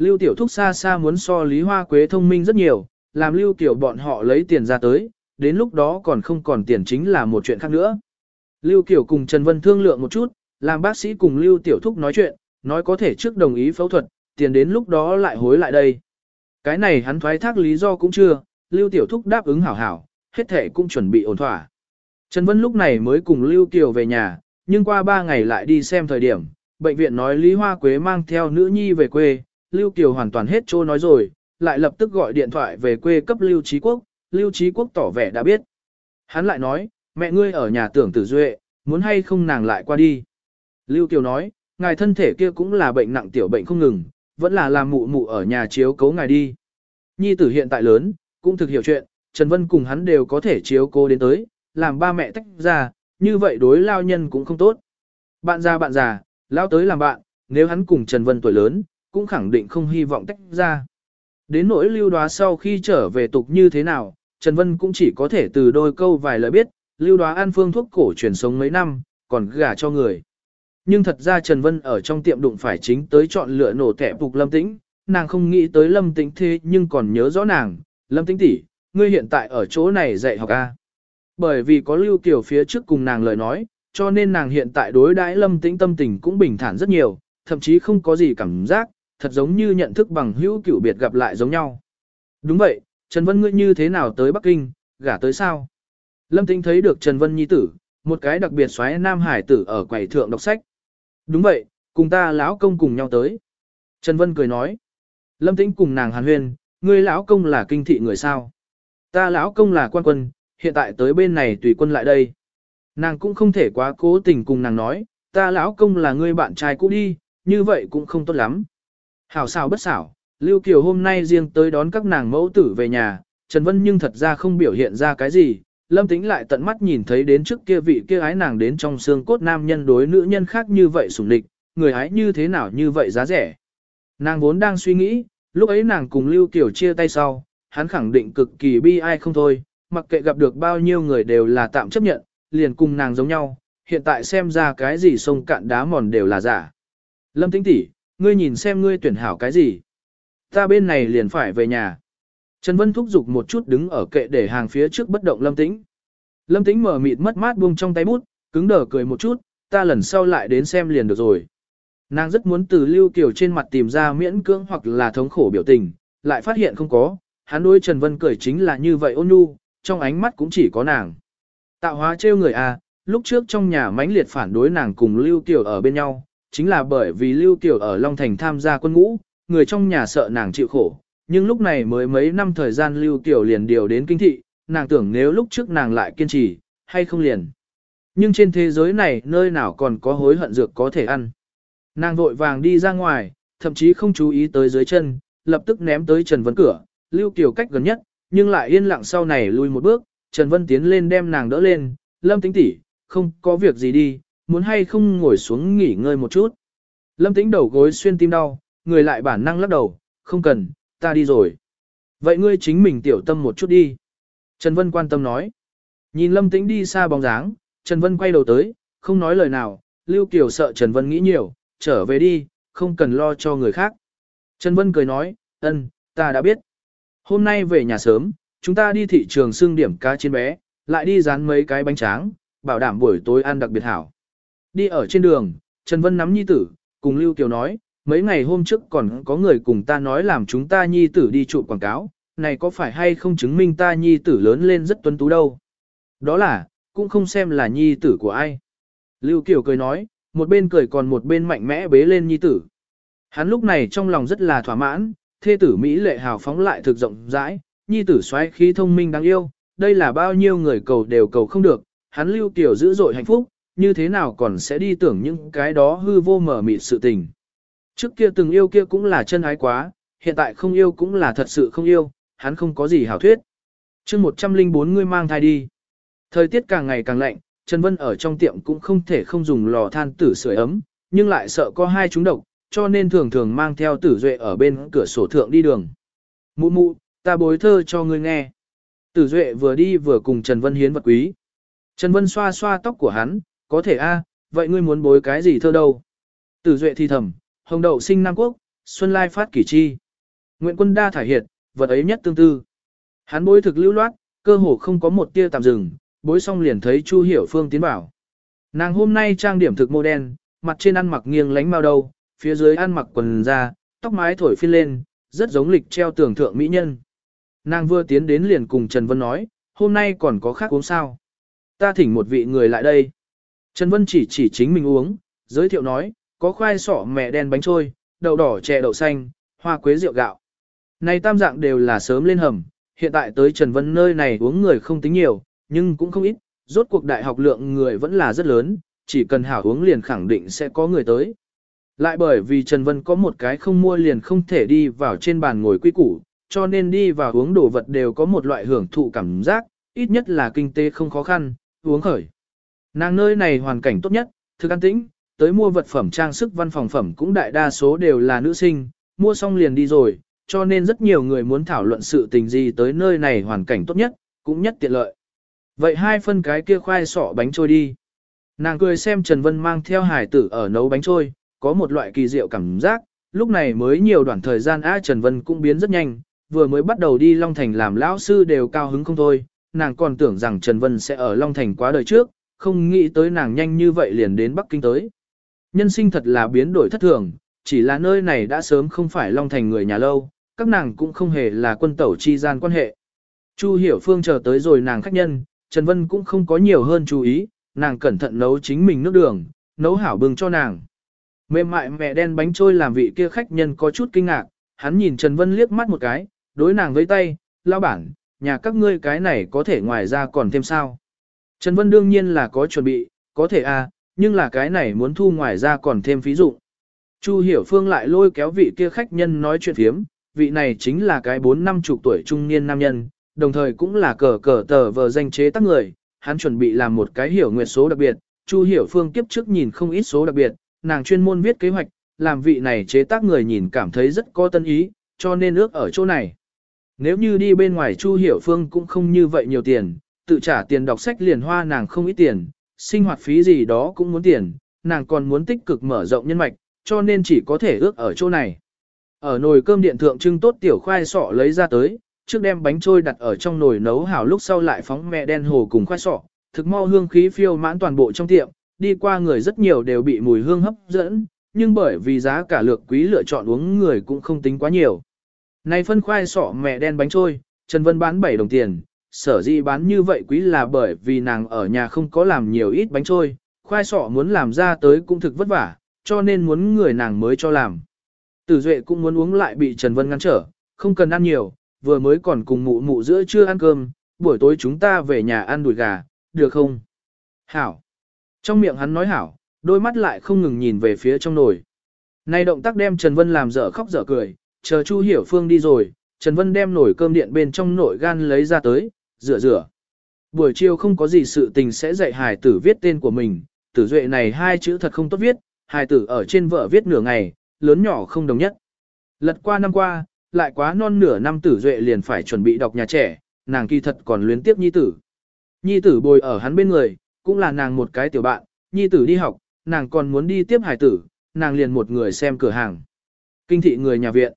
Lưu tiểu thúc xa xa muốn so Lý Hoa Quế thông minh rất nhiều, làm Lưu Kiều bọn họ lấy tiền ra tới, đến lúc đó còn không còn tiền chính là một chuyện khác nữa. Lưu Kiều cùng Trần Vân thương lượng một chút, làm bác sĩ cùng Lưu Tiểu Thúc nói chuyện, nói có thể trước đồng ý phẫu thuật, tiền đến lúc đó lại hối lại đây. Cái này hắn thoái thác lý do cũng chưa, Lưu Tiểu Thúc đáp ứng hảo hảo, hết thể cũng chuẩn bị ổn thỏa. Trần Vân lúc này mới cùng Lưu Kiều về nhà, nhưng qua ba ngày lại đi xem thời điểm, bệnh viện nói Lý Hoa Quế mang theo nữ nhi về quê, Lưu Kiều hoàn toàn hết trô nói rồi, lại lập tức gọi điện thoại về quê cấp Lưu Trí Quốc, Lưu Trí Quốc tỏ vẻ đã biết. Hắn lại nói, mẹ ngươi ở nhà tưởng tử duệ, muốn hay không nàng lại qua đi. Lưu Kiều nói, ngài thân thể kia cũng là bệnh nặng tiểu bệnh không ngừng, vẫn là làm mụ mụ ở nhà chiếu cố ngài đi. Nhi tử hiện tại lớn, cũng thực hiểu chuyện, Trần Vân cùng hắn đều có thể chiếu cố đến tới, làm ba mẹ tách ra, như vậy đối lao nhân cũng không tốt. Bạn già bạn già, lao tới làm bạn, nếu hắn cùng Trần Vân tuổi lớn, cũng khẳng định không hy vọng tách ra. Đến nỗi lưu đoá sau khi trở về tục như thế nào, Trần Vân cũng chỉ có thể từ đôi câu vài lời biết, lưu đoá ăn phương thuốc cổ truyền sống mấy năm, còn gả cho người. Nhưng thật ra Trần Vân ở trong tiệm đụng phải chính tới chọn lựa nổ tẻ phục lâm tĩnh, nàng không nghĩ tới lâm tĩnh thế nhưng còn nhớ rõ nàng, lâm tĩnh tỷ, ngươi hiện tại ở chỗ này dạy học A. Bởi vì có lưu kiểu phía trước cùng nàng lời nói, cho nên nàng hiện tại đối đãi lâm tĩnh tâm tình cũng bình thản rất nhiều, thậm chí không có gì cảm giác, thật giống như nhận thức bằng hữu cửu biệt gặp lại giống nhau. Đúng vậy, Trần Vân ngươi như thế nào tới Bắc Kinh, gả tới sao? Lâm Tĩnh thấy được Trần Vân Nhi tử, một cái đặc biệt xoáy nam hải tử ở quầy thượng đọc sách. Đúng vậy, cùng ta lão công cùng nhau tới. Trần Vân cười nói. Lâm Tĩnh cùng nàng hàn huyên, ngươi lão công là kinh thị người sao? Ta lão công là quan quân, hiện tại tới bên này tùy quân lại đây. Nàng cũng không thể quá cố tình cùng nàng nói, ta lão công là ngươi bạn trai cũ đi, như vậy cũng không tốt lắm. Hảo xảo bất xảo, Lưu Kiều hôm nay riêng tới đón các nàng mẫu tử về nhà, Trần Vân nhưng thật ra không biểu hiện ra cái gì, Lâm Tĩnh lại tận mắt nhìn thấy đến trước kia vị kia ái nàng đến trong xương cốt nam nhân đối nữ nhân khác như vậy sủng địch, người ái như thế nào như vậy giá rẻ. Nàng vốn đang suy nghĩ, lúc ấy nàng cùng Lưu Kiều chia tay sau, hắn khẳng định cực kỳ bi ai không thôi, mặc kệ gặp được bao nhiêu người đều là tạm chấp nhận, liền cùng nàng giống nhau, hiện tại xem ra cái gì sông cạn đá mòn đều là giả. Lâm Tĩnh tỷ, ngươi nhìn xem ngươi tuyển hảo cái gì. Ta bên này liền phải về nhà. Trần Vân thúc giục một chút đứng ở kệ để hàng phía trước bất động Lâm Tĩnh. Lâm Tĩnh mở mịt mất mát buông trong tay bút, cứng đờ cười một chút, ta lần sau lại đến xem liền được rồi. Nàng rất muốn từ Lưu Kiều trên mặt tìm ra miễn cưỡng hoặc là thống khổ biểu tình, lại phát hiện không có, hắn đối Trần Vân cười chính là như vậy ôn nhu, trong ánh mắt cũng chỉ có nàng. Tạo hóa trêu người à, lúc trước trong nhà mãnh liệt phản đối nàng cùng Lưu Kiều ở bên nhau, chính là bởi vì Lưu Kiều ở Long Thành tham gia quân ngũ, người trong nhà sợ nàng chịu khổ, nhưng lúc này mới mấy năm thời gian Lưu Kiều liền điều đến kinh thị, nàng tưởng nếu lúc trước nàng lại kiên trì, hay không liền. Nhưng trên thế giới này nơi nào còn có hối hận dược có thể ăn. Nàng vội vàng đi ra ngoài, thậm chí không chú ý tới dưới chân, lập tức ném tới Trần Vân cửa, Lưu Kiều cách gần nhất, nhưng lại yên lặng sau này lui một bước, Trần Vân tiến lên đem nàng đỡ lên, Lâm Tĩnh tỷ, không có việc gì đi, muốn hay không ngồi xuống nghỉ ngơi một chút. Lâm Tĩnh đầu gối xuyên tim đau, người lại bản năng lắc đầu, không cần, ta đi rồi. Vậy ngươi chính mình tiểu tâm một chút đi. Trần Vân quan tâm nói. Nhìn Lâm Tĩnh đi xa bóng dáng, Trần Vân quay đầu tới, không nói lời nào, Lưu Kiều sợ Trần Vân nghĩ nhiều, trở về đi, không cần lo cho người khác. Trần Vân cười nói, ân, ta đã biết. Hôm nay về nhà sớm, chúng ta đi thị trường xương điểm cá chiên bé, lại đi dán mấy cái bánh tráng, bảo đảm buổi tối ăn đặc biệt hảo. Đi ở trên đường, Trần Vân nắm nhi tử, cùng Lưu Kiều nói, mấy ngày hôm trước còn có người cùng ta nói làm chúng ta nhi tử đi chụp quảng cáo, này có phải hay không chứng minh ta nhi tử lớn lên rất tuấn tú đâu. Đó là, cũng không xem là nhi tử của ai. Lưu Kiều cười nói, một bên cười còn một bên mạnh mẽ bế lên nhi tử. Hắn lúc này trong lòng rất là thỏa mãn, thê tử Mỹ lệ hào phóng lại thực rộng rãi, nhi tử xoáy khí thông minh đáng yêu, đây là bao nhiêu người cầu đều cầu không được, hắn Lưu Kiều dữ dội hạnh phúc, như thế nào còn sẽ đi tưởng những cái đó hư vô mở mịt sự tình. Trước kia từng yêu kia cũng là chân ái quá, hiện tại không yêu cũng là thật sự không yêu, hắn không có gì hảo thuyết. chương 104 người mang thai đi. Thời tiết càng ngày càng lạnh, Trần Vân ở trong tiệm cũng không thể không dùng lò than tử sưởi ấm, nhưng lại sợ có hai chúng độc, cho nên thường thường mang theo tử duệ ở bên cửa sổ thượng đi đường. Mụ mụ, ta bối thơ cho ngươi nghe. Tử duệ vừa đi vừa cùng Trần Vân hiến vật quý. Trần Vân xoa xoa tóc của hắn, có thể a, vậy ngươi muốn bối cái gì thơ đâu? Tử duệ thì thầm, hồng đậu sinh Nam Quốc, xuân lai phát kỷ chi. Nguyện quân đa thải hiệt, vật ấy nhất tương tư. Hắn bối thực lưu loát, cơ hồ không có một tia tạm dừng, bối xong liền thấy Chu Hiểu Phương tiến bảo. Nàng hôm nay trang điểm thực mô đen, mặt trên ăn mặc nghiêng lánh mao đầu, phía dưới ăn mặc quần da, tóc mái thổi phiên lên, rất giống lịch treo tưởng thượng mỹ nhân. Nàng vừa tiến đến liền cùng Trần Vân nói, hôm nay còn có khác uống sao. Ta thỉnh một vị người lại đây. Trần Vân chỉ chỉ chính mình uống, giới thiệu nói, có khoai sọ mẹ đen bánh trôi, đậu đỏ chè đậu xanh, hoa quế rượu gạo. Này tam dạng đều là sớm lên hầm, hiện tại tới Trần Vân nơi này uống người không tính nhiều, nhưng cũng không ít, rốt cuộc đại học lượng người vẫn là rất lớn, chỉ cần hảo uống liền khẳng định sẽ có người tới. Lại bởi vì Trần Vân có một cái không mua liền không thể đi vào trên bàn ngồi quy củ, cho nên đi vào uống đồ vật đều có một loại hưởng thụ cảm giác, ít nhất là kinh tế không khó khăn, uống khởi. Nàng nơi này hoàn cảnh tốt nhất, thực an tĩnh, tới mua vật phẩm trang sức văn phòng phẩm cũng đại đa số đều là nữ sinh, mua xong liền đi rồi, cho nên rất nhiều người muốn thảo luận sự tình gì tới nơi này hoàn cảnh tốt nhất, cũng nhất tiện lợi. Vậy hai phân cái kia khoai sọ bánh trôi đi. Nàng cười xem Trần Vân mang theo hải tử ở nấu bánh trôi, có một loại kỳ diệu cảm giác, lúc này mới nhiều đoạn thời gian á Trần Vân cũng biến rất nhanh, vừa mới bắt đầu đi Long Thành làm lão sư đều cao hứng không thôi, nàng còn tưởng rằng Trần Vân sẽ ở Long Thành quá đời trước, không nghĩ tới nàng nhanh như vậy liền đến Bắc Kinh tới. Nhân sinh thật là biến đổi thất thường, chỉ là nơi này đã sớm không phải Long Thành người nhà lâu, các nàng cũng không hề là quân tẩu chi gian quan hệ. Chu Hiểu Phương chờ tới rồi nàng khách nhân, Trần Vân cũng không có nhiều hơn chú ý, nàng cẩn thận nấu chính mình nước đường, nấu hảo bừng cho nàng. Mềm mại mẹ đen bánh trôi làm vị kia khách nhân có chút kinh ngạc, hắn nhìn Trần Vân liếc mắt một cái, đối nàng với tay, lao bản, nhà các ngươi cái này có thể ngoài ra còn thêm sao. Trần Vân đương nhiên là có chuẩn bị, có thể à, nhưng là cái này muốn thu ngoài ra còn thêm phí dụng. Chu Hiểu Phương lại lôi kéo vị kia khách nhân nói chuyện phiếm, vị này chính là cái bốn năm chục tuổi trung niên nam nhân, đồng thời cũng là cờ cờ tờ vờ danh chế tác người, hắn chuẩn bị làm một cái hiểu nguyệt số đặc biệt, Chu Hiểu Phương kiếp trước nhìn không ít số đặc biệt, nàng chuyên môn viết kế hoạch, làm vị này chế tác người nhìn cảm thấy rất có tân ý, cho nên ước ở chỗ này. Nếu như đi bên ngoài Chu Hiểu Phương cũng không như vậy nhiều tiền, tự trả tiền đọc sách liền hoa nàng không ít tiền, sinh hoạt phí gì đó cũng muốn tiền, nàng còn muốn tích cực mở rộng nhân mạch, cho nên chỉ có thể ước ở chỗ này. Ở nồi cơm điện thượng trưng tốt tiểu khoai sọ lấy ra tới, trước đem bánh trôi đặt ở trong nồi nấu hảo lúc sau lại phóng mẹ đen hồ cùng khoai sọ, thực mau hương khí phiêu mãn toàn bộ trong tiệm, đi qua người rất nhiều đều bị mùi hương hấp dẫn, nhưng bởi vì giá cả lược quý lựa chọn uống người cũng không tính quá nhiều. Này phân khoai sọ mẹ đen bánh trôi, Trần Vân bán 7 đồng tiền, sở dĩ bán như vậy quý là bởi vì nàng ở nhà không có làm nhiều ít bánh trôi, khoai sọ muốn làm ra tới cũng thực vất vả, cho nên muốn người nàng mới cho làm. Tử Duệ cũng muốn uống lại bị Trần Vân ngăn trở, không cần ăn nhiều, vừa mới còn cùng mụ mụ giữa chưa ăn cơm, buổi tối chúng ta về nhà ăn đùi gà, được không? Hảo. Trong miệng hắn nói hảo, đôi mắt lại không ngừng nhìn về phía trong nồi. Này động tác đem Trần Vân làm dở khóc dở cười, chờ Chu Hiểu Phương đi rồi, Trần Vân đem nồi cơm điện bên trong nồi gan lấy ra tới, rửa rửa. Buổi chiều không có gì sự tình sẽ dạy hài tử viết tên của mình, tử duệ này hai chữ thật không tốt viết, hài tử ở trên vợ viết nửa ngày, lớn nhỏ không đồng nhất. Lật qua năm qua, lại quá non nửa năm tử duệ liền phải chuẩn bị đọc nhà trẻ, nàng kỳ thật còn luyến tiếp nhi tử. Nhi tử bồi ở hắn bên người, cũng là nàng một cái tiểu bạn, nhi tử đi học, nàng còn muốn đi tiếp hài tử, nàng liền một người xem cửa hàng. Kinh thị người nhà viện.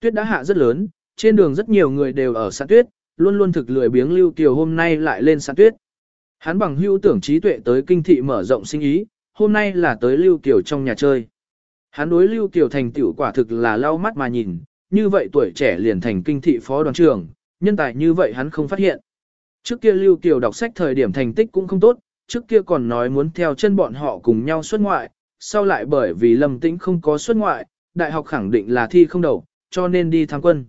Tuyết đã hạ rất lớn, trên đường rất nhiều người đều ở sạn tuyết, luôn luôn thực lười biếng Lưu Kiều hôm nay lại lên sạn tuyết. Hắn bằng hữu tưởng trí tuệ tới kinh thị mở rộng sinh ý, hôm nay là tới Lưu Kiều trong nhà chơi. Hắn đối Lưu Kiều thành tiểu quả thực là lau mắt mà nhìn, như vậy tuổi trẻ liền thành kinh thị phó đoàn trưởng, nhân tài như vậy hắn không phát hiện. Trước kia Lưu Kiều đọc sách thời điểm thành tích cũng không tốt, trước kia còn nói muốn theo chân bọn họ cùng nhau xuất ngoại, sau lại bởi vì Lâm Tĩnh không có xuất ngoại, đại học khẳng định là thi không đầu, cho nên đi tham quân.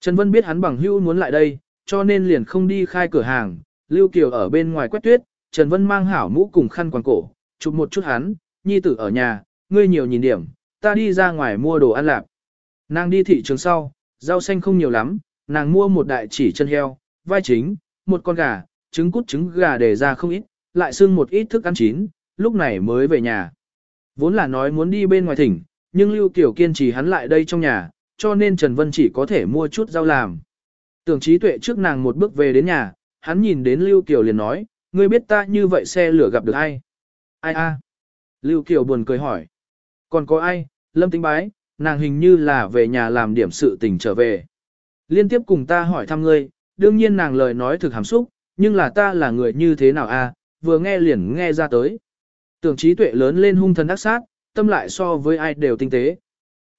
Trần Vân biết hắn bằng hữu muốn lại đây, cho nên liền không đi khai cửa hàng, Lưu Kiều ở bên ngoài quét tuyết, Trần Vân mang hảo mũ cùng khăn quàng cổ, chụp một chút hắn, nhi tử ở nhà, ngươi nhiều nhìn điểm, ta đi ra ngoài mua đồ ăn lạp. Nàng đi thị trường sau, rau xanh không nhiều lắm, nàng mua một đại chỉ chân heo, vai chính, một con gà, trứng cút trứng gà để ra không ít, lại xưng một ít thức ăn chín, lúc này mới về nhà. Vốn là nói muốn đi bên ngoài thỉnh, nhưng Lưu Kiều kiên trì hắn lại đây trong nhà, cho nên Trần Vân chỉ có thể mua chút rau làm. Tưởng trí tuệ trước nàng một bước về đến nhà, hắn nhìn đến Lưu Kiều liền nói, ngươi biết ta như vậy xe lửa gặp được ai? Ai a? Lưu Kiều buồn cười hỏi. Còn có ai? Lâm Tĩnh bái, nàng hình như là về nhà làm điểm sự tình trở về. Liên tiếp cùng ta hỏi thăm ngươi, đương nhiên nàng lời nói thực hàm xúc, nhưng là ta là người như thế nào a? vừa nghe liền nghe ra tới. Tưởng trí tuệ lớn lên hung thần ác sát, tâm lại so với ai đều tinh tế.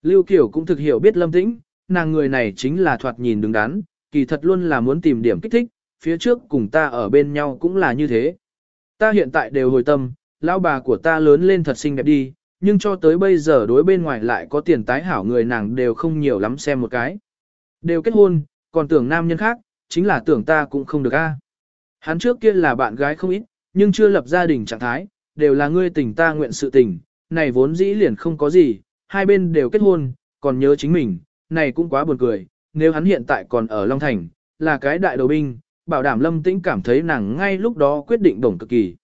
Lưu Kiều cũng thực hiểu biết lâm tĩnh, nàng người này chính là thoạt nhìn đứng đắn, kỳ thật luôn là muốn tìm điểm kích thích, phía trước cùng ta ở bên nhau cũng là như thế. Ta hiện tại đều hồi tâm, lão bà của ta lớn lên thật xinh đẹp đi, nhưng cho tới bây giờ đối bên ngoài lại có tiền tái hảo người nàng đều không nhiều lắm xem một cái. Đều kết hôn, còn tưởng nam nhân khác, chính là tưởng ta cũng không được a. Hắn trước kia là bạn gái không ít, nhưng chưa lập gia đình trạng thái, đều là ngươi tình ta nguyện sự tình, này vốn dĩ liền không có gì, hai bên đều kết hôn, còn nhớ chính mình, này cũng quá buồn cười, nếu hắn hiện tại còn ở Long Thành, là cái đại đầu binh, bảo đảm lâm tĩnh cảm thấy nàng ngay lúc đó quyết định đồng cực kỳ.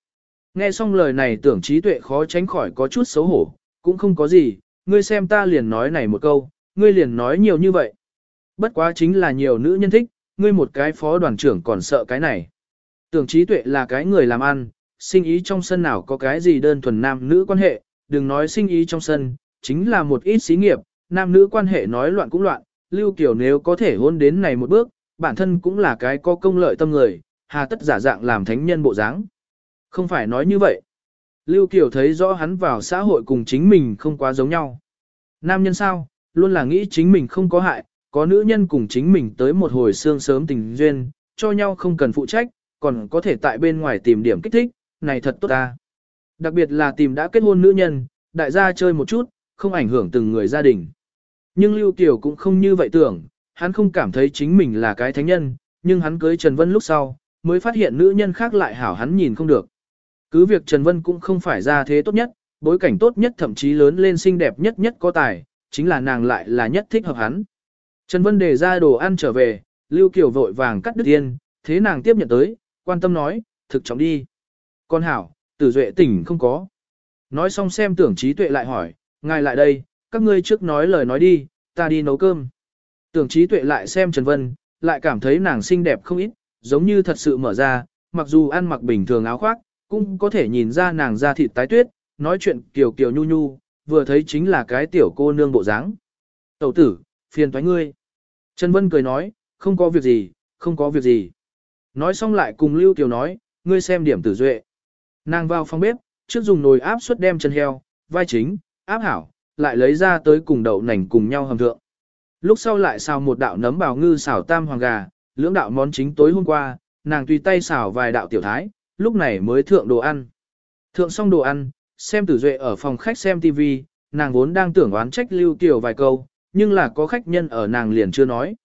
Nghe xong lời này tưởng trí tuệ khó tránh khỏi có chút xấu hổ, cũng không có gì, ngươi xem ta liền nói này một câu, ngươi liền nói nhiều như vậy. Bất quá chính là nhiều nữ nhân thích, ngươi một cái phó đoàn trưởng còn sợ cái này. Tưởng trí tuệ là cái người làm ăn, sinh ý trong sân nào có cái gì đơn thuần nam nữ quan hệ, đừng nói sinh ý trong sân, chính là một ít xí nghiệp, nam nữ quan hệ nói loạn cũng loạn, Lưu Kiều nếu có thể hôn đến này một bước, bản thân cũng là cái có công lợi tâm người, hà tất giả dạng làm thánh nhân bộ dáng. Không phải nói như vậy. Lưu Kiều thấy rõ hắn vào xã hội cùng chính mình không quá giống nhau. Nam nhân sao, luôn là nghĩ chính mình không có hại, có nữ nhân cùng chính mình tới một hồi xương sớm tình duyên, cho nhau không cần phụ trách, còn có thể tại bên ngoài tìm điểm kích thích, này thật tốt ta. Đặc biệt là tìm đã kết hôn nữ nhân, đại gia chơi một chút, không ảnh hưởng từng người gia đình. Nhưng Lưu Kiều cũng không như vậy tưởng, hắn không cảm thấy chính mình là cái thánh nhân, nhưng hắn cưới Trần Vân lúc sau, mới phát hiện nữ nhân khác lại hảo hắn nhìn không được. Cứ việc Trần Vân cũng không phải ra thế tốt nhất, bối cảnh tốt nhất thậm chí lớn lên xinh đẹp nhất nhất có tài, chính là nàng lại là nhất thích hợp hắn. Trần Vân đề ra đồ ăn trở về, Lưu Kiều vội vàng cắt đứt tiên, thế nàng tiếp nhận tới, quan tâm nói, thực trọng đi. Con hảo, tử duệ tỉnh không có. Nói xong xem tưởng trí tuệ lại hỏi, ngài lại đây, các ngươi trước nói lời nói đi, ta đi nấu cơm. Tưởng trí tuệ lại xem Trần Vân, lại cảm thấy nàng xinh đẹp không ít, giống như thật sự mở ra, mặc dù ăn mặc bình thường áo khoác, cũng có thể nhìn ra nàng da thịt tái tuyết, nói chuyện kiều kiều nhu nhu, vừa thấy chính là cái tiểu cô nương bộ dáng. Tẩu tử, phiền toái ngươi. Trần Vân cười nói, không có việc gì, không có việc gì. Nói xong lại cùng Lưu Kiều nói, ngươi xem điểm tử duệ. Nàng vào phòng bếp, trước dùng nồi áp suất đem chân heo, vai chính, áp hảo, lại lấy ra tới cùng đậu nành cùng nhau hầm thượng. Lúc sau lại xào một đạo nấm bào ngư xào tam hoàng gà, lưỡng đạo món chính tối hôm qua, nàng tùy tay xào vài đạo tiểu thái, lúc này mới thượng đồ ăn. Thượng xong đồ ăn, xem tử duệ ở phòng khách xem TV, nàng vốn đang tưởng oán trách lưu tiểu vài câu, nhưng là có khách nhân ở nàng liền chưa nói.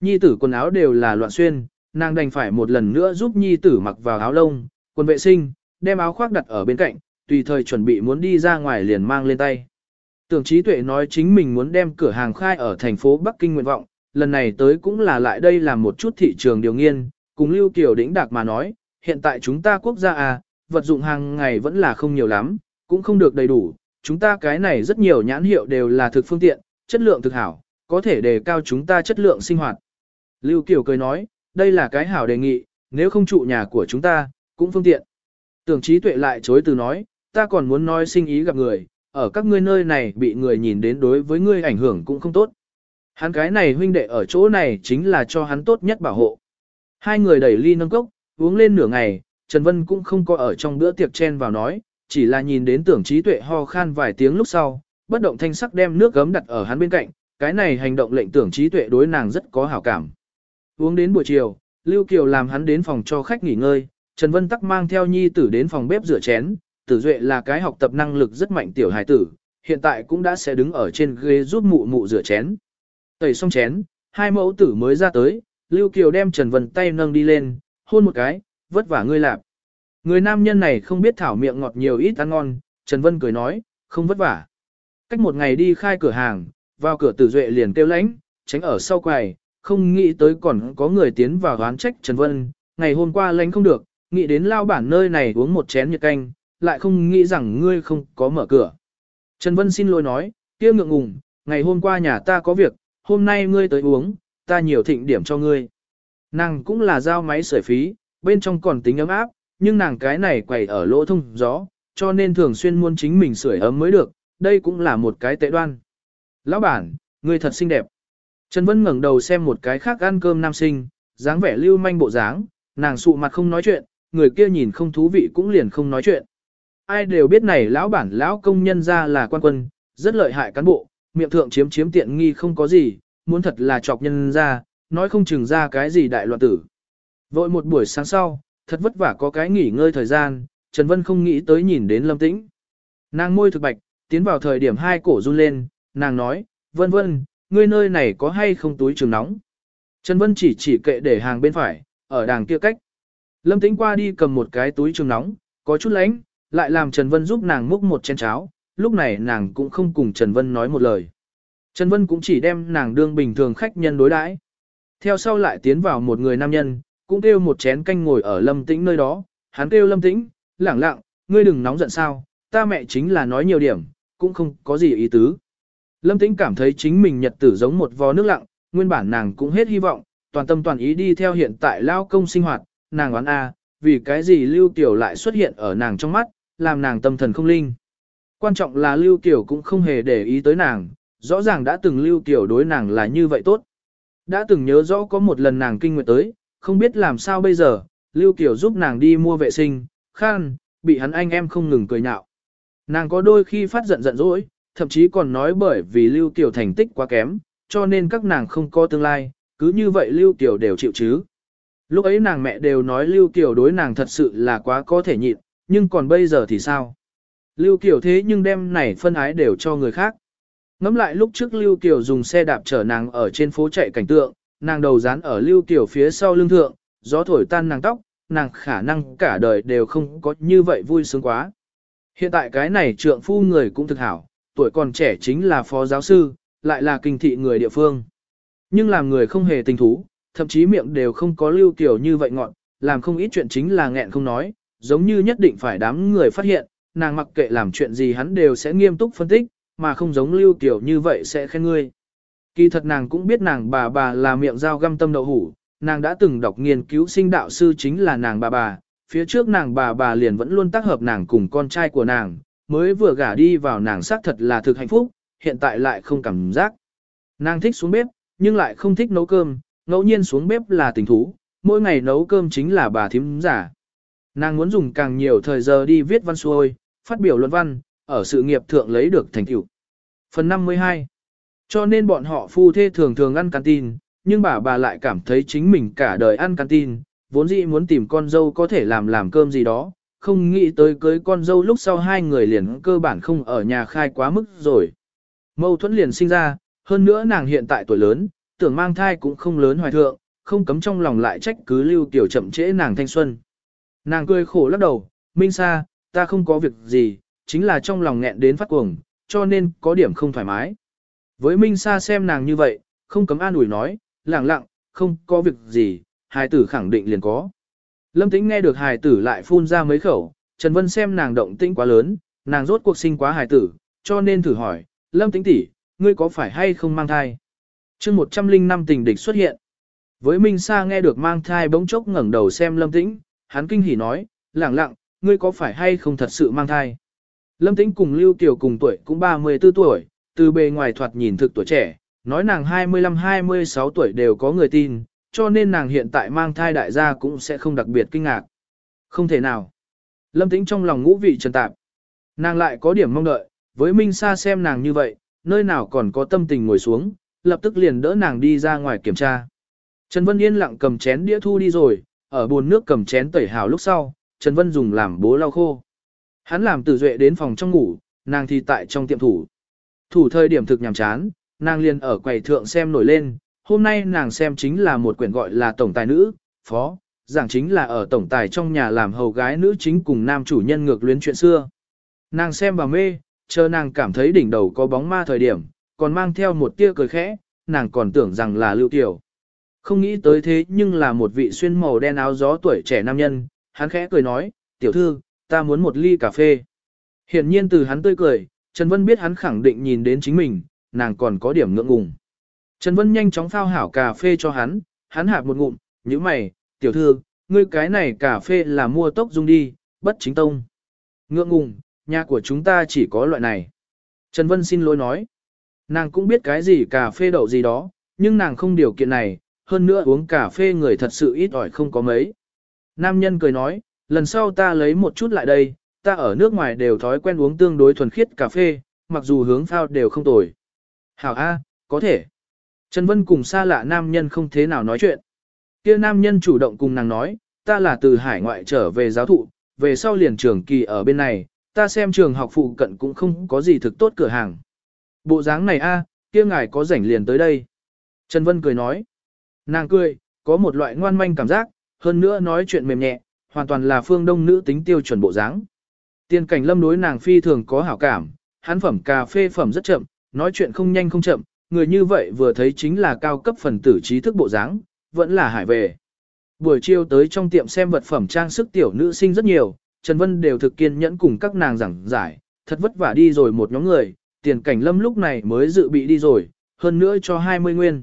Nhi tử quần áo đều là loạn xuyên, nàng đành phải một lần nữa giúp nhi tử mặc vào áo lông, quần vệ sinh, đem áo khoác đặt ở bên cạnh, tùy thời chuẩn bị muốn đi ra ngoài liền mang lên tay. Tưởng trí tuệ nói chính mình muốn đem cửa hàng khai ở thành phố Bắc Kinh nguyện vọng, lần này tới cũng là lại đây làm một chút thị trường điều nghiên, cùng Lưu Kiều Đĩnh Đạc mà nói, hiện tại chúng ta quốc gia à, vật dụng hàng ngày vẫn là không nhiều lắm, cũng không được đầy đủ, chúng ta cái này rất nhiều nhãn hiệu đều là thực phương tiện, chất lượng thực hảo, có thể đề cao chúng ta chất lượng sinh hoạt. Lưu Kiều cười nói, đây là cái hảo đề nghị, nếu không trụ nhà của chúng ta, cũng phương tiện. Tưởng trí tuệ lại chối từ nói, ta còn muốn nói sinh ý gặp người, ở các ngươi nơi này bị người nhìn đến đối với ngươi ảnh hưởng cũng không tốt. Hắn cái này huynh đệ ở chỗ này chính là cho hắn tốt nhất bảo hộ. Hai người đẩy ly nâng cốc, uống lên nửa ngày, Trần Vân cũng không có ở trong bữa tiệc chen vào nói, chỉ là nhìn đến tưởng trí tuệ ho khan vài tiếng lúc sau, bất động thanh sắc đem nước gấm đặt ở hắn bên cạnh, cái này hành động lệnh tưởng trí tuệ đối nàng rất có hảo cảm. Uống đến buổi chiều, Lưu Kiều làm hắn đến phòng cho khách nghỉ ngơi, Trần Vân Tắc mang theo nhi tử đến phòng bếp rửa chén, tử duệ là cái học tập năng lực rất mạnh tiểu hài tử, hiện tại cũng đã sẽ đứng ở trên ghế giúp mụ mụ rửa chén. Tẩy xong chén, hai mẫu tử mới ra tới, Lưu Kiều đem Trần Vân tay nâng đi lên, hôn một cái, vất vả ngươi lạp. Người nam nhân này không biết thảo miệng ngọt nhiều ít ăn ngon, Trần Vân cười nói, không vất vả. Cách một ngày đi khai cửa hàng, vào cửa tử duệ liền kêu lãnh, tránh ở sau quầy, không nghĩ tới còn có người tiến vào đoán trách Trần Vân, ngày hôm qua lãnh không được, nghĩ đến lao bản nơi này uống một chén nhật canh, lại không nghĩ rằng ngươi không có mở cửa. Trần Vân xin lỗi nói, kia ngượng ngùng, ngày hôm qua nhà ta có việc, hôm nay ngươi tới uống, ta nhiều thịnh điểm cho ngươi. Nàng cũng là giao máy sửa phí, bên trong còn tính ấm áp, nhưng nàng cái này quẩy ở lỗ thông gió, cho nên thường xuyên muốn chính mình sưởi ấm mới được, đây cũng là một cái tệ đoan. Lão bản, ngươi thật xinh đẹp. Trần Vân ngẩng đầu xem một cái khác ăn cơm nam sinh, dáng vẻ lưu manh bộ dáng, nàng sụ mặt không nói chuyện, người kia nhìn không thú vị cũng liền không nói chuyện. Ai đều biết này lão bản lão công nhân ra là quan quân, rất lợi hại cán bộ, miệng thượng chiếm chiếm tiện nghi không có gì, muốn thật là chọc nhân ra, nói không chừng ra cái gì đại loạn tử. Vội một buổi sáng sau, thật vất vả có cái nghỉ ngơi thời gian, Trần Vân không nghĩ tới nhìn đến Lâm Tĩnh. Nàng môi thực bạch, tiến vào thời điểm hai cổ run lên, nàng nói, Vân Vân, ngươi nơi này có hay không túi trường nóng? Trần Vân chỉ chỉ kệ để hàng bên phải, ở đàng kia cách. Lâm Tĩnh qua đi cầm một cái túi trường nóng, có chút lánh, lại làm Trần Vân giúp nàng múc một chén cháo, lúc này nàng cũng không cùng Trần Vân nói một lời. Trần Vân cũng chỉ đem nàng đương bình thường khách nhân đối đãi. Theo sau lại tiến vào một người nam nhân, cũng kêu một chén canh ngồi ở Lâm Tĩnh nơi đó, hắn kêu Lâm Tĩnh, lẳng lặng, ngươi đừng nóng giận sao, ta mẹ chính là nói nhiều điểm, cũng không có gì ý tứ. Lâm Tĩnh cảm thấy chính mình nhật tử giống một vò nước lặng, nguyên bản nàng cũng hết hy vọng, toàn tâm toàn ý đi theo hiện tại lao công sinh hoạt, nàng oán a, vì cái gì Lưu Tiểu lại xuất hiện ở nàng trong mắt, làm nàng tâm thần không linh. Quan trọng là Lưu Kiều cũng không hề để ý tới nàng, rõ ràng đã từng Lưu Kiều đối nàng là như vậy tốt. Đã từng nhớ rõ có một lần nàng kinh nguyệt tới, không biết làm sao bây giờ, Lưu Kiều giúp nàng đi mua vệ sinh, khan, bị hắn anh em không ngừng cười nhạo. Nàng có đôi khi phát giận giận dỗi, thậm chí còn nói bởi vì Lưu Kiều thành tích quá kém, cho nên các nàng không có tương lai, cứ như vậy Lưu Kiều đều chịu chứ. Lúc ấy nàng mẹ đều nói Lưu Kiều đối nàng thật sự là quá có thể nhịn, nhưng còn bây giờ thì sao? Lưu Kiều thế nhưng đem này phân ái đều cho người khác. Ngắm lại lúc trước Lưu Kiều dùng xe đạp chở nàng ở trên phố chạy cảnh tượng, nàng đầu dán ở Lưu Kiều phía sau lưng thượng, gió thổi tan nàng tóc, nàng khả năng cả đời đều không có như vậy vui sướng quá. Hiện tại cái này trượng phu người cũng thực hảo, tuổi còn trẻ chính là phó giáo sư, lại là kinh thị người địa phương. Nhưng làm người không hề tình thú, thậm chí miệng đều không có lưu tiểu như vậy ngọn, làm không ít chuyện chính là nghẹn không nói, giống như nhất định phải đám người phát hiện, nàng mặc kệ làm chuyện gì hắn đều sẽ nghiêm túc phân tích, mà không giống lưu tiểu như vậy sẽ khen ngươi. Kỳ thật nàng cũng biết nàng bà bà là miệng dao găm tâm đậu hủ, nàng đã từng đọc nghiên cứu sinh đạo sư chính là nàng bà bà, phía trước nàng bà bà liền vẫn luôn tác hợp nàng cùng con trai của nàng, mới vừa gả đi vào nàng xác thật là thực hạnh phúc, hiện tại lại không cảm giác. Nàng thích xuống bếp, nhưng lại không thích nấu cơm, ngẫu nhiên xuống bếp là tình thú, mỗi ngày nấu cơm chính là bà thím giả. Nàng muốn dùng càng nhiều thời giờ đi viết văn xuôi, phát biểu luận văn, ở sự nghiệp thượng lấy được thành tựu. Phần 52 Cho nên bọn họ phu thê thường thường ăn canteen, nhưng bà bà lại cảm thấy chính mình cả đời ăn canteen, vốn dĩ muốn tìm con dâu có thể làm làm cơm gì đó, không nghĩ tới cưới con dâu lúc sau hai người liền cơ bản không ở nhà khai quá mức rồi. Mâu thuẫn liền sinh ra, hơn nữa nàng hiện tại tuổi lớn, tưởng mang thai cũng không lớn hoài thượng, không cấm trong lòng lại trách cứ lưu tiểu chậm trễ nàng thanh xuân. Nàng cười khổ lắc đầu, Minh Sa, ta không có việc gì, chính là trong lòng nghẹn đến phát cuồng, cho nên có điểm không thoải mái. Với Minh Sa xem nàng như vậy, không cấm an ủi nói, lặng lặng, không có việc gì, hài tử khẳng định liền có. Lâm Tĩnh nghe được hài tử lại phun ra mấy khẩu, Trần Vân xem nàng động tĩnh quá lớn, nàng rốt cuộc sinh quá hài tử, cho nên thử hỏi, Lâm Tĩnh tỷ, ngươi có phải hay không mang thai? chương 105 tình địch xuất hiện. Với Minh Sa nghe được mang thai bỗng chốc ngẩng đầu xem Lâm Tĩnh, hắn kinh hỉ nói, lẳng lặng, ngươi có phải hay không thật sự mang thai? Lâm Tĩnh cùng Lưu Tiểu cùng tuổi cũng 34 tuổi, từ bề ngoài thoạt nhìn thực tuổi trẻ, nói nàng 25-26 tuổi đều có người tin, cho nên nàng hiện tại mang thai đại gia cũng sẽ không đặc biệt kinh ngạc. Không thể nào. Lâm Tĩnh trong lòng ngũ vị trần tạp. Nàng lại có điểm mong đợi, với Minh Sa xem nàng như vậy, nơi nào còn có tâm tình ngồi xuống, lập tức liền đỡ nàng đi ra ngoài kiểm tra. Trần Vân yên lặng cầm chén đĩa thu đi rồi, ở bồn nước cầm chén tẩy hào lúc sau, Trần Vân dùng làm bố lau khô. Hắn làm tử duệ đến phòng trong ngủ, nàng thì tại trong tiệm thủ. Thủ thời điểm thực nhàm chán, nàng liền ở quầy thượng xem nổi lên, hôm nay nàng xem chính là một quyển gọi là Tổng Tài Nữ, Phó, giảng chính là ở Tổng Tài trong nhà làm hầu gái nữ chính cùng nam chủ nhân ngược luyến chuyện xưa. Nàng xem và mê, chờ nàng cảm thấy đỉnh đầu có bóng ma thời điểm, còn mang theo một tia cười khẽ, nàng còn tưởng rằng là Lưu Tiểu. Không nghĩ tới thế nhưng là một vị xuyên màu đen áo gió tuổi trẻ nam nhân, hắn khẽ cười nói, tiểu thư, ta muốn một ly cà phê. Hiển nhiên từ hắn tươi cười, Trần Vân biết hắn khẳng định nhìn đến chính mình, nàng còn có điểm ngượng ngùng. Trần Vân nhanh chóng phao hảo cà phê cho hắn, hắn hạp một ngụm, như mày, tiểu thư, ngươi cái này cà phê là mua tốc dung đi, bất chính tông. Ngượng ngùng, nhà của chúng ta chỉ có loại này. Trần Vân xin lỗi nói. Nàng cũng biết cái gì cà phê đậu gì đó, nhưng nàng không điều kiện này, hơn nữa uống cà phê người thật sự ít ỏi không có mấy. Nam nhân cười nói, lần sau ta lấy một chút lại đây, ta ở nước ngoài đều thói quen uống tương đối thuần khiết cà phê, mặc dù hướng phao đều không tồi. Hảo A, có thể. Trần Vân cùng xa lạ nam nhân không thế nào nói chuyện. kia nam nhân chủ động cùng nàng nói, ta là từ hải ngoại trở về giáo thụ, về sau liền trường kỳ ở bên này, ta xem trường học phụ cận cũng không có gì thực tốt cửa hàng. Bộ dáng này a, kia ngài có rảnh liền tới đây. Trần Vân cười nói. Nàng cười, có một loại ngoan manh cảm giác, hơn nữa nói chuyện mềm nhẹ, hoàn toàn là phương đông nữ tính tiêu chuẩn bộ dáng. Tiên cảnh lâm đối nàng phi thường có hảo cảm, hắn phẩm cà phê phẩm rất chậm, nói chuyện không nhanh không chậm, người như vậy vừa thấy chính là cao cấp phần tử trí thức bộ dáng, vẫn là hải về. Buổi chiều tới trong tiệm xem vật phẩm trang sức tiểu nữ sinh rất nhiều, Trần Vân đều thực kiên nhẫn cùng các nàng giảng giải, thật vất vả đi rồi một nhóm người, tiền cảnh lâm lúc này mới dự bị đi rồi, hơn nữa cho 20 nguyên.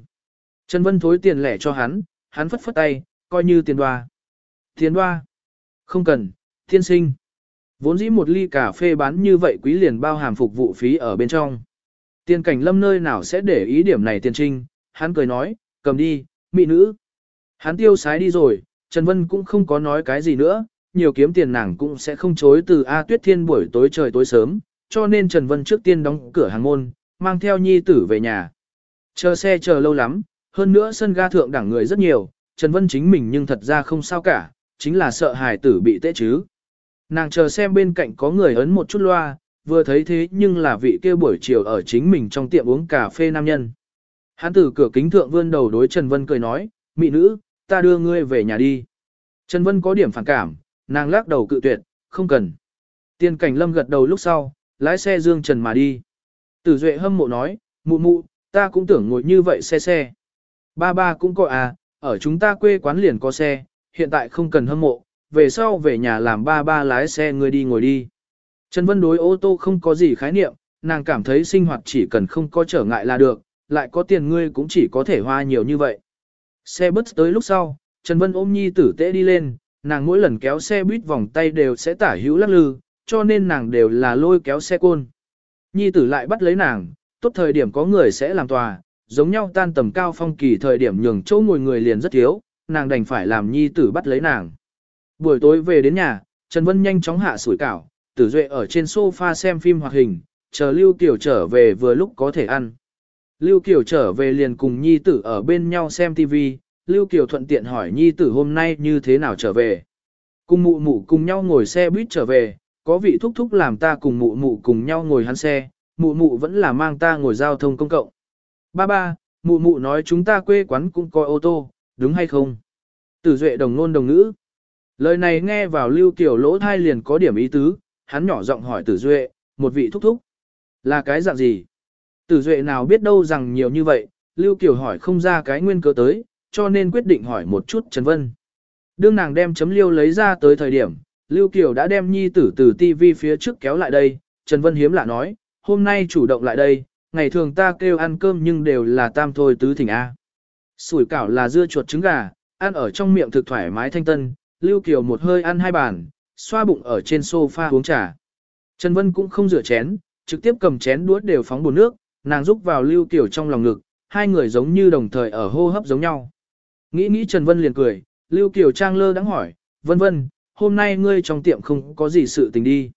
Trần Vân thối tiền lẻ cho hắn, hắn phất phất tay, coi như tiền đoa. Tiền đoa? Không cần, thiên sinh. Vốn dĩ một ly cà phê bán như vậy quý liền bao hàm phục vụ phí ở bên trong. Tiền cảnh lâm nơi nào sẽ để ý điểm này tiền trinh, hắn cười nói, cầm đi, mỹ nữ. Hắn tiêu sái đi rồi, Trần Vân cũng không có nói cái gì nữa, nhiều kiếm tiền nàng cũng sẽ không chối từ A Tuyết Thiên buổi tối trời tối sớm, cho nên Trần Vân trước tiên đóng cửa hàng môn, mang theo nhi tử về nhà. Chờ xe chờ lâu lắm, hơn nữa sân ga thượng đẳng người rất nhiều, Trần Vân chính mình nhưng thật ra không sao cả, chính là sợ hài tử bị tệ chứ. Nàng chờ xem bên cạnh có người ấn một chút loa, vừa thấy thế nhưng là vị kia buổi chiều ở chính mình trong tiệm uống cà phê nam nhân. Hắn từ cửa kính thượng vươn đầu đối Trần Vân cười nói, mị nữ, ta đưa ngươi về nhà đi. Trần Vân có điểm phản cảm, nàng lắc đầu cự tuyệt, không cần. Tiên cảnh lâm gật đầu lúc sau, lái xe dương trần mà đi. Tử Duệ hâm mộ nói, mụ mụ, ta cũng tưởng ngồi như vậy xe xe. Ba ba cũng có à, ở chúng ta quê quán liền có xe, hiện tại không cần hâm mộ, về sau về nhà làm ba ba lái xe người đi ngồi đi. Trần Vân đối ô tô không có gì khái niệm, nàng cảm thấy sinh hoạt chỉ cần không có trở ngại là được, lại có tiền ngươi cũng chỉ có thể hoa nhiều như vậy. Xe bus tới lúc sau, Trần Vân ôm nhi tử tế đi lên, nàng mỗi lần kéo xe buýt vòng tay đều sẽ tả hữu lắc lư, cho nên nàng đều là lôi kéo xe côn. Nhi tử lại bắt lấy nàng, tốt thời điểm có người sẽ làm tòa, giống nhau tan tầm cao phong kỳ thời điểm nhường chỗ ngồi người liền rất thiếu, nàng đành phải làm nhi tử bắt lấy nàng. Buổi tối về đến nhà, Trần Vân nhanh chóng hạ sủi cảo, tử duệ ở trên sofa xem phim hoạt hình, chờ Lưu Kiều trở về vừa lúc có thể ăn. Lưu Kiều trở về liền cùng nhi tử ở bên nhau xem TV, Lưu Kiều thuận tiện hỏi nhi tử hôm nay như thế nào trở về. Cùng mụ mụ cùng nhau ngồi xe buýt trở về, có vị thúc thúc làm ta cùng mụ mụ cùng nhau ngồi hắn xe, mụ mụ vẫn là mang ta ngồi giao thông công cộng. Ba ba, mụ mụ nói chúng ta quê quán cũng coi ô tô, đúng hay không? Tử Duệ đồng nôn đồng ngữ. Lời này nghe vào Lưu Kiều lỗ thai liền có điểm ý tứ, hắn nhỏ giọng hỏi Tử Duệ, một vị thúc thúc. Là cái dạng gì? Tử Duệ nào biết đâu rằng nhiều như vậy, Lưu Kiều hỏi không ra cái nguyên cớ tới, cho nên quyết định hỏi một chút Trần Vân. Đương nàng đem chấm liêu lấy ra tới thời điểm, Lưu Kiều đã đem nhi tử từ TV phía trước kéo lại đây, Trần Vân hiếm lạ nói, hôm nay chủ động lại đây, ngày thường ta kêu ăn cơm nhưng đều là tam thôi tứ thỉnh A. Sủi cảo là dưa chuột trứng gà, ăn ở trong miệng thực thoải mái thanh tân, Lưu Kiều một hơi ăn hai bàn, xoa bụng ở trên sofa uống trà. Trần Vân cũng không rửa chén, trực tiếp cầm chén đũa đều phóng bồn nước, nàng rúc vào Lưu Kiều trong lòng ngực, hai người giống như đồng thời ở hô hấp giống nhau. Nghĩ nghĩ Trần Vân liền cười, Lưu Kiều Trang lơ đắng hỏi, vân vân, hôm nay ngươi trong tiệm không có gì sự tình đi.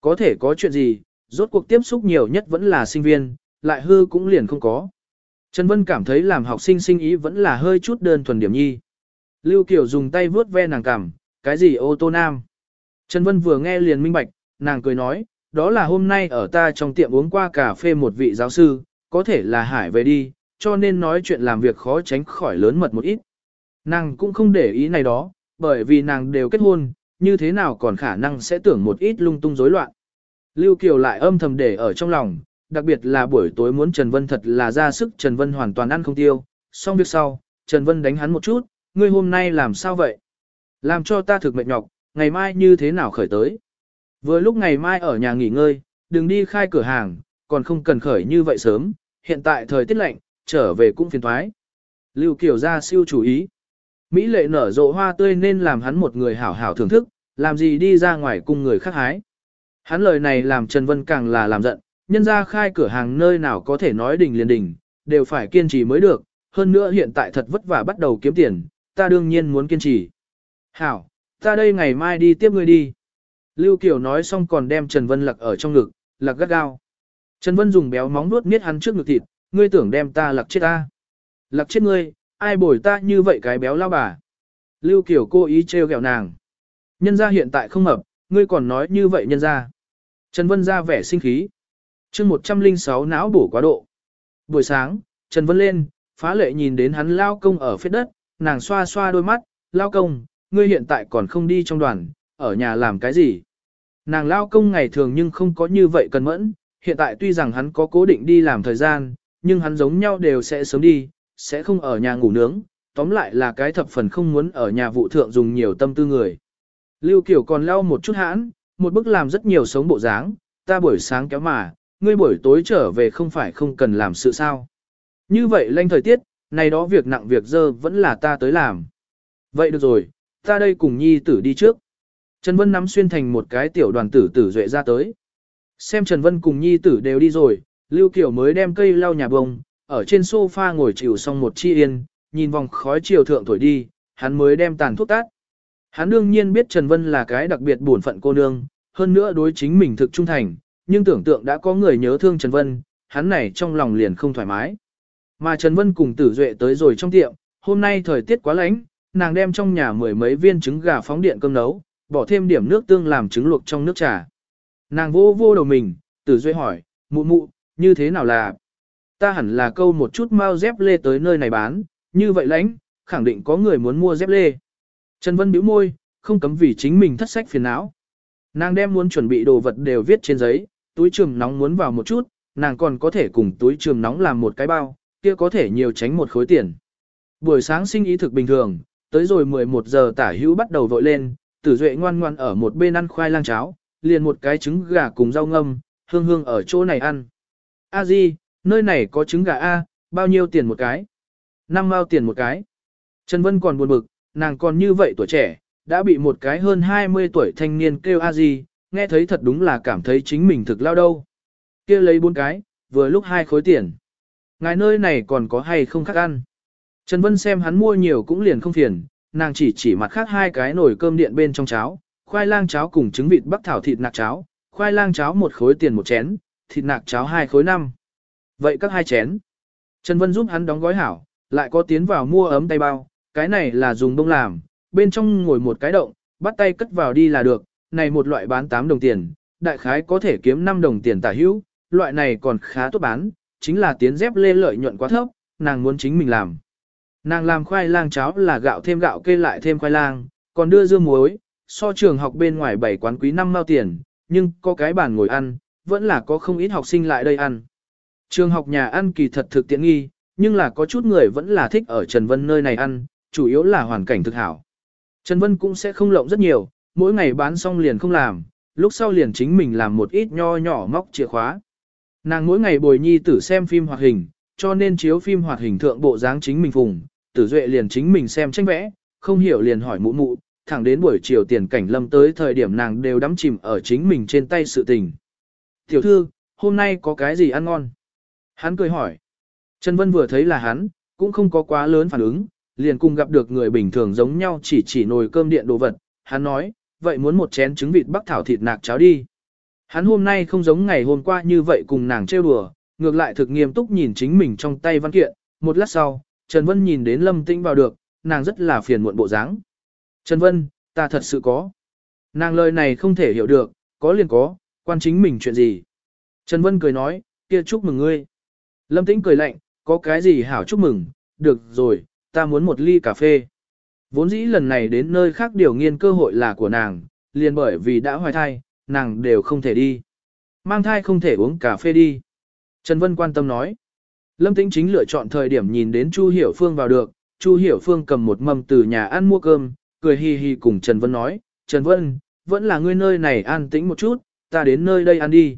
Có thể có chuyện gì, rốt cuộc tiếp xúc nhiều nhất vẫn là sinh viên, lại hư cũng liền không có. Trần Vân cảm thấy làm học sinh sinh ý vẫn là hơi chút đơn thuần điểm nhi. Lưu Kiều dùng tay vướt ve nàng cằm, cái gì ô tô nam. Trần Vân vừa nghe liền minh bạch, nàng cười nói, đó là hôm nay ở ta trong tiệm uống qua cà phê một vị giáo sư, có thể là hải về đi, cho nên nói chuyện làm việc khó tránh khỏi lớn mật một ít. Nàng cũng không để ý này đó, bởi vì nàng đều kết hôn, như thế nào còn khả năng sẽ tưởng một ít lung tung rối loạn. Lưu Kiều lại âm thầm để ở trong lòng, đặc biệt là buổi tối muốn Trần Vân thật là ra sức Trần Vân hoàn toàn ăn không tiêu. Xong việc sau, Trần Vân đánh hắn một chút, ngươi hôm nay làm sao vậy? Làm cho ta thực mệt nhọc, ngày mai như thế nào khởi tới? Vừa lúc ngày mai ở nhà nghỉ ngơi, đừng đi khai cửa hàng, còn không cần khởi như vậy sớm, hiện tại thời tiết lạnh, trở về cũng phiền thoái. Lưu Kiều ra siêu chủ ý. Mỹ lệ nở rộ hoa tươi nên làm hắn một người hảo hảo thưởng thức, làm gì đi ra ngoài cùng người khác hái. Hắn lời này làm Trần Vân càng là làm giận, nhân ra khai cửa hàng nơi nào có thể nói đỉnh liền đỉnh, đều phải kiên trì mới được, hơn nữa hiện tại thật vất vả bắt đầu kiếm tiền, ta đương nhiên muốn kiên trì. Hảo, ta đây ngày mai đi tiếp ngươi đi. Lưu Kiều nói xong còn đem Trần Vân lặc ở trong ngực, lặc gắt gao. Trần Vân dùng béo móng nuốt miết hắn trước ngực thịt, ngươi tưởng đem ta lặc chết ta. Lặc chết ngươi, ai bồi ta như vậy cái béo lao bà. Lưu Kiều cố ý trêu ghẹo nàng. Nhân gia hiện tại không mập, ngươi còn nói như vậy nhân gia? Trần Vân ra vẻ sinh khí chương 106 não bổ quá độ. Buổi sáng, Trần Vân lên, phá lệ nhìn đến hắn lao công ở phía đất, nàng xoa xoa đôi mắt, lao công, ngươi hiện tại còn không đi trong đoàn, ở nhà làm cái gì. Nàng lao công ngày thường nhưng không có như vậy cần mẫn, hiện tại tuy rằng hắn có cố định đi làm thời gian, nhưng hắn giống nhau đều sẽ sớm đi, sẽ không ở nhà ngủ nướng, tóm lại là cái thập phần không muốn ở nhà vụ thượng dùng nhiều tâm tư người. Lưu Kiều còn lau một chút hãn, một bức làm rất nhiều sống bộ dáng, ta buổi sáng kéo mà, ngươi buổi tối trở về không phải không cần làm sự sao. Như vậy lanh thời tiết, này đó việc nặng việc dơ vẫn là ta tới làm. Vậy được rồi, ta đây cùng nhi tử đi trước. Trần Vân nắm xuyên thành một cái tiểu đoàn tử tử duệ ra tới. Xem Trần Vân cùng nhi tử đều đi rồi, Lưu Kiều mới đem cây lau nhà bông, ở trên sofa ngồi chịu xong một chi yên, nhìn vòng khói chiều thượng thổi đi, hắn mới đem tàn thuốc tát. Hắn đương nhiên biết Trần Vân là cái đặc biệt buồn phận cô nương, hơn nữa đối chính mình thực trung thành, nhưng tưởng tượng đã có người nhớ thương Trần Vân, hắn này trong lòng liền không thoải mái. Mà Trần Vân cùng Tử Duệ tới rồi trong tiệm, hôm nay thời tiết quá lạnh, nàng đem trong nhà mười mấy viên trứng gà phóng điện cơm nấu, bỏ thêm điểm nước tương làm trứng luộc trong nước trà. Nàng vô vô đầu mình, Tử Duệ hỏi, mụ mụ, như thế nào là? Ta hẳn là câu một chút mau dép lê tới nơi này bán, như vậy lãnh, khẳng định có người muốn mua dép lê. Trần Vân bĩu môi, không cấm vì chính mình thất sách phiền não. Nàng đem muốn chuẩn bị đồ vật đều viết trên giấy, túi trường nóng muốn vào một chút, nàng còn có thể cùng túi trường nóng làm một cái bao, kia có thể nhiều tránh một khối tiền. Buổi sáng sinh ý thực bình thường, tới rồi 11 giờ tả hữu bắt đầu vội lên, tử duệ ngoan ngoan ở một bên ăn khoai lang cháo, liền một cái trứng gà cùng rau ngâm, hương hương ở chỗ này ăn. A Di, nơi này có trứng gà A, bao nhiêu tiền một cái? Năm mao tiền một cái. Trần Vân còn buồn bực, nàng còn như vậy tuổi trẻ, đã bị một cái hơn 20 tuổi thanh niên kêu a di nghe thấy thật đúng là cảm thấy chính mình thực lao đâu. Kia lấy bốn cái, vừa lúc hai khối tiền. Ngài nơi này còn có hay không khác ăn. Trần Vân xem hắn mua nhiều cũng liền không phiền, nàng chỉ chỉ mặt khác hai cái nồi cơm điện bên trong cháo, khoai lang cháo cùng trứng vịt bắc thảo thịt nạc cháo, khoai lang cháo một khối tiền một chén, thịt nạc cháo hai khối năm. Vậy các hai chén. Trần Vân giúp hắn đóng gói hảo, lại có tiến vào mua ấm tay bao, cái này là dùng đông làm, bên trong ngồi một cái động, bắt tay cất vào đi là được, này một loại bán 8 đồng tiền, đại khái có thể kiếm 5 đồng tiền tả hữu, loại này còn khá tốt bán, chính là tiến dép lê lợi nhuận quá thấp, nàng muốn chính mình làm. Nàng làm khoai lang cháo là gạo thêm gạo kê lại thêm khoai lang, còn đưa dưa muối, so trường học bên ngoài bảy quán quý năm mao tiền, nhưng có cái bàn ngồi ăn, vẫn là có không ít học sinh lại đây ăn. Trường học nhà ăn kỳ thật thực tiện nghi, nhưng là có chút người vẫn là thích ở Trần Vân nơi này ăn, chủ yếu là hoàn cảnh thực hảo. Trần Vân cũng sẽ không lộng rất nhiều, mỗi ngày bán xong liền không làm, lúc sau liền chính mình làm một ít nho nhỏ móc chìa khóa. Nàng mỗi ngày bồi nhi tử xem phim hoạt hình, cho nên chiếu phim hoạt hình thượng bộ dáng chính mình phùng, tử duệ liền chính mình xem tranh vẽ, không hiểu liền hỏi mụ mụ, thẳng đến buổi chiều tiền cảnh lâm tới thời điểm nàng đều đắm chìm ở chính mình trên tay sự tình. Tiểu thư, hôm nay có cái gì ăn ngon? Hắn cười hỏi. Trần Vân vừa thấy là hắn, cũng không có quá lớn phản ứng, liền cùng gặp được người bình thường giống nhau chỉ chỉ nồi cơm điện đồ vật. Hắn nói, vậy muốn một chén trứng vịt bắc thảo thịt nạc cháo đi. Hắn hôm nay không giống ngày hôm qua như vậy cùng nàng trêu đùa, ngược lại thực nghiêm túc nhìn chính mình trong tay văn kiện. Một lát sau, Trần Vân nhìn đến Lâm Tĩnh vào được, nàng rất là phiền muộn bộ dáng. Trần Vân, ta thật sự có. Nàng lời này không thể hiểu được, có liền có, quan chính mình chuyện gì. Trần Vân cười nói, kia chúc mừng ngươi. Lâm Tĩnh cười lạnh, có cái gì hảo chúc mừng, được rồi, ta muốn một ly cà phê. Vốn dĩ lần này đến nơi khác điều nghiên cơ hội là của nàng, liền bởi vì đã hoài thai, nàng đều không thể đi. Mang thai không thể uống cà phê đi. Trần Vân quan tâm nói. Lâm Tĩnh chính lựa chọn thời điểm nhìn đến Chu Hiểu Phương vào được, Chu Hiểu Phương cầm một mâm từ nhà ăn mua cơm, cười hi hi cùng Trần Vân nói, Trần Vân, vẫn là ngươi nơi này an tĩnh một chút, ta đến nơi đây ăn đi.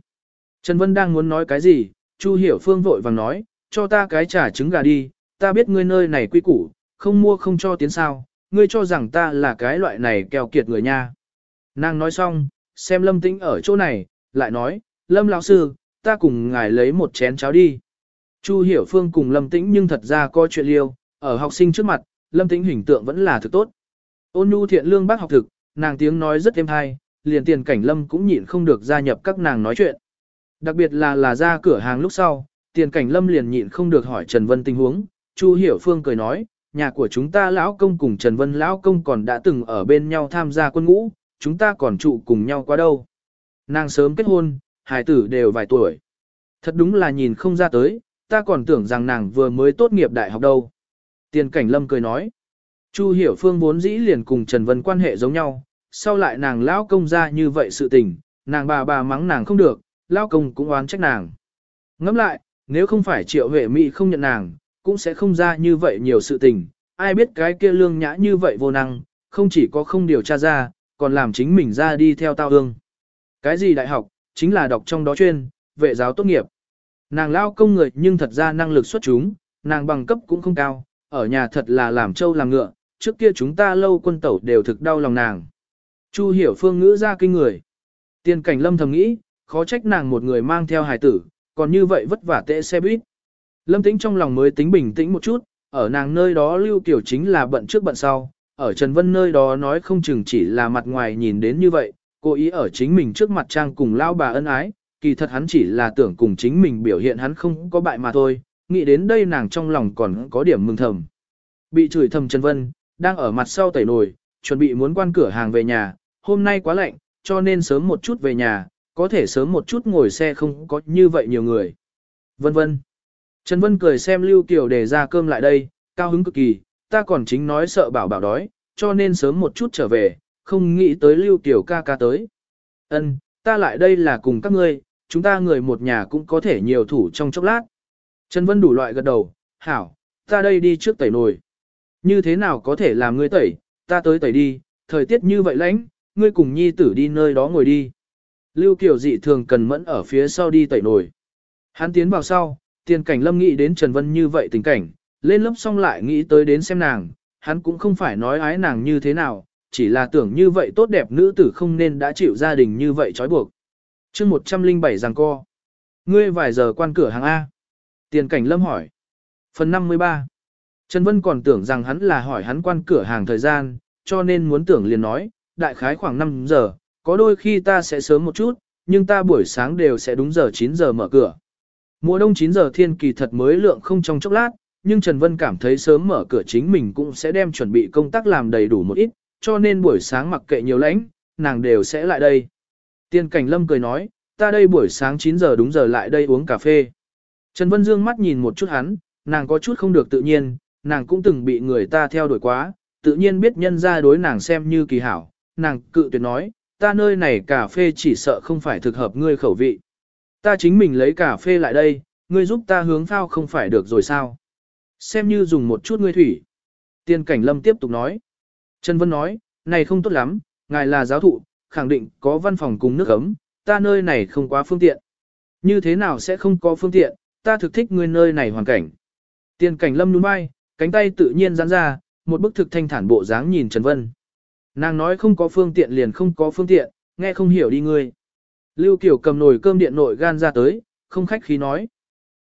Trần Vân đang muốn nói cái gì, Chu Hiểu Phương vội vàng nói, cho ta cái trà trứng gà đi, ta biết ngươi nơi này quy củ, không mua không cho tiến sao, ngươi cho rằng ta là cái loại này keo kiệt người nha. Nàng nói xong, xem Lâm Tĩnh ở chỗ này, lại nói, Lâm lão sư, ta cùng ngài lấy một chén cháo đi. Chu Hiểu Phương cùng Lâm Tĩnh nhưng thật ra có chuyện liêu, ở học sinh trước mặt, Lâm Tĩnh hình tượng vẫn là thực tốt. Ôn nhu thiện lương bác học thực, nàng tiếng nói rất êm hay, liền tiền cảnh Lâm cũng nhịn không được gia nhập các nàng nói chuyện. Đặc biệt là là ra cửa hàng lúc sau, tiền cảnh Lâm liền nhịn không được hỏi Trần Vân tình huống, Chu Hiểu Phương cười nói, nhà của chúng ta lão công cùng Trần Vân lão công còn đã từng ở bên nhau tham gia quân ngũ, chúng ta còn trụ cùng nhau qua đâu. Nàng sớm kết hôn, hài tử đều vài tuổi. Thật đúng là nhìn không ra tới, ta còn tưởng rằng nàng vừa mới tốt nghiệp đại học đâu. Tiền cảnh lâm cười nói. Chu hiểu phương vốn dĩ liền cùng Trần Vân quan hệ giống nhau, sau lại nàng lão công ra như vậy sự tình, nàng bà bà mắng nàng không được, lão công cũng oán trách nàng. Ngẫm lại, nếu không phải triệu huệ mỹ không nhận nàng, cũng sẽ không ra như vậy nhiều sự tình, ai biết cái kia lương nhã như vậy vô năng, không chỉ có không điều tra ra, còn làm chính mình ra đi theo tao hương. Cái gì đại học, chính là đọc trong đó chuyên, vệ giáo tốt nghiệp. Nàng lao công người nhưng thật ra năng lực xuất chúng, nàng bằng cấp cũng không cao, ở nhà thật là làm trâu làm ngựa, trước kia chúng ta lâu quân tẩu đều thực đau lòng nàng. Chu hiểu phương ngữ ra kinh người. Tiên cảnh lâm thầm nghĩ, khó trách nàng một người mang theo hài tử, còn như vậy vất vả tệ xe buýt. Lâm tĩnh trong lòng mới tính bình tĩnh một chút, ở nàng nơi đó lưu kiều chính là bận trước bận sau, ở Trần Vân nơi đó nói không chừng chỉ là mặt ngoài nhìn đến như vậy, cố ý ở chính mình trước mặt trang cùng lao bà ân ái, kỳ thật hắn chỉ là tưởng cùng chính mình biểu hiện hắn không có bại mà thôi, nghĩ đến đây nàng trong lòng còn có điểm mừng thầm. Bị chửi thầm Trần Vân, đang ở mặt sau tẩy nồi, chuẩn bị muốn quan cửa hàng về nhà, hôm nay quá lạnh, cho nên sớm một chút về nhà, có thể sớm một chút ngồi xe không có như vậy nhiều người. Vân vân. Trần Vân cười xem Lưu Kiều để ra cơm lại đây, cao hứng cực kỳ, ta còn chính nói sợ bảo bảo đói, cho nên sớm một chút trở về, không nghĩ tới Lưu Kiều ca ca tới. Ân, ta lại đây là cùng các ngươi, chúng ta người một nhà cũng có thể nhiều thủ trong chốc lát. Trần Vân đủ loại gật đầu, hảo, ta đây đi trước tẩy nồi. Như thế nào có thể làm ngươi tẩy, ta tới tẩy đi, thời tiết như vậy lạnh, ngươi cùng nhi tử đi nơi đó ngồi đi. Lưu Kiều dị thường cần mẫn ở phía sau đi tẩy nồi. Hắn tiến vào sau, tiền cảnh lâm nghĩ đến Trần Vân như vậy tình cảnh, lên lớp xong lại nghĩ tới đến xem nàng, hắn cũng không phải nói ái nàng như thế nào, chỉ là tưởng như vậy tốt đẹp nữ tử không nên đã chịu gia đình như vậy trói buộc. chương 107 rằng co. Ngươi vài giờ quan cửa hàng A. Tiền cảnh lâm hỏi. Phần 53. Trần Vân còn tưởng rằng hắn là hỏi hắn quan cửa hàng thời gian, cho nên muốn tưởng liền nói, đại khái khoảng 5 giờ, có đôi khi ta sẽ sớm một chút, nhưng ta buổi sáng đều sẽ đúng giờ 9 giờ mở cửa. Mùa đông 9 giờ thiên kỳ thật mới lượng không trong chốc lát, nhưng Trần Vân cảm thấy sớm mở cửa chính mình cũng sẽ đem chuẩn bị công tác làm đầy đủ một ít, cho nên buổi sáng mặc kệ nhiều lãnh, nàng đều sẽ lại đây. Tiên cảnh lâm cười nói, ta đây buổi sáng 9 giờ đúng giờ lại đây uống cà phê. Trần Vân Dương mắt nhìn một chút hắn, nàng có chút không được tự nhiên, nàng cũng từng bị người ta theo đuổi quá, tự nhiên biết nhân ra đối nàng xem như kỳ hảo, nàng cự tuyệt nói, ta nơi này cà phê chỉ sợ không phải thực hợp ngươi khẩu vị. Ta chính mình lấy cà phê lại đây, ngươi giúp ta hướng phao không phải được rồi sao? Xem như dùng một chút ngươi thủy. Tiên cảnh lâm tiếp tục nói. Trần Vân nói, này không tốt lắm, ngài là giáo thụ, khẳng định có văn phòng cùng nước ấm, ta nơi này không quá phương tiện. Như thế nào sẽ không có phương tiện, ta thực thích ngươi nơi này hoàn cảnh. Tiên cảnh lâm nhún vai, cánh tay tự nhiên giãn ra, một bức thực thanh thản bộ dáng nhìn Trần Vân. Nàng nói không có phương tiện liền không có phương tiện, nghe không hiểu đi ngươi. Lưu Kiều cầm nồi cơm điện nội gan ra tới, không khách khí nói.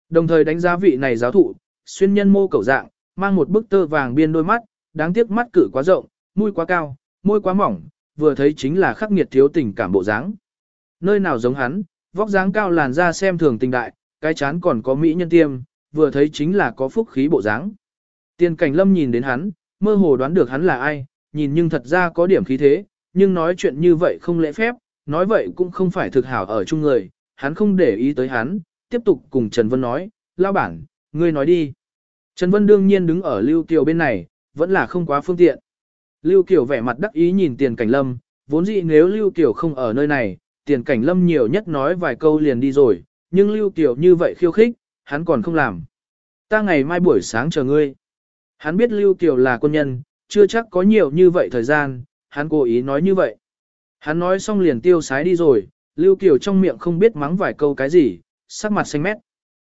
Đồng thời đánh giá vị này giáo thụ, xuyên nhân mô cầu dạng, mang một bức tơ vàng biên đôi mắt, đáng tiếc mắt cử quá rộng, mũi quá cao, môi quá mỏng, vừa thấy chính là khắc nghiệt thiếu tình cảm bộ dáng. Nơi nào giống hắn, vóc dáng cao làn da xem thường tình đại, cái chán còn có mỹ nhân tiêm, vừa thấy chính là có phúc khí bộ dáng. Tiên cảnh lâm nhìn đến hắn, mơ hồ đoán được hắn là ai, nhìn nhưng thật ra có điểm khí thế, nhưng nói chuyện như vậy không lễ phép, nói vậy cũng không phải thực hảo ở chung người, hắn không để ý tới hắn, tiếp tục cùng Trần Vân nói, lao bản, ngươi nói đi. Trần Vân đương nhiên đứng ở Lưu Kiều bên này, vẫn là không quá phương tiện. Lưu Kiều vẻ mặt đắc ý nhìn tiền cảnh lâm, vốn dĩ nếu Lưu Kiều không ở nơi này, tiền cảnh lâm nhiều nhất nói vài câu liền đi rồi, nhưng Lưu Kiều như vậy khiêu khích, hắn còn không làm. Ta ngày mai buổi sáng chờ ngươi. Hắn biết Lưu Kiều là quân nhân, chưa chắc có nhiều như vậy thời gian, hắn cố ý nói như vậy. Hắn nói xong liền tiêu sái đi rồi, Lưu Kiều trong miệng không biết mắng vài câu cái gì, sắc mặt xanh mét.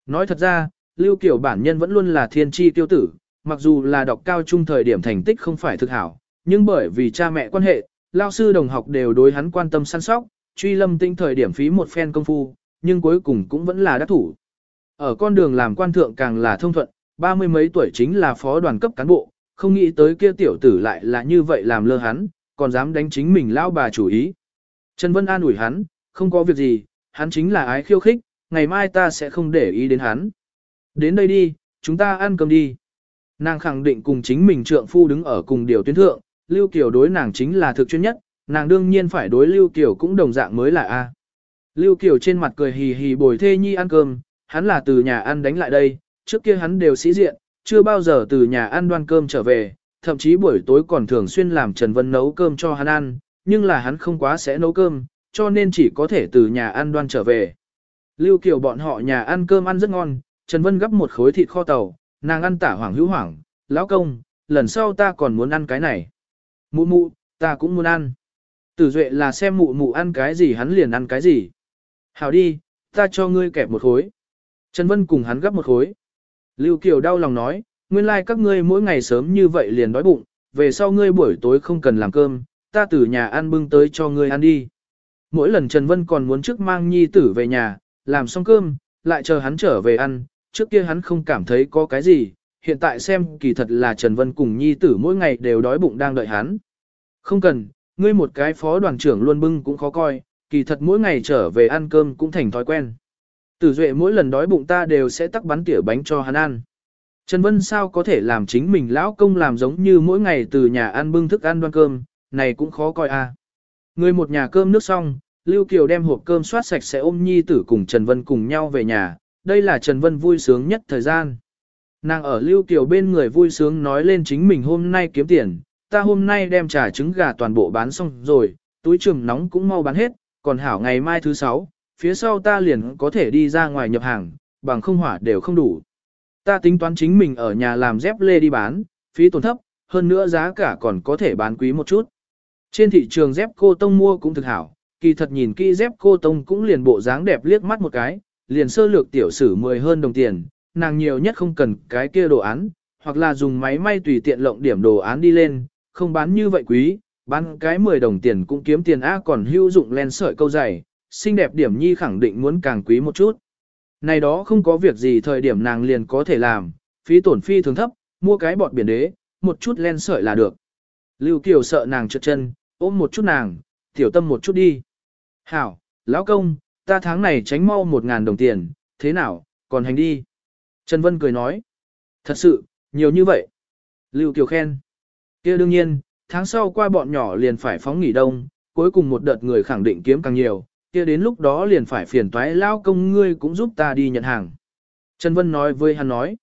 Nói thật ra, Lưu Kiều bản nhân vẫn luôn là thiên tri tiêu tử, mặc dù là đọc cao trung thời điểm thành tích không phải thực hảo, nhưng bởi vì cha mẹ quan hệ, lao sư đồng học đều đối hắn quan tâm săn sóc, truy lâm tinh thời điểm phí một phen công phu, nhưng cuối cùng cũng vẫn là đắc thủ. Ở con đường làm quan thượng càng là thông thuận, ba mươi mấy tuổi chính là phó đoàn cấp cán bộ, không nghĩ tới kia tiểu tử lại là như vậy làm lơ hắn, còn dám đánh chính mình lao bà chủ ý. Trần Vân an ủi hắn, không có việc gì, hắn chính là ái khiêu khích, ngày mai ta sẽ không để ý đến hắn. Đến đây đi, chúng ta ăn cơm đi. Nàng khẳng định cùng chính mình trượng phu đứng ở cùng điều tuyến thượng, Lưu Kiều đối nàng chính là thực chuyên nhất, nàng đương nhiên phải đối Lưu Kiều cũng đồng dạng mới là A. Lưu Kiều trên mặt cười hì hì bồi thê nhi ăn cơm, hắn là từ nhà ăn đánh lại đây, trước kia hắn đều sĩ diện, chưa bao giờ từ nhà ăn đoan cơm trở về, thậm chí buổi tối còn thường xuyên làm Trần Vân nấu cơm cho hắn ăn, nhưng là hắn không quá sẽ nấu cơm, cho nên chỉ có thể từ nhà ăn đoan trở về. Lưu Kiều bọn họ nhà ăn cơm ăn rất ngon, Trần Vân gấp một khối thịt kho tàu, nàng ăn tả hoảng hữu hoảng, lão công, lần sau ta còn muốn ăn cái này. Mụ mụ, ta cũng muốn ăn. Tử Duệ là xem mụ mụ ăn cái gì hắn liền ăn cái gì. Hảo đi, ta cho ngươi kẹp một khối. Trần Vân cùng hắn gấp một khối. Lưu Kiều đau lòng nói, nguyên lai like các ngươi mỗi ngày sớm như vậy liền đói bụng, về sau ngươi buổi tối không cần làm cơm, ta từ nhà ăn bưng tới cho ngươi ăn đi. Mỗi lần Trần Vân còn muốn trước mang nhi tử về nhà, làm xong cơm, lại chờ hắn trở về ăn, trước kia hắn không cảm thấy có cái gì, hiện tại xem kỳ thật là Trần Vân cùng nhi tử mỗi ngày đều đói bụng đang đợi hắn. Không cần, ngươi một cái phó đoàn trưởng luôn bưng cũng khó coi, kỳ thật mỗi ngày trở về ăn cơm cũng thành thói quen. Tử Duệ mỗi lần đói bụng ta đều sẽ tắc bắn tỉa bánh cho hắn ăn. Trần Vân sao có thể làm chính mình lão công làm giống như mỗi ngày từ nhà ăn bưng thức ăn đoan cơm, này cũng khó coi a. À. Người một nhà cơm nước xong, Lưu Kiều đem hộp cơm soát sạch sẽ ôm nhi tử cùng Trần Vân cùng nhau về nhà, đây là Trần Vân vui sướng nhất thời gian. Nàng ở Lưu Kiều bên người vui sướng nói lên chính mình hôm nay kiếm tiền, ta hôm nay đem trà trứng gà toàn bộ bán xong rồi, túi trường nóng cũng mau bán hết, còn hảo ngày mai thứ sáu, phía sau ta liền có thể đi ra ngoài nhập hàng, bằng không hỏa đều không đủ. Ta tính toán chính mình ở nhà làm dép lê đi bán, phí tổn thấp, hơn nữa giá cả còn có thể bán quý một chút. Trên thị trường dép cô tông mua cũng thực hảo, kỳ thật nhìn kỹ dép cô tông cũng liền bộ dáng đẹp liếc mắt một cái, liền sơ lược tiểu sử 10 hơn đồng tiền, nàng nhiều nhất không cần cái kia đồ án, hoặc là dùng máy may tùy tiện lộng điểm đồ án đi lên, không bán như vậy quý, bán cái 10 đồng tiền cũng kiếm tiền A còn hữu dụng len sợi câu dày, xinh đẹp điểm nhi khẳng định muốn càng quý một chút. Này đó không có việc gì thời điểm nàng liền có thể làm, phí tổn phi thường thấp, mua cái bọt biển đế, một chút len sợi là được. Lưu Kiều sợ nàng trượt chân, ôm một chút nàng, tiểu tâm một chút đi. Hảo, lão công, ta tháng này tránh mau một ngàn đồng tiền, thế nào, còn hành đi. Trần Vân cười nói. Thật sự, nhiều như vậy. Lưu Kiều khen. kia đương nhiên, tháng sau qua bọn nhỏ liền phải phóng nghỉ đông, cuối cùng một đợt người khẳng định kiếm càng nhiều, kia đến lúc đó liền phải phiền toái lao công ngươi cũng giúp ta đi nhận hàng. Trần Vân nói với hắn nói.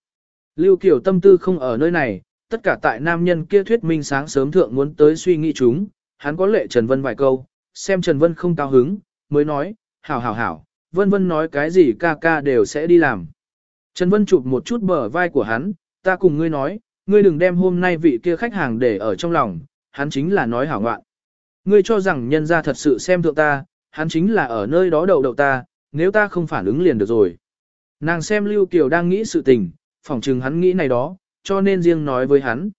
Lưu Kiều tâm tư không ở nơi này, tất cả tại nam nhân kia thuyết minh sáng sớm thượng muốn tới suy nghĩ chúng, hắn có lệ Trần Vân vài câu, xem Trần Vân không cao hứng, mới nói, hảo hảo hảo, Vân Vân nói cái gì ca ca đều sẽ đi làm. Trần Vân chụp một chút bờ vai của hắn, ta cùng ngươi nói, ngươi đừng đem hôm nay vị kia khách hàng để ở trong lòng, hắn chính là nói hảo ngoạn. Ngươi cho rằng nhân gia thật sự xem thượng ta, hắn chính là ở nơi đó đậu đậu ta, nếu ta không phản ứng liền được rồi. Nàng xem Lưu Kiều đang nghĩ sự tình, phỏng chừng hắn nghĩ này đó, cho nên riêng nói với hắn.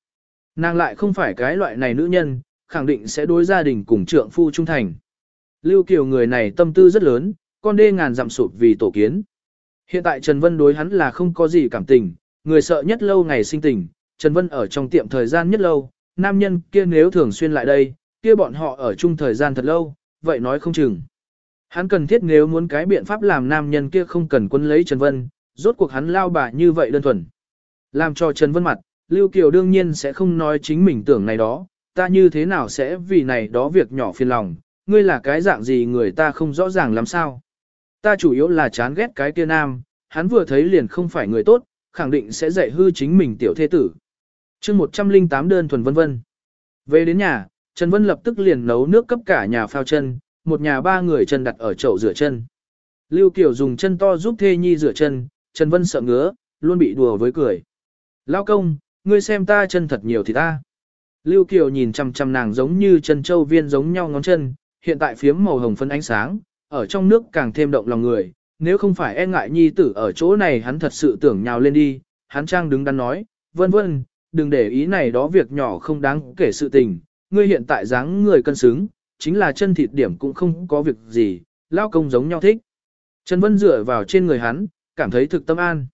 Nàng lại không phải cái loại này nữ nhân, khẳng định sẽ đối gia đình cùng trượng phu trung thành. Lưu Kiều người này tâm tư rất lớn, con đê ngàn dặm sụp vì tổ kiến. Hiện tại Trần Vân đối hắn là không có gì cảm tình, người sợ nhất lâu ngày sinh tình, Trần Vân ở trong tiệm thời gian nhất lâu, nam nhân kia nếu thường xuyên lại đây, kia bọn họ ở chung thời gian thật lâu, vậy nói không chừng. Hắn cần thiết nếu muốn cái biện pháp làm nam nhân kia không cần quân lấy Trần Vân, rốt cuộc hắn lao bà như vậy đơn thuần. Làm cho Trần Vân mặt, Lưu Kiều đương nhiên sẽ không nói chính mình tưởng này đó, ta như thế nào sẽ vì này đó việc nhỏ phiền lòng, ngươi là cái dạng gì người ta không rõ ràng làm sao. Ta chủ yếu là chán ghét cái kia nam, hắn vừa thấy liền không phải người tốt, khẳng định sẽ dạy hư chính mình tiểu thế tử. chương 108 đơn thuần vân vân. Về đến nhà, Trần Vân lập tức liền nấu nước cấp cả nhà phao chân, một nhà ba người chân đặt ở chậu rửa chân. Lưu Kiều dùng chân to giúp thê nhi rửa chân, Trần Vân sợ ngứa, luôn bị đùa với cười. Lao công, ngươi xem ta chân thật nhiều thì ta. Lưu Kiều nhìn chăm chăm nàng giống như chân châu viên giống nhau ngón chân, hiện tại phiếm màu hồng phân ánh sáng, ở trong nước càng thêm động lòng người, nếu không phải e ngại nhi tử ở chỗ này hắn thật sự tưởng nhào lên đi, hắn trang đứng đắn nói, vân vân, đừng để ý này đó việc nhỏ không đáng kể sự tình, ngươi hiện tại dáng người cân xứng, chính là chân thịt điểm cũng không có việc gì, lao công giống nhau thích. Trần Vân dựa vào trên người hắn, cảm thấy thực tâm an.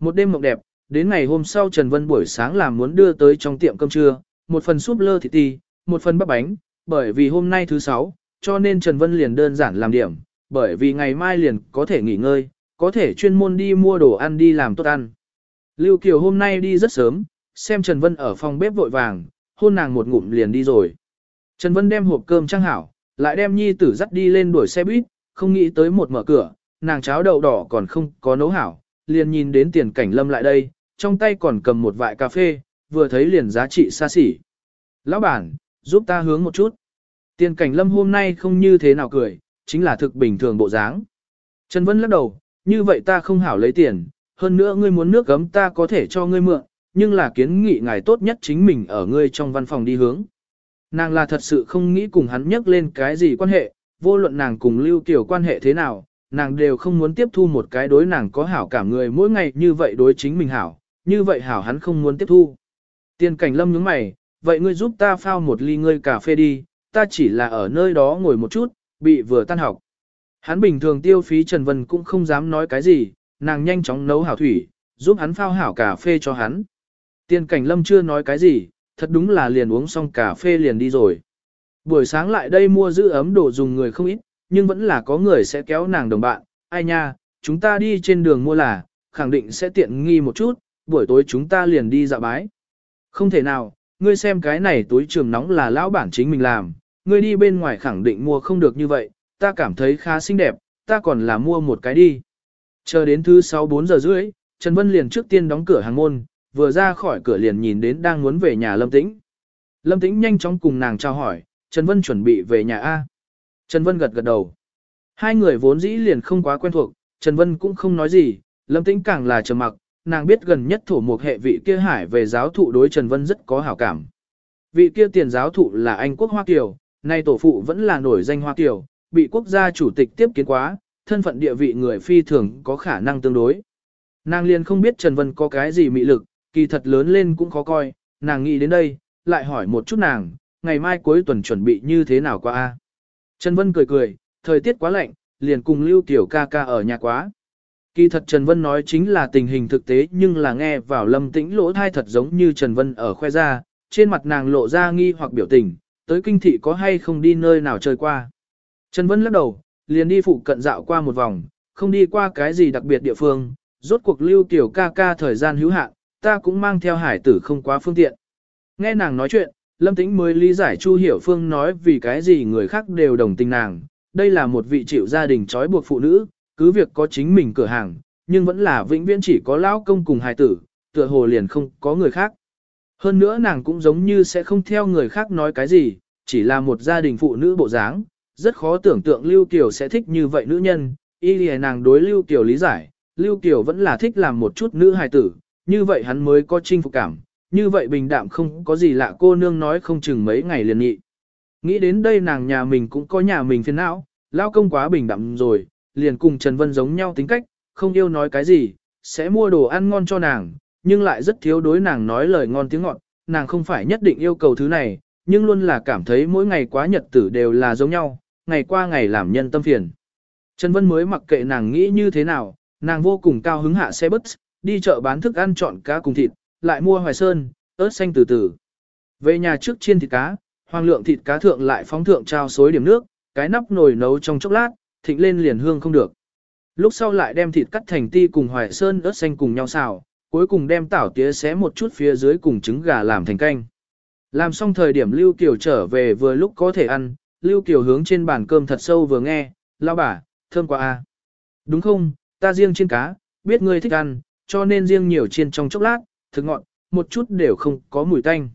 Một đêm mộng đẹp, đến ngày hôm sau Trần Vân buổi sáng làm muốn đưa tới trong tiệm cơm trưa, một phần súp lơ thịt ti, một phần bắp bánh, bởi vì hôm nay thứ sáu, cho nên Trần Vân liền đơn giản làm điểm, bởi vì ngày mai liền có thể nghỉ ngơi, có thể chuyên môn đi mua đồ ăn đi làm tốt ăn. Lưu Kiều hôm nay đi rất sớm, xem Trần Vân ở phòng bếp vội vàng, hôn nàng một ngụm liền đi rồi. Trần Vân đem hộp cơm trang hảo, lại đem nhi tử dắt đi lên đuổi xe buýt, không nghĩ tới một mở cửa, nàng cháo đậu đỏ còn không có nấu hảo, liền nhìn đến tiền cảnh lâm lại đây, trong tay còn cầm một vại cà phê, vừa thấy liền giá trị xa xỉ. Lão bản, giúp ta hướng một chút. Tiền cảnh lâm hôm nay không như thế nào cười, chính là thực bình thường bộ dáng. Trần Vân lắc đầu, như vậy ta không hảo lấy tiền, hơn nữa ngươi muốn nước gấm ta có thể cho ngươi mượn, nhưng là kiến nghị ngài tốt nhất chính mình ở ngươi trong văn phòng đi hướng. Nàng là thật sự không nghĩ cùng hắn nhắc lên cái gì quan hệ, vô luận nàng cùng Lưu Kiều quan hệ thế nào, nàng đều không muốn tiếp thu một cái đối nàng có hảo cảm người mỗi ngày như vậy đối chính mình hảo, như vậy hảo hắn không muốn tiếp thu. Tiên cảnh lâm nhướng mày, vậy ngươi giúp ta phao một ly ngươi cà phê đi, ta chỉ là ở nơi đó ngồi một chút, bị vừa tan học. Hắn bình thường tiêu phí Trần Vân cũng không dám nói cái gì, nàng nhanh chóng nấu hảo thủy, giúp hắn phao hảo cà phê cho hắn. Tiên cảnh lâm chưa nói cái gì, thật đúng là liền uống xong cà phê liền đi rồi. Buổi sáng lại đây mua giữ ấm đồ dùng người không ít, nhưng vẫn là có người sẽ kéo nàng đồng bạn, ai nha, chúng ta đi trên đường mua là, khẳng định sẽ tiện nghi một chút, buổi tối chúng ta liền đi dạo bái. Không thể nào, ngươi xem cái này túi trường nóng là lão bản chính mình làm, ngươi đi bên ngoài khẳng định mua không được như vậy, ta cảm thấy khá xinh đẹp, ta còn là mua một cái đi. Chờ đến thứ 6-4 giờ rưỡi, Trần Vân liền trước tiên đóng cửa hàng môn, vừa ra khỏi cửa liền nhìn đến đang muốn về nhà Lâm Tĩnh. Lâm Tĩnh nhanh chóng cùng nàng chào hỏi, Trần Vân chuẩn bị về nhà A. Trần Vân gật gật đầu. Hai người vốn dĩ liền không quá quen thuộc, Trần Vân cũng không nói gì, Lâm Tĩnh càng là trầm mặc, nàng biết gần nhất thổ một hệ vị kia hải về giáo thụ đối Trần Vân rất có hảo cảm. Vị kia tiền giáo thụ là Anh quốc Hoa Kiều, nay tổ phụ vẫn là nổi danh Hoa Kiều, bị quốc gia chủ tịch tiếp kiến quá, thân phận địa vị người phi thường có khả năng tương đối. Nàng liền không biết Trần Vân có cái gì mị lực, kỳ thật lớn lên cũng khó coi, nàng nghĩ đến đây, lại hỏi một chút nàng, ngày mai cuối tuần chuẩn bị như thế nào qua a? Trần Vân cười cười, thời tiết quá lạnh, liền cùng Lưu Tiểu ca ca ở nhà quá. Kỳ thật Trần Vân nói chính là tình hình thực tế nhưng là nghe vào lâm tĩnh lỗ thai thật giống như Trần Vân ở khoe ra, trên mặt nàng lộ ra nghi hoặc biểu tình, tới kinh thị có hay không đi nơi nào chơi qua. Trần Vân lắc đầu, liền đi phụ cận dạo qua một vòng, không đi qua cái gì đặc biệt địa phương, rốt cuộc Lưu Tiểu ca ca thời gian hữu hạn, ta cũng mang theo hải tử không quá phương tiện. Nghe nàng nói chuyện, Lâm Tĩnh mới lý giải Chu Hiểu Phương nói vì cái gì người khác đều đồng tình nàng. Đây là một vị chịu gia đình trói buộc phụ nữ, cứ việc có chính mình cửa hàng, nhưng vẫn là vĩnh viễn chỉ có lão công cùng hài tử, tựa hồ liền không có người khác. Hơn nữa nàng cũng giống như sẽ không theo người khác nói cái gì, chỉ là một gia đình phụ nữ bộ dáng, rất khó tưởng tượng Lưu Kiều sẽ thích như vậy nữ nhân, Y lìa nàng đối Lưu Kiều lý giải, Lưu Kiều vẫn là thích làm một chút nữ hài tử, như vậy hắn mới có chinh phục cảm, như vậy bình đạm không có gì lạ cô nương nói không chừng mấy ngày liền nhị. Nghĩ đến đây nàng nhà mình cũng có nhà mình phiền não, lao công quá bình đạm rồi, liền cùng Trần Vân giống nhau tính cách, không yêu nói cái gì, sẽ mua đồ ăn ngon cho nàng, nhưng lại rất thiếu đối nàng nói lời ngon tiếng ngọt, nàng không phải nhất định yêu cầu thứ này, nhưng luôn là cảm thấy mỗi ngày quá nhật tử đều là giống nhau, ngày qua ngày làm nhân tâm phiền. Trần Vân mới mặc kệ nàng nghĩ như thế nào, nàng vô cùng cao hứng hạ xe bus, đi chợ bán thức ăn chọn cá cùng thịt, lại mua hoài sơn, ớt xanh từ từ. Về nhà trước chiên thịt cá, hoàng lượng thịt cá thượng lại phóng thượng trao xối điểm nước, cái nắp nồi nấu trong chốc lát, thịnh lên liền hương không được. Lúc sau lại đem thịt cắt thành ti cùng hoài sơn ớt xanh cùng nhau xào, cuối cùng đem tảo tía xé một chút phía dưới cùng trứng gà làm thành canh. Làm xong thời điểm Lưu Kiều trở về vừa lúc có thể ăn, Lưu Kiều hướng trên bàn cơm thật sâu vừa nghe, lao bà, thơm quá a. Đúng không, ta riêng trên cá, biết ngươi thích ăn, cho nên riêng nhiều chiên trong chốc lát, thực ngọn, một chút đều không có mùi tanh.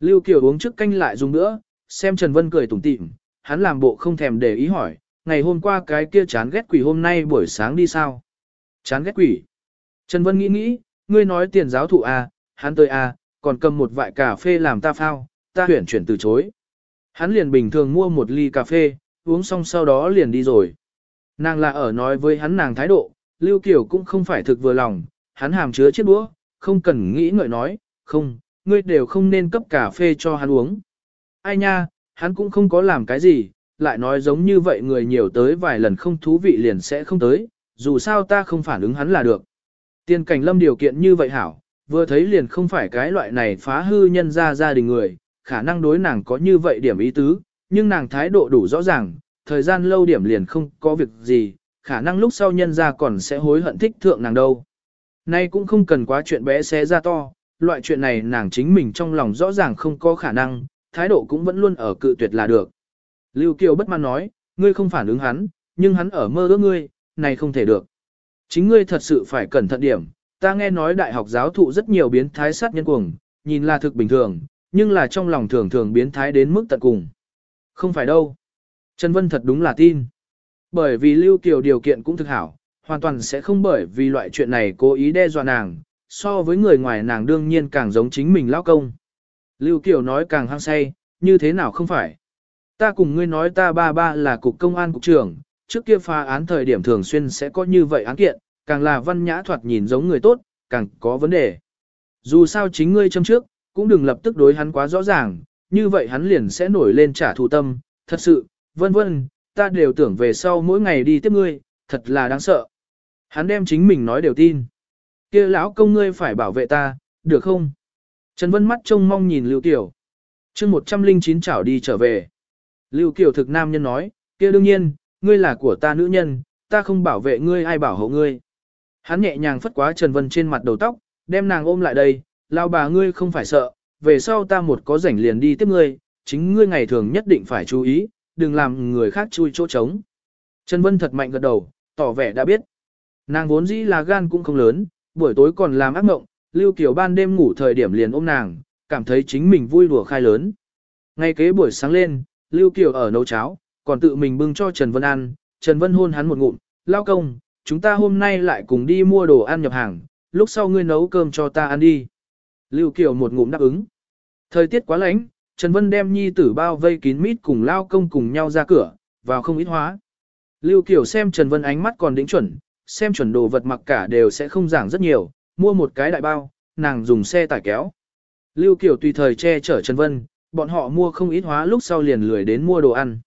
Lưu Kiều uống trước canh lại dùng nữa, xem Trần Vân cười tủm tỉm, hắn làm bộ không thèm để ý hỏi, ngày hôm qua cái kia chán ghét quỷ hôm nay buổi sáng đi sao? Chán ghét quỷ. Trần Vân nghĩ nghĩ, ngươi nói tiền giáo thụ à, hắn tới à, còn cầm một vại cà phê làm ta phao, ta huyển chuyển từ chối. Hắn liền bình thường mua một ly cà phê, uống xong sau đó liền đi rồi. Nàng là ở nói với hắn nàng thái độ, Lưu Kiều cũng không phải thực vừa lòng, hắn hàm chứa chiếc đũa, không cần nghĩ ngợi nói, không, ngươi đều không nên cấp cà phê cho hắn uống. Ai nha, hắn cũng không có làm cái gì, lại nói giống như vậy người nhiều tới vài lần không thú vị liền sẽ không tới, dù sao ta không phản ứng hắn là được. Tiên cảnh lâm điều kiện như vậy hảo, vừa thấy liền không phải cái loại này phá hư nhân ra gia đình người, khả năng đối nàng có như vậy điểm ý tứ, nhưng nàng thái độ đủ rõ ràng, thời gian lâu điểm liền không có việc gì, khả năng lúc sau nhân ra còn sẽ hối hận thích thượng nàng đâu. Nay cũng không cần quá chuyện bé xé ra to, loại chuyện này nàng chính mình trong lòng rõ ràng không có khả năng, thái độ cũng vẫn luôn ở cự tuyệt là được. Lưu Kiều bất mãn nói, ngươi không phản ứng hắn, nhưng hắn ở mơ ước ngươi, này không thể được. Chính ngươi thật sự phải cẩn thận điểm, ta nghe nói đại học giáo thụ rất nhiều biến thái sát nhân cuồng, nhìn là thực bình thường, nhưng là trong lòng thường thường biến thái đến mức tận cùng. Không phải đâu. Trần Vân thật đúng là tin. Bởi vì Lưu Kiều điều kiện cũng thực hảo, hoàn toàn sẽ không bởi vì loại chuyện này cố ý đe dọa nàng, so với người ngoài nàng đương nhiên càng giống chính mình lao công. Lưu Kiều nói càng hăng say, như thế nào không phải. Ta cùng ngươi nói ta ba ba là cục công an cục trưởng, trước kia phá án thời điểm thường xuyên sẽ có như vậy án kiện, càng là văn nhã thoạt nhìn giống người tốt, càng có vấn đề. Dù sao chính ngươi châm trước, cũng đừng lập tức đối hắn quá rõ ràng, như vậy hắn liền sẽ nổi lên trả thù tâm, thật sự, vân vân, ta đều tưởng về sau mỗi ngày đi tiếp ngươi, thật là đáng sợ. Hắn đem chính mình nói đều tin. kia lão công ngươi phải bảo vệ ta, được không? Trần Vân mắt trông mong nhìn Lưu Kiều. chương 109 chảo đi trở về. Lưu Kiều thực nam nhân nói, kia đương nhiên, ngươi là của ta nữ nhân, ta không bảo vệ ngươi ai bảo hộ ngươi. Hắn nhẹ nhàng phất quá Trần Vân trên mặt đầu tóc, đem nàng ôm lại đây, lao bà ngươi không phải sợ, về sau ta một có rảnh liền đi tiếp ngươi, chính ngươi ngày thường nhất định phải chú ý, đừng làm người khác chui chỗ trống. Trần Vân thật mạnh gật đầu, tỏ vẻ đã biết. Nàng vốn dĩ là gan cũng không lớn, buổi tối còn làm ác mộng, Lưu Kiều ban đêm ngủ thời điểm liền ôm nàng, cảm thấy chính mình vui đùa khai lớn. Ngay kế buổi sáng lên, Lưu Kiều ở nấu cháo, còn tự mình bưng cho Trần Vân ăn, Trần Vân hôn hắn một ngụm, lao công, chúng ta hôm nay lại cùng đi mua đồ ăn nhập hàng, lúc sau ngươi nấu cơm cho ta ăn đi. Lưu Kiều một ngụm đáp ứng. Thời tiết quá lạnh, Trần Vân đem nhi tử bao vây kín mít cùng lao công cùng nhau ra cửa, vào không ít hóa. Lưu Kiều xem Trần Vân ánh mắt còn đỉnh chuẩn, xem chuẩn đồ vật mặc cả đều sẽ không giảng rất nhiều, mua một cái đại bao, nàng dùng xe tải kéo. Lưu Kiều tùy thời che chở Trần Vân, bọn họ mua không ít hóa lúc sau liền lười đến mua đồ ăn.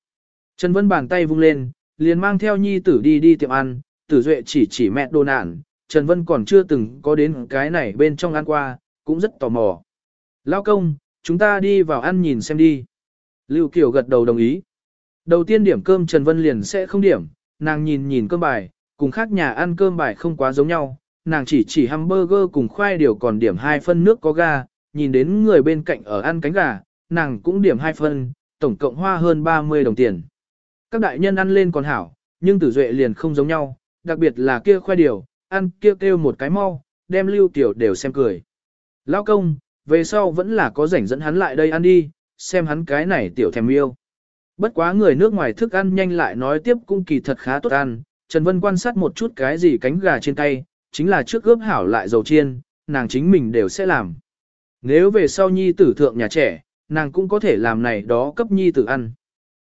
Trần Vân bàn tay vung lên, liền mang theo nhi tử đi đi tiệm ăn, tử duệ chỉ chỉ mẹ đồ nạn, Trần Vân còn chưa từng có đến cái này bên trong ăn qua, cũng rất tò mò. Lao công, chúng ta đi vào ăn nhìn xem đi. Lưu Kiều gật đầu đồng ý. Đầu tiên điểm cơm Trần Vân liền sẽ không điểm, nàng nhìn nhìn cơm bài, cùng khác nhà ăn cơm bài không quá giống nhau, nàng chỉ chỉ hamburger cùng khoai điều còn điểm hai phân nước có ga, nhìn đến người bên cạnh ở ăn cánh gà, nàng cũng điểm hai phân, tổng cộng hoa hơn 30 đồng tiền. Các đại nhân ăn lên còn hảo, nhưng tử duệ liền không giống nhau, đặc biệt là kia khoai điều, ăn kia kêu, kêu một cái mau, đem lưu tiểu đều xem cười. Lao công, về sau vẫn là có rảnh dẫn hắn lại đây ăn đi, xem hắn cái này tiểu thèm yêu. Bất quá người nước ngoài thức ăn nhanh lại nói tiếp cũng kỳ thật khá tốt ăn, Trần Vân quan sát một chút cái gì cánh gà trên tay, chính là trước ướp hảo lại dầu chiên, nàng chính mình đều sẽ làm. Nếu về sau nhi tử thượng nhà trẻ, nàng cũng có thể làm này đó cấp nhi tử ăn.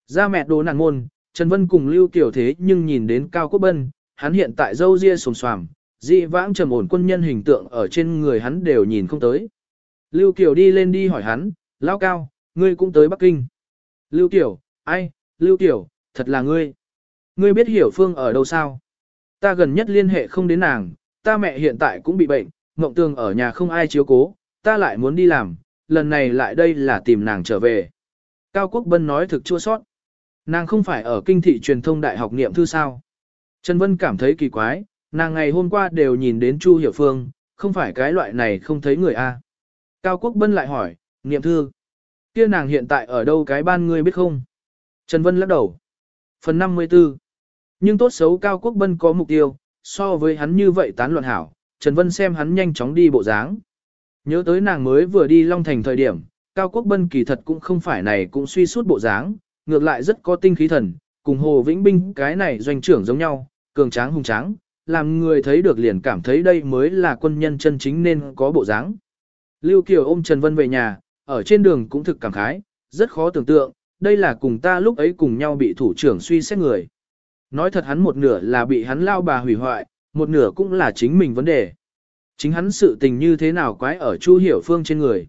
Ra mẹ đồ nàng môn, Trần Vân cùng Lưu Kiều thế nhưng nhìn đến Cao Quốc Bân, hắn hiện tại dâu ria sồm xoàm, dị vãng trầm ổn quân nhân hình tượng ở trên người hắn đều nhìn không tới. Lưu Kiều đi lên đi hỏi hắn, Lão Cao, ngươi cũng tới Bắc Kinh. Lưu Kiều, ai, Lưu Kiều, thật là ngươi. Ngươi biết hiểu phương ở đâu sao? Ta gần nhất liên hệ không đến nàng, ta mẹ hiện tại cũng bị bệnh, Ngộng Tường ở nhà không ai chiếu cố, ta lại muốn đi làm, lần này lại đây là tìm nàng trở về. Cao Quốc Bân nói thực chua sót. Nàng không phải ở kinh thị truyền thông đại học niệm thư sao. Trần Vân cảm thấy kỳ quái, nàng ngày hôm qua đều nhìn đến Chu Hiểu Phương, không phải cái loại này không thấy người A. Cao Quốc Bân lại hỏi, niệm thư. kia nàng hiện tại ở đâu cái ban ngươi biết không? Trần Vân lắc đầu. Phần 54 nhưng tốt xấu Cao Quốc Bân có mục tiêu, so với hắn như vậy tán luận hảo, Trần Vân xem hắn nhanh chóng đi bộ dáng. Nhớ tới nàng mới vừa đi Long Thành thời điểm, Cao Quốc Bân kỳ thật cũng không phải này cũng suy suốt bộ dáng, ngược lại rất có tinh khí thần, cùng Hồ Vĩnh Binh cái này doanh trưởng giống nhau, cường tráng hùng tráng, làm người thấy được liền cảm thấy đây mới là quân nhân chân chính nên có bộ dáng. Lưu Kiều ôm Trần Vân về nhà, ở trên đường cũng thực cảm khái, rất khó tưởng tượng, đây là cùng ta lúc ấy cùng nhau bị thủ trưởng suy xét người. Nói thật hắn một nửa là bị hắn lao bà hủy hoại, một nửa cũng là chính mình vấn đề. Chính hắn sự tình như thế nào quái ở Chu Hiểu Phương trên người.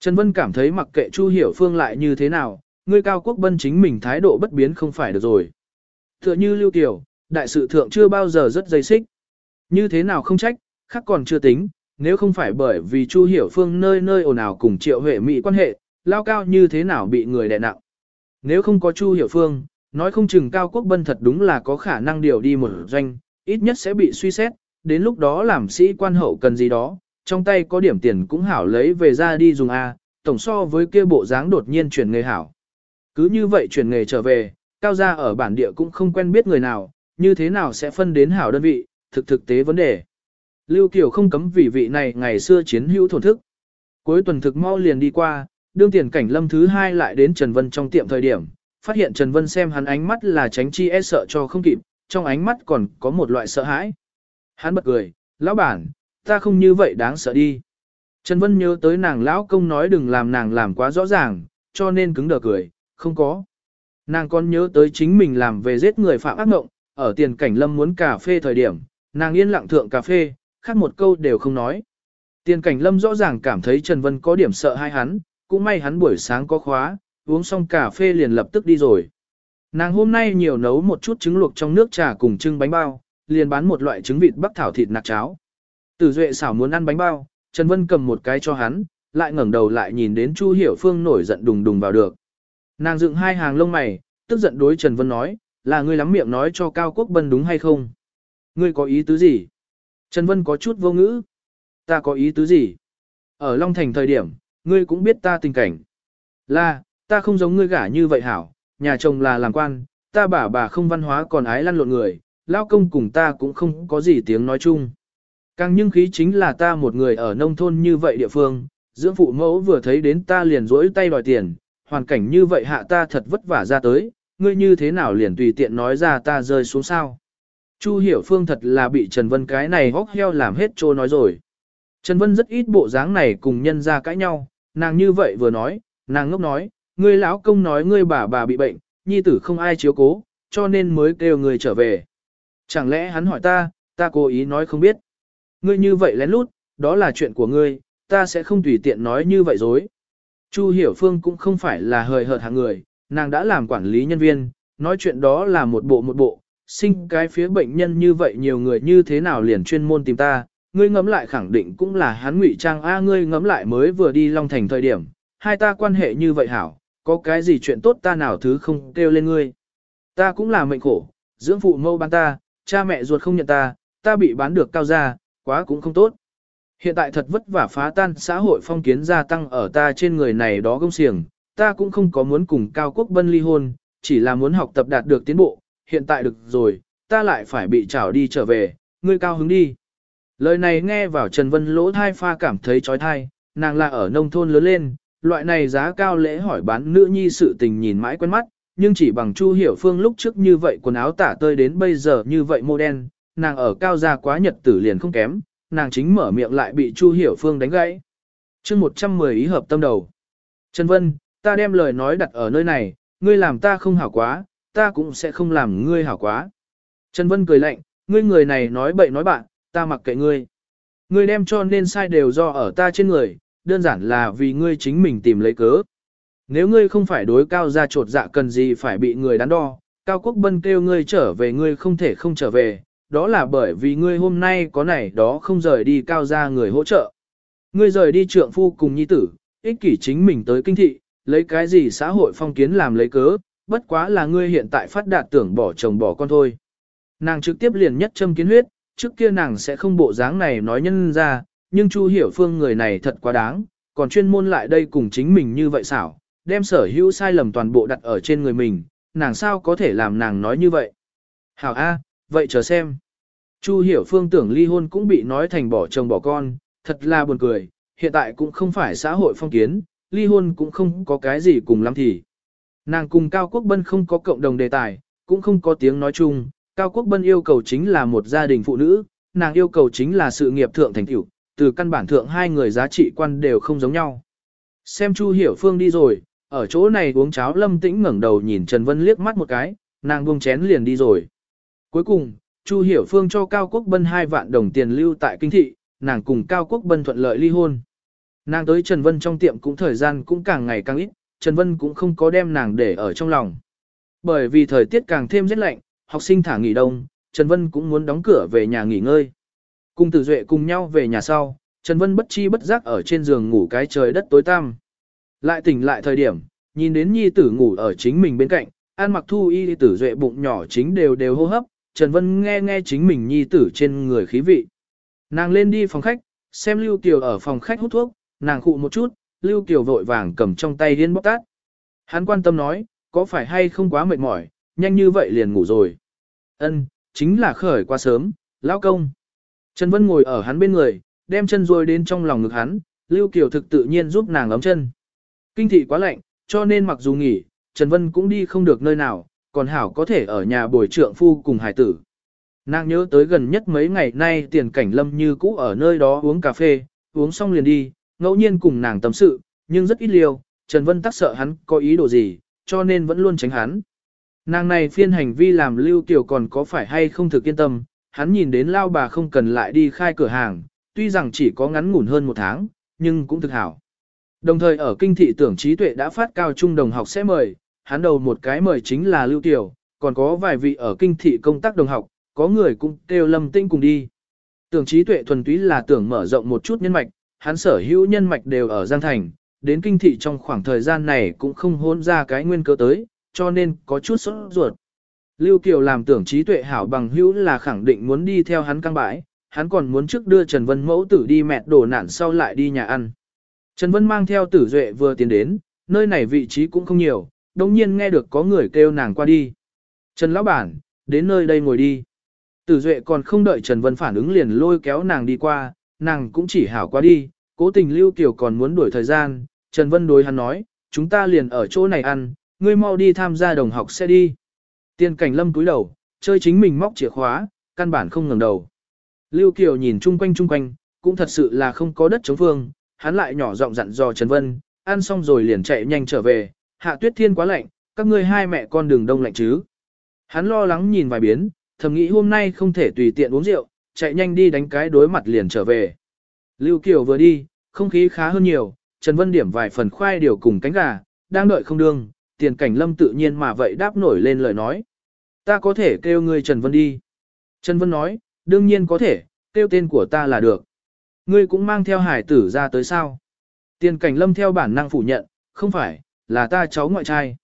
Trần Vân cảm thấy mặc kệ Chu Hiểu Phương lại như thế nào, người cao quốc bân chính mình thái độ bất biến không phải được rồi. Tựa như Lưu Kiều, đại sự thượng chưa bao giờ rất dây xích. Như thế nào không trách, khác còn chưa tính, nếu không phải bởi vì Chu Hiểu Phương nơi nơi ồn ào cùng Triệu Huệ Mỹ quan hệ, lao cao như thế nào bị người đè nặng. Nếu không có Chu Hiểu Phương, nói không chừng Cao Quốc Bân thật đúng là có khả năng điều đi một doanh, ít nhất sẽ bị suy xét, đến lúc đó làm sĩ quan hậu cần gì đó, trong tay có điểm tiền cũng hảo lấy về ra đi dùng A, tổng so với kia bộ dáng đột nhiên chuyển nghề hảo. Cứ như vậy chuyển nghề trở về, Cao gia ở bản địa cũng không quen biết người nào, như thế nào sẽ phân đến hảo đơn vị, thực thực tế vấn đề. Lưu Kiều không cấm vì vị này ngày xưa chiến hữu thổn thức. Cuối tuần thực mau liền đi qua, đương tiền cảnh lâm thứ hai lại đến Trần Vân trong tiệm thời điểm, phát hiện Trần Vân xem hắn ánh mắt là tránh chi e sợ cho không kịp, trong ánh mắt còn có một loại sợ hãi. Hắn bật cười, lão bản, ta không như vậy đáng sợ đi. Trần Vân nhớ tới nàng lão công nói đừng làm nàng làm quá rõ ràng, cho nên cứng đờ cười, không có. Nàng còn nhớ tới chính mình làm về giết người phạm ác mộng, ở tiền cảnh lâm muốn cà phê thời điểm, nàng yên lặng thượng cà phê, khác một câu đều không nói. Tiền cảnh lâm rõ ràng cảm thấy Trần Vân có điểm sợ hai hắn, cũng may hắn buổi sáng có khóa, uống xong cà phê liền lập tức đi rồi. Nàng hôm nay nhiều nấu một chút trứng luộc trong nước trà cùng trưng bánh bao, liền bán một loại trứng vịt bắc thảo thịt nạc cháo. Tử Duệ xảo muốn ăn bánh bao, Trần Vân cầm một cái cho hắn, lại ngẩng đầu lại nhìn đến Chu Hiểu Phương nổi giận đùng đùng vào được. Nàng dựng hai hàng lông mày, tức giận đối Trần Vân nói, là ngươi lắm miệng nói cho Cao Quốc Bân đúng hay không? Ngươi có ý tứ gì? Trần Vân có chút vô ngữ. Ta có ý tứ gì? Ở Long Thành thời điểm, ngươi cũng biết ta tình cảnh. Là, ta không giống ngươi gả như vậy hảo, nhà chồng là làm quan, ta bà bà không văn hóa còn ái lăn lộn người, lao công cùng ta cũng không có gì tiếng nói chung. Càng nhưng khí chính là ta một người ở nông thôn như vậy địa phương, dưỡng phụ mẫu vừa thấy đến ta liền rỗi tay đòi tiền, hoàn cảnh như vậy hạ ta thật vất vả ra tới, ngươi như thế nào liền tùy tiện nói ra ta rơi xuống sao. Chu hiểu phương thật là bị Trần Vân cái này hóc heo làm hết trô nói rồi. Trần Vân rất ít bộ dáng này cùng nhân ra cãi nhau, nàng như vậy vừa nói, nàng ngốc nói, ngươi lão công nói ngươi bà bà bị bệnh, nhi tử không ai chiếu cố, cho nên mới kêu người trở về. Chẳng lẽ hắn hỏi ta, ta cố ý nói không biết. Ngươi như vậy lén lút, đó là chuyện của ngươi, ta sẽ không tùy tiện nói như vậy dối. Chu Hiểu Phương cũng không phải là hời hợt hạng người, nàng đã làm quản lý nhân viên, nói chuyện đó là một bộ một bộ, sinh cái phía bệnh nhân như vậy nhiều người như thế nào liền chuyên môn tìm ta, ngươi ngẫm lại khẳng định cũng là hắn ngụy trang a ngươi ngẫm lại mới vừa đi Long Thành thời điểm, hai ta quan hệ như vậy hảo, có cái gì chuyện tốt ta nào thứ không kêu lên ngươi. Ta cũng là mệnh khổ, dưỡng phụ mâu bán ta, cha mẹ ruột không nhận ta, ta bị bán được cao ra, quá cũng không tốt. Hiện tại thật vất vả phá tan xã hội phong kiến gia tăng ở ta trên người này đó công xiềng, ta cũng không có muốn cùng Cao Quốc Bân ly hôn, chỉ là muốn học tập đạt được tiến bộ, hiện tại được rồi, ta lại phải bị trảo đi trở về, ngươi cao hứng đi. Lời này nghe vào Trần Vân lỗ thai pha cảm thấy trói thai, nàng là ở nông thôn lớn lên, loại này giá cao lễ hỏi bán nữ nhi sự tình nhìn mãi quen mắt, nhưng chỉ bằng Chu Hiểu Phương lúc trước như vậy quần áo tả tơi đến bây giờ như vậy mô đen, nàng ở cao gia quá nhật tử liền không kém, nàng chính mở miệng lại bị Chu Hiểu Phương đánh gãy. chương 110 ý hợp tâm đầu. Trần Vân, ta đem lời nói đặt ở nơi này, ngươi làm ta không hảo quá, ta cũng sẽ không làm ngươi hảo quá. Trần Vân cười lạnh, ngươi người này nói bậy nói bạn, ta mặc kệ ngươi. Ngươi đem cho nên sai đều do ở ta trên người, đơn giản là vì ngươi chính mình tìm lấy cớ. Nếu ngươi không phải đối cao ra trột dạ cần gì phải bị người đắn đo, Cao Quốc Bân kêu ngươi trở về ngươi không thể không trở về, đó là bởi vì ngươi hôm nay có này đó không rời đi cao ra người hỗ trợ. Ngươi rời đi trượng phu cùng nhi tử, ích kỷ chính mình tới kinh thị, lấy cái gì xã hội phong kiến làm lấy cớ, bất quá là ngươi hiện tại phát đạt tưởng bỏ chồng bỏ con thôi. Nàng trực tiếp liền nhất châm kiến huyết, trước kia nàng sẽ không bộ dáng này nói nhân ra, nhưng Chu Hiểu Phương người này thật quá đáng, còn chuyên môn lại đây cùng chính mình như vậy xảo, đem sở hữu sai lầm toàn bộ đặt ở trên người mình, nàng sao có thể làm nàng nói như vậy. Hảo A, vậy chờ xem. Chu Hiểu Phương tưởng ly hôn cũng bị nói thành bỏ chồng bỏ con, thật là buồn cười, hiện tại cũng không phải xã hội phong kiến, ly hôn cũng không có cái gì cùng lắm thì. Nàng cùng Cao Quốc Bân không có cộng đồng đề tài, cũng không có tiếng nói chung, Cao Quốc Bân yêu cầu chính là một gia đình phụ nữ, nàng yêu cầu chính là sự nghiệp thượng thành tiểu từ căn bản thượng hai người giá trị quan đều không giống nhau. Xem Chu Hiểu Phương đi rồi, ở chỗ này uống cháo lâm tĩnh ngẩng đầu nhìn Trần Vân liếc mắt một cái, nàng buông chén liền đi rồi. Cuối cùng, Chu Hiểu Phương cho Cao Quốc Bân hai vạn đồng tiền lưu tại kinh thị, nàng cùng Cao Quốc Bân thuận lợi ly hôn. Nàng tới Trần Vân trong tiệm cũng thời gian cũng càng ngày càng ít, Trần Vân cũng không có đem nàng để ở trong lòng. Bởi vì thời tiết càng thêm rét lạnh, học sinh thả nghỉ đông, Trần Vân cũng muốn đóng cửa về nhà nghỉ ngơi. Cùng Tử Duệ cùng nhau về nhà sau, Trần Vân bất chi bất giác ở trên giường ngủ cái trời đất tối tăm. Lại tỉnh lại thời điểm, nhìn đến nhi tử ngủ ở chính mình bên cạnh, An Mặc Thu y tử Duệ bụng nhỏ chính đều đều hô hấp, Trần Vân nghe nghe chính mình nhi tử trên người khí vị. Nàng lên đi phòng khách, xem Lưu Kiều ở phòng khách hút thuốc, nàng khụ một chút, Lưu Kiều vội vàng cầm trong tay điên bóc tát. Hắn quan tâm nói, có phải hay không quá mệt mỏi, nhanh như vậy liền ngủ rồi. Ân, chính là khởi quá sớm, lão công. Trần Vân ngồi ở hắn bên người, đem chân rồi đến trong lòng ngực hắn, Lưu Kiều thực tự nhiên giúp nàng ấm chân. Kinh thị quá lạnh, cho nên mặc dù nghỉ, Trần Vân cũng đi không được nơi nào, còn Hảo có thể ở nhà bồi trượng phu cùng hải tử. Nàng nhớ tới gần nhất mấy ngày nay tiền cảnh lâm như cũ ở nơi đó uống cà phê, uống xong liền đi, ngẫu nhiên cùng nàng tâm sự, nhưng rất ít liều. Trần Vân tắc sợ hắn có ý đồ gì, cho nên vẫn luôn tránh hắn. Nàng này phiên hành vi làm lưu Kiều còn có phải hay không thực yên tâm, hắn nhìn đến lao bà không cần lại đi khai cửa hàng, tuy rằng chỉ có ngắn ngủn hơn một tháng, nhưng cũng thực hảo. Đồng thời ở kinh thị tưởng trí tuệ đã phát cao trung đồng học sẽ mời, hắn đầu một cái mời chính là lưu tiểu, còn có vài vị ở kinh thị công tác đồng học, có người cũng kêu lâm tinh cùng đi. Tưởng trí tuệ thuần túy là tưởng mở rộng một chút nhân mạch, hắn sở hữu nhân mạch đều ở Giang Thành, đến kinh thị trong khoảng thời gian này cũng không hôn ra cái nguyên cơ tới, cho nên có chút sốt ruột. Lưu Kiều làm tưởng trí tuệ hảo bằng hữu là khẳng định muốn đi theo hắn căng bãi, hắn còn muốn trước đưa Trần Vân mẫu tử đi mẹt đổ nạn sau lại đi nhà ăn. Trần Vân mang theo tử duệ vừa tiến đến, nơi này vị trí cũng không nhiều, đồng nhiên nghe được có người kêu nàng qua đi. Trần Lão Bản, đến nơi đây ngồi đi. Tử duệ còn không đợi Trần Vân phản ứng liền lôi kéo nàng đi qua, nàng cũng chỉ hảo qua đi, cố tình Lưu Kiều còn muốn đuổi thời gian, Trần Vân đối hắn nói, chúng ta liền ở chỗ này ăn, ngươi mau đi tham gia đồng học sẽ đi. Tiên cảnh lâm túi đầu, chơi chính mình móc chìa khóa, căn bản không ngẩng đầu. Lưu Kiều nhìn chung quanh chung quanh, cũng thật sự là không có đất chống phương, hắn lại nhỏ giọng dặn dò Trần Vân, ăn xong rồi liền chạy nhanh trở về, hạ tuyết thiên quá lạnh, các ngươi hai mẹ con đường đông lạnh chứ. Hắn lo lắng nhìn vài biến, thầm nghĩ hôm nay không thể tùy tiện uống rượu, chạy nhanh đi đánh cái đối mặt liền trở về. Lưu Kiều vừa đi, không khí khá hơn nhiều, Trần Vân điểm vài phần khoai điều cùng cánh gà, đang đợi không đương, tiền cảnh lâm tự nhiên mà vậy đáp nổi lên lời nói. Ta có thể kêu ngươi Trần Vân đi. Trần Vân nói, đương nhiên có thể, kêu tên của ta là được. Ngươi cũng mang theo hải tử ra tới sao. Tiền cảnh lâm theo bản năng phủ nhận, không phải, là ta cháu ngoại trai.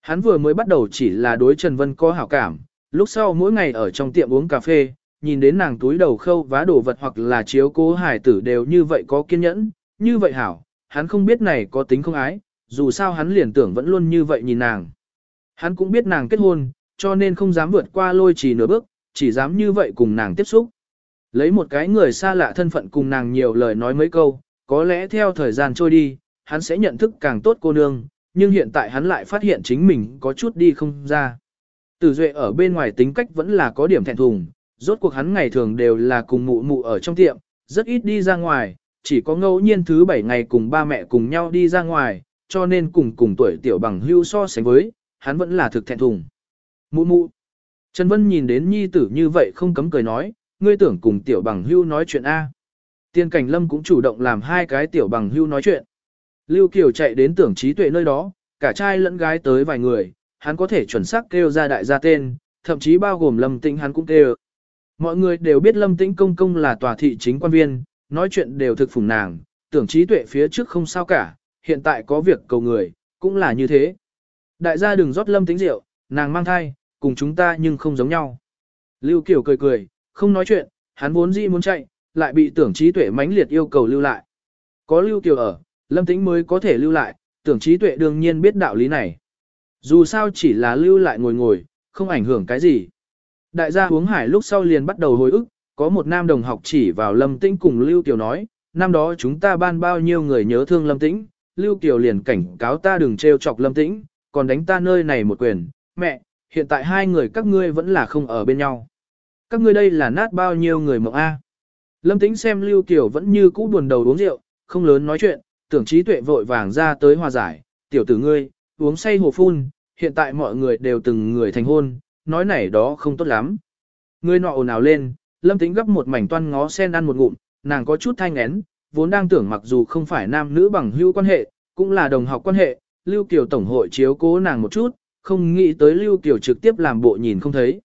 Hắn vừa mới bắt đầu chỉ là đối Trần Vân có hảo cảm, lúc sau mỗi ngày ở trong tiệm uống cà phê, nhìn đến nàng túi đầu khâu vá đồ vật hoặc là chiếu cố hải tử đều như vậy có kiên nhẫn, như vậy hảo, hắn không biết này có tính không ái, dù sao hắn liền tưởng vẫn luôn như vậy nhìn nàng. Hắn cũng biết nàng kết hôn, cho nên không dám vượt qua lôi chỉ nửa bước, chỉ dám như vậy cùng nàng tiếp xúc. Lấy một cái người xa lạ thân phận cùng nàng nhiều lời nói mấy câu, có lẽ theo thời gian trôi đi, hắn sẽ nhận thức càng tốt cô nương, nhưng hiện tại hắn lại phát hiện chính mình có chút đi không ra. Tử Duệ ở bên ngoài tính cách vẫn là có điểm thẹn thùng, rốt cuộc hắn ngày thường đều là cùng mụ mụ ở trong tiệm, rất ít đi ra ngoài, chỉ có ngẫu nhiên thứ bảy ngày cùng ba mẹ cùng nhau đi ra ngoài, cho nên cùng cùng tuổi tiểu bằng hưu so sánh với, hắn vẫn là thực thẹn thùng. Mụ mụ. Trần Vân nhìn đến nhi tử như vậy không cấm cười nói, ngươi tưởng cùng tiểu bằng hưu nói chuyện A. Tiên cảnh lâm cũng chủ động làm hai cái tiểu bằng hưu nói chuyện. Lưu Kiều chạy đến tưởng trí tuệ nơi đó, cả trai lẫn gái tới vài người, hắn có thể chuẩn xác kêu ra đại gia tên, thậm chí bao gồm lâm tĩnh hắn cũng kêu. Mọi người đều biết lâm tĩnh công công là tòa thị chính quan viên, nói chuyện đều thực phủng nàng, tưởng trí tuệ phía trước không sao cả, hiện tại có việc cầu người, cũng là như thế. Đại gia đừng rót lâm tĩnh rượu, nàng mang thai, cùng chúng ta nhưng không giống nhau. Lưu Kiều cười cười, không nói chuyện, hắn vốn dĩ muốn chạy, lại bị tưởng trí tuệ mãnh liệt yêu cầu lưu lại. Có Lưu Kiều ở, lâm tĩnh mới có thể lưu lại, tưởng trí tuệ đương nhiên biết đạo lý này. Dù sao chỉ là lưu lại ngồi ngồi, không ảnh hưởng cái gì. Đại gia uống hải lúc sau liền bắt đầu hồi ức, có một nam đồng học chỉ vào Lâm Tĩnh cùng Lưu Kiều nói, năm đó chúng ta ban bao nhiêu người nhớ thương Lâm Tĩnh, Lưu Kiều liền cảnh cáo ta đừng trêu chọc Lâm Tĩnh, còn đánh ta nơi này một quyền, mẹ, hiện tại hai người các ngươi vẫn là không ở bên nhau. Các ngươi đây là nát bao nhiêu người mộng A. Lâm Tĩnh xem Lưu Kiều vẫn như cũ buồn đầu uống rượu, không lớn nói chuyện, tưởng trí tuệ vội vàng ra tới hòa giải, tiểu tử ngươi, uống say hồ phun, hiện tại mọi người đều từng người thành hôn, nói này đó không tốt lắm. Ngươi nọ ồn ào lên, lâm Tĩnh gấp một mảnh toan ngó sen ăn một ngụm, nàng có chút thanh én, vốn đang tưởng mặc dù không phải nam nữ bằng hữu quan hệ, cũng là đồng học quan hệ, Lưu Kiều Tổng hội chiếu cố nàng một chút, không nghĩ tới Lưu Kiều trực tiếp làm bộ nhìn không thấy.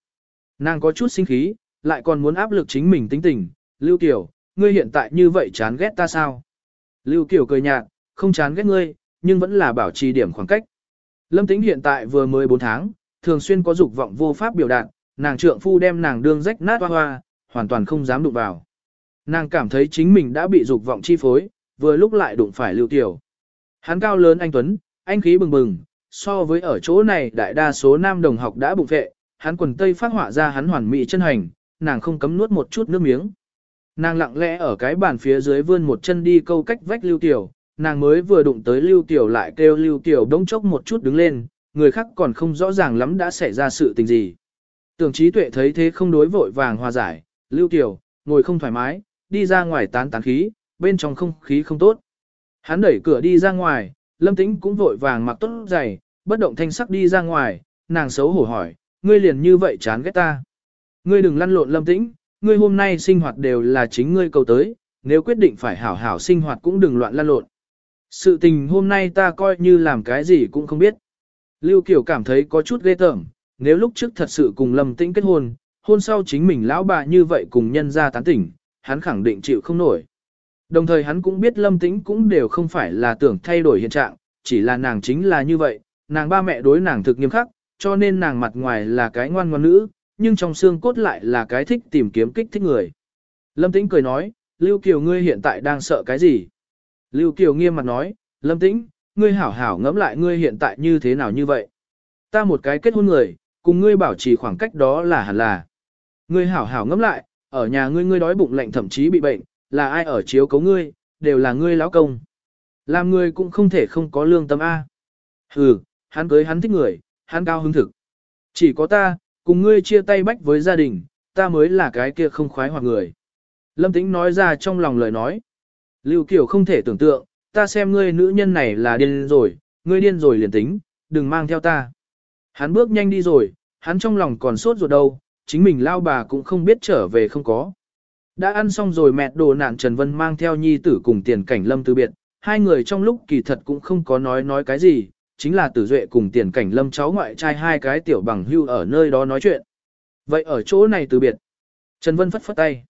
Nàng có chút sinh khí, lại còn muốn áp lực chính mình tính tình, Lưu Kiều, ngươi hiện tại như vậy chán ghét ta sao? Lưu Kiều cười nhạt, không chán ghét ngươi, nhưng vẫn là bảo trì điểm khoảng cách. Lâm Tĩnh hiện tại vừa mới 4 tháng, thường xuyên có dục vọng vô pháp biểu đạt, nàng trượng phu đem nàng đương rách nát hoa hoa, hoàn toàn không dám đụng vào. Nàng cảm thấy chính mình đã bị dục vọng chi phối, vừa lúc lại đụng phải Lưu Tiểu. Hắn cao lớn anh Tuấn, anh khí bừng bừng, so với ở chỗ này đại đa số nam đồng học đã bụng vệ, hắn quần tây phát họa ra hắn hoàn mỹ chân hành, nàng không cấm nuốt một chút nước miếng. Nàng lặng lẽ ở cái bàn phía dưới vươn một chân đi câu cách vách Lưu Tiểu, nàng mới vừa đụng tới Lưu Tiểu lại kêu Lưu Tiểu đống chốc một chút đứng lên, người khác còn không rõ ràng lắm đã xảy ra sự tình gì. Tưởng trí tuệ thấy thế không đối vội vàng hòa giải, Lưu Tiểu, ngồi không thoải mái, đi ra ngoài tán tán khí, bên trong không khí không tốt. Hắn đẩy cửa đi ra ngoài, Lâm Tĩnh cũng vội vàng mặc tốt giày, bất động thanh sắc đi ra ngoài, nàng xấu hổ hỏi, ngươi liền như vậy chán ghét ta. Ngươi đừng lăn lộn Lâm Tĩnh, ngươi hôm nay sinh hoạt đều là chính ngươi cầu tới, nếu quyết định phải hảo hảo sinh hoạt cũng đừng loạn lăn lộn. Sự tình hôm nay ta coi như làm cái gì cũng không biết. Lưu Kiều cảm thấy có chút ghê tởm, nếu lúc trước thật sự cùng Lâm Tĩnh kết hôn, hôn sau chính mình lão bà như vậy cùng nhân ra tán tỉnh, hắn khẳng định chịu không nổi. Đồng thời hắn cũng biết Lâm Tĩnh cũng đều không phải là tưởng thay đổi hiện trạng, chỉ là nàng chính là như vậy, nàng ba mẹ đối nàng thực nghiêm khắc, cho nên nàng mặt ngoài là cái ngoan ngoan nữ, nhưng trong xương cốt lại là cái thích tìm kiếm kích thích người. Lâm Tĩnh cười nói, Lưu Kiều ngươi hiện tại đang sợ cái gì? Lưu Kiều nghiêm mặt nói, Lâm Tĩnh, ngươi hảo hảo ngẫm lại ngươi hiện tại như thế nào như vậy. Ta một cái kết hôn người, cùng ngươi bảo trì khoảng cách đó là hẳn là. Ngươi hảo hảo ngẫm lại, ở nhà ngươi ngươi đói bụng lạnh thậm chí bị bệnh, là ai ở chiếu cấu ngươi, đều là ngươi lão công. Làm ngươi cũng không thể không có lương tâm A. Hừ, hắn cưới hắn thích người, hắn cao hứng thực. Chỉ có ta, cùng ngươi chia tay bách với gia đình, ta mới là cái kia không khoái hoặc người. Lâm Tĩnh nói ra trong lòng lời nói. Lưu Kiều không thể tưởng tượng, ta xem ngươi nữ nhân này là điên rồi, ngươi điên rồi liền tính, đừng mang theo ta. Hắn bước nhanh đi rồi, hắn trong lòng còn sốt ruột đâu, chính mình lao bà cũng không biết trở về không có. Đã ăn xong rồi mẹ đồ nạn Trần Vân mang theo nhi tử cùng tiền cảnh lâm từ biệt, hai người trong lúc kỳ thật cũng không có nói nói cái gì, chính là tử duệ cùng tiền cảnh lâm cháu ngoại trai hai cái tiểu bằng hưu ở nơi đó nói chuyện. Vậy ở chỗ này từ biệt. Trần Vân phất phất tay.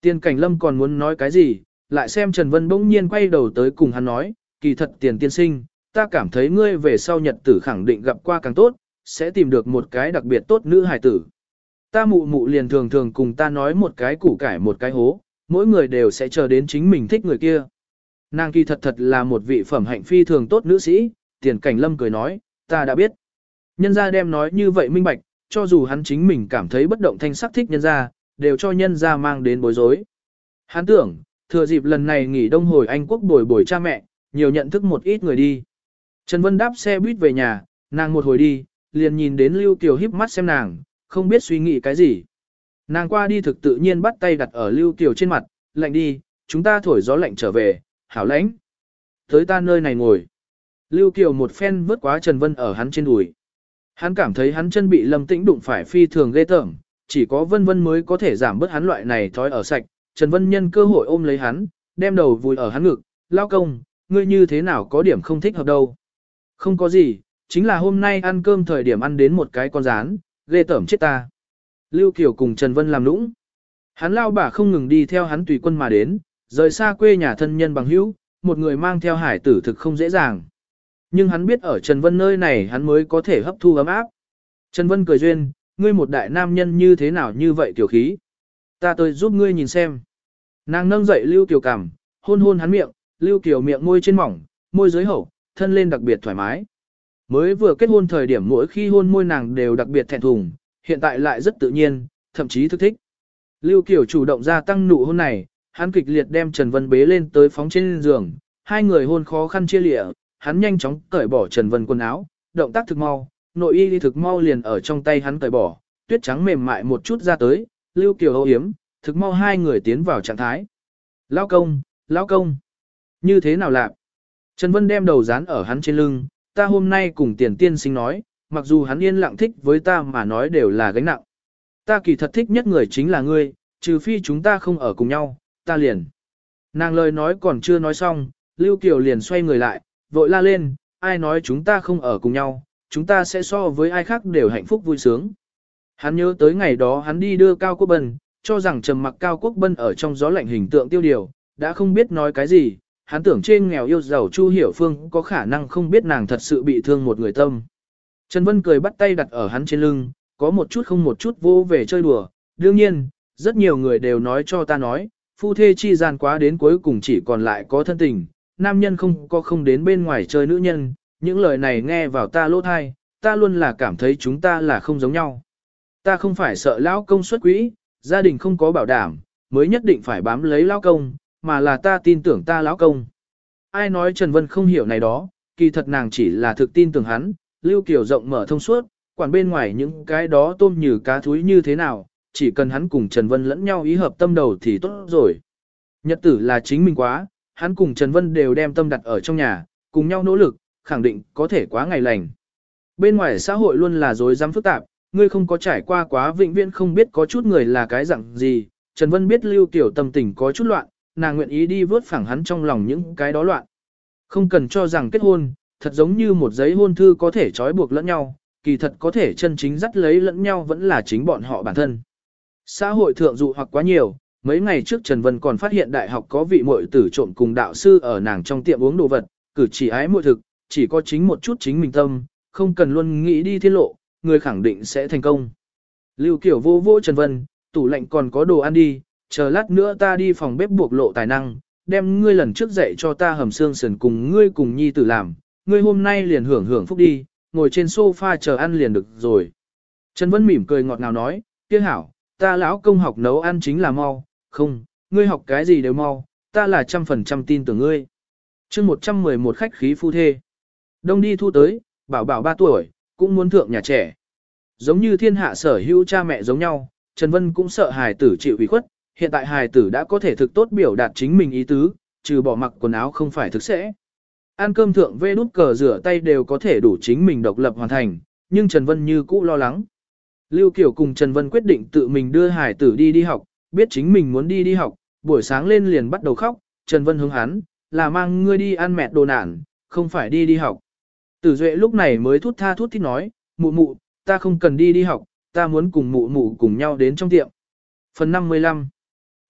Tiền cảnh lâm còn muốn nói cái gì, lại xem Trần Vân bỗng nhiên quay đầu tới cùng hắn nói, kỳ thật tiền tiên sinh, ta cảm thấy ngươi về sau nhật tử khẳng định gặp qua càng tốt, sẽ tìm được một cái đặc biệt tốt nữ hài tử. Ta mụ mụ liền thường thường cùng ta nói một cái củ cải một cái hố, mỗi người đều sẽ chờ đến chính mình thích người kia. Nàng kỳ thật thật là một vị phẩm hạnh phi thường tốt nữ sĩ, tiền cảnh lâm cười nói, ta đã biết. Nhân gia đem nói như vậy minh bạch, cho dù hắn chính mình cảm thấy bất động thanh sắc thích nhân gia, đều cho nhân gia mang đến bối rối. Hắn tưởng, thừa dịp lần này nghỉ đông hồi Anh quốc bồi bồi cha mẹ, nhiều nhận thức một ít người đi. Trần Vân đáp xe buýt về nhà, nàng một hồi đi, liền nhìn đến Lưu Kiều híp mắt xem nàng, không biết suy nghĩ cái gì. Nàng qua đi thực tự nhiên bắt tay đặt ở Lưu Kiều trên mặt, lạnh đi, chúng ta thổi gió lạnh trở về, hảo lãnh. Tới ta nơi này ngồi. Lưu Kiều một phen vớt quá Trần Vân ở hắn trên đùi. Hắn cảm thấy hắn chân bị Lâm Tĩnh đụng phải phi thường ghê tởm, chỉ có Vân Vân mới có thể giảm bớt hắn loại này thói ở sạch. Trần Vân nhân cơ hội ôm lấy hắn, đem đầu vùi ở hắn ngực, lao công, ngươi như thế nào có điểm không thích hợp đâu. Không có gì, chính là hôm nay ăn cơm thời điểm ăn đến một cái con rán, ghê tởm chết ta. Lưu Kiều cùng Trần Vân làm nũng. Hắn lao bà không ngừng đi theo hắn tùy quân mà đến, rời xa quê nhà thân nhân bằng hữu, một người mang theo hải tử thực không dễ dàng. Nhưng hắn biết ở Trần Vân nơi này hắn mới có thể hấp thu ấm áp. Trần Vân cười duyên, ngươi một đại nam nhân như thế nào như vậy tiểu khí. Ta tới giúp ngươi nhìn xem. Nàng nâng dậy Lưu Kiều cằm, hôn hôn hắn miệng, Lưu Kiều miệng môi trên mỏng, môi dưới hậu, thân lên đặc biệt thoải mái. Mới vừa kết hôn thời điểm mỗi khi hôn môi nàng đều đặc biệt thẹn thùng, hiện tại lại rất tự nhiên, thậm chí thức thích. Lưu Kiều chủ động gia tăng nụ hôn này, hắn kịch liệt đem Trần Vân bế lên tới phóng trên giường, hai người hôn khó khăn chia lịa, hắn nhanh chóng cởi bỏ Trần Vân quần áo, động tác thực mau, nội y thực mau liền ở trong tay hắn cởi bỏ, tuyết trắng mềm mại một chút ra tới, Lưu Kiều âu yếm, thực mau hai người tiến vào trạng thái. Lao công, lao công, như thế nào lạc? Trần Vân đem đầu dán ở hắn trên lưng, ta hôm nay cùng tiền tiên sinh nói, mặc dù hắn yên lặng thích với ta mà nói đều là gánh nặng. Ta kỳ thật thích nhất người chính là ngươi, trừ phi chúng ta không ở cùng nhau, ta liền. Nàng lời nói còn chưa nói xong, Lưu Kiều liền xoay người lại, vội la lên, ai nói chúng ta không ở cùng nhau, chúng ta sẽ so với ai khác đều hạnh phúc vui sướng. Hắn nhớ tới ngày đó hắn đi đưa Cao Quốc Bân, cho rằng trầm mặc Cao Quốc Bân ở trong gió lạnh hình tượng tiêu điều, đã không biết nói cái gì, hắn tưởng trên nghèo yêu giàu Chu Hiểu Phương có khả năng không biết nàng thật sự bị thương một người tâm. Trần Vân cười bắt tay đặt ở hắn trên lưng, có một chút không một chút vô về chơi đùa, đương nhiên, rất nhiều người đều nói cho ta nói, phu thê chi gian quá đến cuối cùng chỉ còn lại có thân tình, nam nhân không có không đến bên ngoài chơi nữ nhân, những lời này nghe vào ta lỗ thai, ta luôn là cảm thấy chúng ta là không giống nhau. Ta không phải sợ lão công xuất quỹ, gia đình không có bảo đảm, mới nhất định phải bám lấy lão công, mà là ta tin tưởng ta lão công. Ai nói Trần Vân không hiểu này đó, kỳ thật nàng chỉ là thực tin tưởng hắn, Lưu Kiều rộng mở thông suốt, quản bên ngoài những cái đó tôm như cá thúi như thế nào, chỉ cần hắn cùng Trần Vân lẫn nhau ý hợp tâm đầu thì tốt rồi. Nhật tử là chính mình quá, hắn cùng Trần Vân đều đem tâm đặt ở trong nhà, cùng nhau nỗ lực, khẳng định có thể quá ngày lành. Bên ngoài xã hội luôn là dối rắm phức tạp, ngươi không có trải qua quá vĩnh viễn không biết có chút người là cái dạng gì. Trần Vân biết Lưu Kiều tâm tình có chút loạn, nàng nguyện ý đi vớt phẳng hắn trong lòng những cái đó loạn. Không cần cho rằng kết hôn, thật giống như một giấy hôn thư có thể trói buộc lẫn nhau, kỳ thật có thể chân chính dắt lấy lẫn nhau vẫn là chính bọn họ bản thân. Xã hội thượng dụ hoặc quá nhiều, mấy ngày trước Trần Vân còn phát hiện đại học có vị muội tử trộm cùng đạo sư ở nàng trong tiệm uống đồ vật, cử chỉ ái muội thực, chỉ có chính một chút chính mình tâm, không cần luôn nghĩ đi tiết lộ, người khẳng định sẽ thành công. Lưu Kiểu vô vô Trần Vân, tủ lạnh còn có đồ ăn đi, chờ lát nữa ta đi phòng bếp buộc lộ tài năng, đem ngươi lần trước dạy cho ta hầm xương sườn cùng ngươi cùng nhi tử làm, ngươi hôm nay liền hưởng hưởng phúc đi, ngồi trên sofa chờ ăn liền được rồi. Trần Vân mỉm cười ngọt ngào nói, kia hảo, ta lão công học nấu ăn chính là mau, không, ngươi học cái gì đều mau, ta là trăm phần trăm tin tưởng ngươi. chương 111 khách khí phu thê. Đông đi thu tới, bảo bảo 3 tuổi, cũng muốn thượng nhà trẻ. Giống như thiên hạ sở hữu cha mẹ giống nhau, Trần Vân cũng sợ hài tử chịu ủy khuất, hiện tại hài tử đã có thể thực tốt biểu đạt chính mình ý tứ, trừ bỏ mặc quần áo không phải thực sẽ. Ăn cơm thượng vê đút cờ rửa tay đều có thể đủ chính mình độc lập hoàn thành, nhưng Trần Vân như cũ lo lắng. Lưu Kiều cùng Trần Vân quyết định tự mình đưa hải tử đi đi học, biết chính mình muốn đi đi học, buổi sáng lên liền bắt đầu khóc, Trần Vân hướng hắn, là mang ngươi đi ăn mẹ đồ nản, không phải đi đi học. Tử Duệ lúc này mới thút tha thút thít nói, mụ mụ, ta không cần đi đi học, ta muốn cùng mụ mụ cùng nhau đến trong tiệm. Phần 55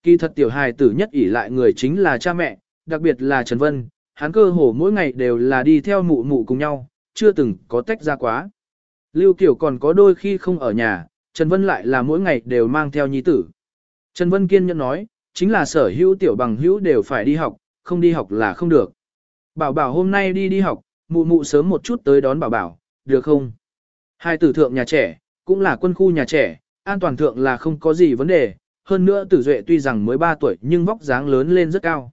Kỳ thật tiểu hài tử nhất ỷ lại người chính là cha mẹ, đặc biệt là Trần Vân, hắn cơ hồ mỗi ngày đều là đi theo mụ mụ cùng nhau, chưa từng có tách ra quá. Lưu Kiều còn có đôi khi không ở nhà, Trần Vân lại là mỗi ngày đều mang theo nhi tử. Trần Vân kiên nhẫn nói, chính là sở hữu tiểu bằng hữu đều phải đi học, không đi học là không được. Bảo bảo hôm nay đi đi học, mụ mụ sớm một chút tới đón bảo bảo, được không? Hai tử thượng nhà trẻ, cũng là quân khu nhà trẻ, an toàn thượng là không có gì vấn đề, hơn nữa tử duệ tuy rằng mới 3 tuổi nhưng vóc dáng lớn lên rất cao.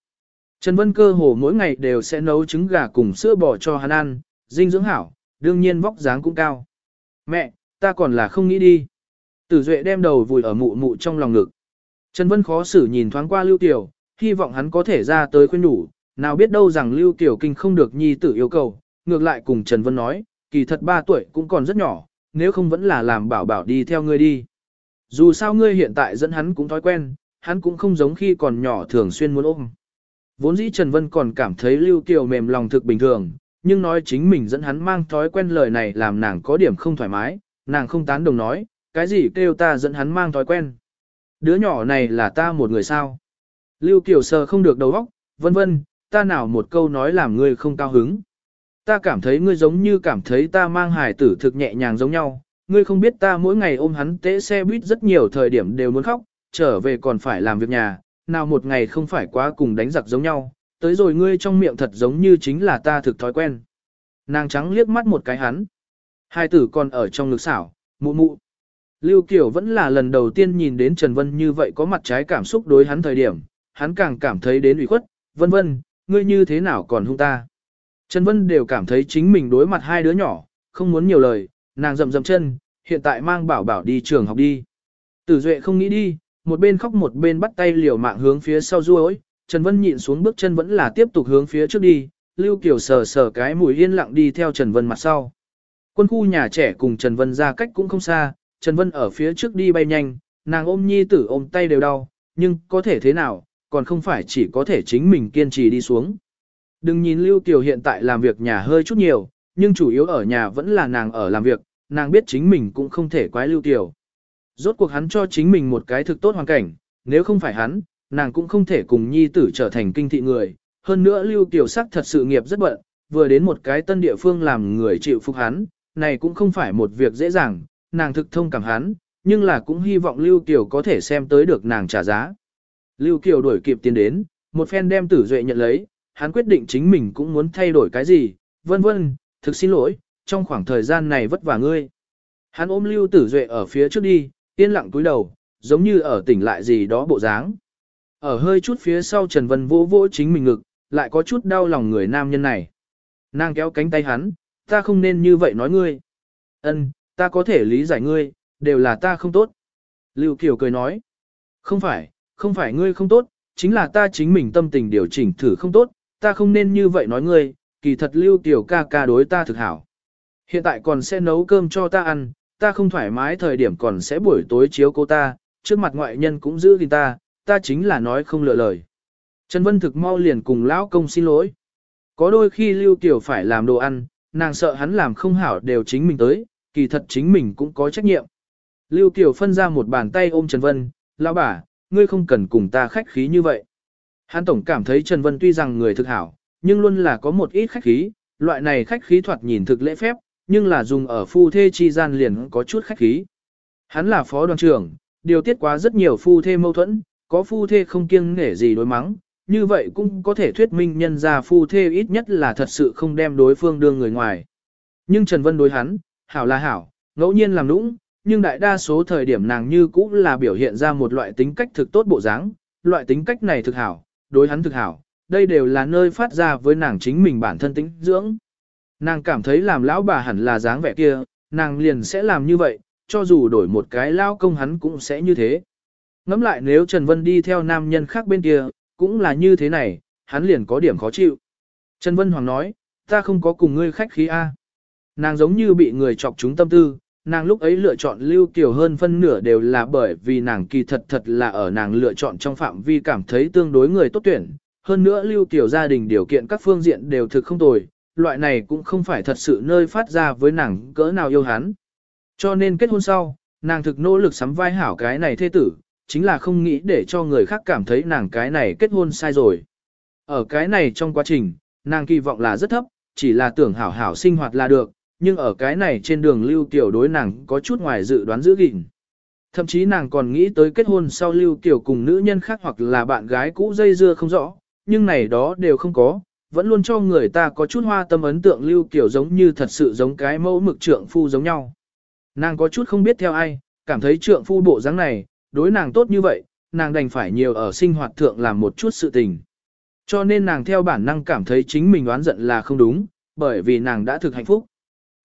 Trần Vân cơ hồ mỗi ngày đều sẽ nấu trứng gà cùng sữa bò cho hắn ăn, dinh dưỡng hảo, đương nhiên vóc dáng cũng cao. Mẹ, ta còn là không nghĩ đi. Tử Duệ đem đầu vùi ở mụ mụ trong lòng ngực. Trần Vân khó xử nhìn thoáng qua Lưu Tiểu, hy vọng hắn có thể ra tới khuyên đủ, nào biết đâu rằng Lưu Tiểu Kinh không được nhi tử yêu cầu, ngược lại cùng Trần Vân nói, kỳ thật 3 tuổi cũng còn rất nhỏ, nếu không vẫn là làm bảo bảo đi theo ngươi đi. Dù sao ngươi hiện tại dẫn hắn cũng thói quen, hắn cũng không giống khi còn nhỏ thường xuyên muốn ôm. Vốn dĩ Trần Vân còn cảm thấy Lưu Kiều mềm lòng thực bình thường, nhưng nói chính mình dẫn hắn mang thói quen lời này làm nàng có điểm không thoải mái, nàng không tán đồng nói, cái gì kêu ta dẫn hắn mang thói quen. Đứa nhỏ này là ta một người sao. Lưu Kiều sờ không được đầu óc, vân vân, ta nào một câu nói làm ngươi không cao hứng. Ta cảm thấy ngươi giống như cảm thấy ta mang hài tử thực nhẹ nhàng giống nhau, ngươi không biết ta mỗi ngày ôm hắn tế xe buýt rất nhiều thời điểm đều muốn khóc, trở về còn phải làm việc nhà, nào một ngày không phải quá cùng đánh giặc giống nhau, tới rồi ngươi trong miệng thật giống như chính là ta thực thói quen. Nàng trắng liếc mắt một cái hắn. Hai tử còn ở trong ngực xảo, mụ mụ. Lưu Kiều vẫn là lần đầu tiên nhìn đến Trần Vân như vậy có mặt trái cảm xúc đối hắn thời điểm, hắn càng cảm thấy đến ủy khuất, vân vân, ngươi như thế nào còn hung ta. Trần Vân đều cảm thấy chính mình đối mặt hai đứa nhỏ, không muốn nhiều lời, nàng rầm rầm chân, hiện tại mang bảo bảo đi trường học đi. Tử Duệ không nghĩ đi, một bên khóc một bên bắt tay liều mạng hướng phía sau duỗi Trần Vân nhịn xuống bước chân vẫn là tiếp tục hướng phía trước đi, Lưu Kiều sờ sờ cái mũi yên lặng đi theo Trần Vân mặt sau. Quân khu nhà trẻ cùng Trần Vân ra cách cũng không xa, Trần Vân ở phía trước đi bay nhanh, nàng ôm nhi tử ôm tay đều đau, nhưng có thể thế nào, còn không phải chỉ có thể chính mình kiên trì đi xuống. Đừng nhìn Lưu Kiều hiện tại làm việc nhà hơi chút nhiều, nhưng chủ yếu ở nhà vẫn là nàng ở làm việc, nàng biết chính mình cũng không thể quái Lưu tiểu. Rốt cuộc hắn cho chính mình một cái thực tốt hoàn cảnh, nếu không phải hắn, nàng cũng không thể cùng nhi tử trở thành kinh thị người. Hơn nữa Lưu tiểu sắc thật sự nghiệp rất bận, vừa đến một cái tân địa phương làm người chịu phục hắn, này cũng không phải một việc dễ dàng, nàng thực thông cảm hắn, nhưng là cũng hy vọng Lưu tiểu có thể xem tới được nàng trả giá. Lưu Kiều đuổi kịp tiến đến, một phen đem tử duệ nhận lấy, hắn quyết định chính mình cũng muốn thay đổi cái gì, vân vân, thực xin lỗi, trong khoảng thời gian này vất vả ngươi. Hắn ôm Lưu Tử Duệ ở phía trước đi, yên lặng cúi đầu, giống như ở tỉnh lại gì đó bộ dáng. Ở hơi chút phía sau Trần Vân vỗ vỗ chính mình ngực, lại có chút đau lòng người nam nhân này. Nàng kéo cánh tay hắn, ta không nên như vậy nói ngươi. Ân, ta có thể lý giải ngươi, đều là ta không tốt. Lưu Kiều cười nói, không phải, không phải ngươi không tốt, chính là ta chính mình tâm tình điều chỉnh thử không tốt, ta không nên như vậy nói ngươi, kỳ thật Lưu Kiều ca ca đối ta thực hảo. Hiện tại còn sẽ nấu cơm cho ta ăn, ta không thoải mái thời điểm còn sẽ buổi tối chiếu cô ta, trước mặt ngoại nhân cũng giữ gìn ta, ta chính là nói không lựa lời. Trần Vân thực mau liền cùng lão công xin lỗi. Có đôi khi Lưu Kiều phải làm đồ ăn, nàng sợ hắn làm không hảo đều chính mình tới, kỳ thật chính mình cũng có trách nhiệm. Lưu Kiều phân ra một bàn tay ôm Trần Vân, lão bà, ngươi không cần cùng ta khách khí như vậy. Hắn tổng cảm thấy Trần Vân tuy rằng người thực hảo, nhưng luôn là có một ít khách khí, loại này khách khí thoạt nhìn thực lễ phép, nhưng là dùng ở phu thê chi gian liền có chút khách khí. Hắn là phó đoàn trưởng, điều tiết quá rất nhiều phu thê mâu thuẫn, có phu thê không kiêng nể gì đối mắng, như vậy cũng có thể thuyết minh nhân ra phu thê ít nhất là thật sự không đem đối phương đưa người ngoài. Nhưng Trần Vân đối hắn, hảo là hảo, ngẫu nhiên làm nũng, nhưng đại đa số thời điểm nàng như cũng là biểu hiện ra một loại tính cách thực tốt bộ dáng, loại tính cách này thực hảo, đối hắn thực hảo, đây đều là nơi phát ra với nàng chính mình bản thân tính dưỡng. Nàng cảm thấy làm lão bà hẳn là dáng vẻ kia, nàng liền sẽ làm như vậy, cho dù đổi một cái lão công hắn cũng sẽ như thế. Ngắm lại nếu Trần Vân đi theo nam nhân khác bên kia, cũng là như thế này, hắn liền có điểm khó chịu. Trần Vân Hoàng nói, ta không có cùng ngươi khách khí A. Nàng giống như bị người chọc chúng tâm tư, nàng lúc ấy lựa chọn Lưu Kiều hơn phân nửa đều là bởi vì nàng kỳ thật thật là ở nàng lựa chọn trong phạm vi cảm thấy tương đối người tốt tuyển. Hơn nữa Lưu tiểu gia đình điều kiện các phương diện đều thực không tồi, loại này cũng không phải thật sự nơi phát ra với nàng cỡ nào yêu hắn. Cho nên kết hôn sau, nàng thực nỗ lực sắm vai hảo cái này thê tử, chính là không nghĩ để cho người khác cảm thấy nàng cái này kết hôn sai rồi. Ở cái này trong quá trình, nàng kỳ vọng là rất thấp, chỉ là tưởng hảo hảo sinh hoạt là được, nhưng ở cái này trên đường lưu tiểu đối nàng có chút ngoài dự đoán giữ gìn. Thậm chí nàng còn nghĩ tới kết hôn sau lưu tiểu cùng nữ nhân khác hoặc là bạn gái cũ dây dưa không rõ, nhưng này đó đều không có, vẫn luôn cho người ta có chút hoa tâm ấn tượng lưu kiểu giống như thật sự giống cái mẫu mực trượng phu giống nhau. Nàng có chút không biết theo ai, cảm thấy trượng phu bộ dáng này, đối nàng tốt như vậy, nàng đành phải nhiều ở sinh hoạt thượng làm một chút sự tình. Cho nên nàng theo bản năng cảm thấy chính mình đoán giận là không đúng, bởi vì nàng đã thực hạnh phúc.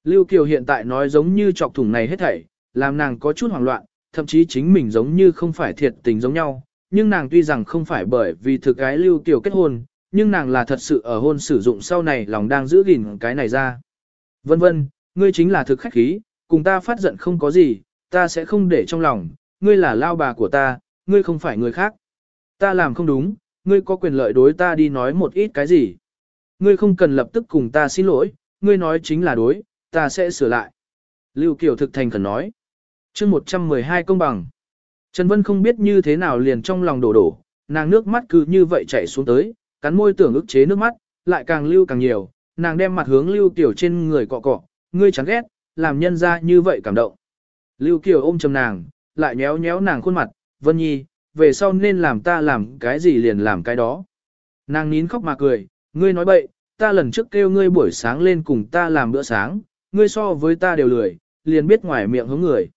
Lưu Kiều hiện tại nói giống như chọc thủng này hết thảy, làm nàng có chút hoảng loạn, thậm chí chính mình giống như không phải thiệt tình giống nhau, nhưng nàng tuy rằng không phải bởi vì thực cái Lưu Kiều kết hôn, nhưng nàng là thật sự ở hôn sử dụng sau này lòng đang giữ gìn cái này ra. Vân vân, ngươi chính là thực khách khí, cùng ta phát giận không có gì, ta sẽ không để trong lòng, ngươi là lao bà của ta, ngươi không phải người khác. Ta làm không đúng, ngươi có quyền lợi đối ta đi nói một ít cái gì. Ngươi không cần lập tức cùng ta xin lỗi, ngươi nói chính là đối, ta sẽ sửa lại. Lưu Kiều thực thành khẩn nói. chương 112 công bằng. Trần Vân không biết như thế nào liền trong lòng đổ đổ, nàng nước mắt cứ như vậy chảy xuống tới, cắn môi tưởng ức chế nước mắt, lại càng lưu càng nhiều, nàng đem mặt hướng Lưu Kiều trên người cọ cọ, ngươi chán ghét, làm nhân ra như vậy cảm động. Lưu Kiều ôm chầm nàng, lại nhéo nhéo nàng khuôn mặt, Vân Nhi, về sau nên làm ta làm cái gì liền làm cái đó. Nàng nín khóc mà cười, ngươi nói bậy, ta lần trước kêu ngươi buổi sáng lên cùng ta làm bữa sáng, ngươi so với ta đều lười, liền biết ngoài miệng hướng người.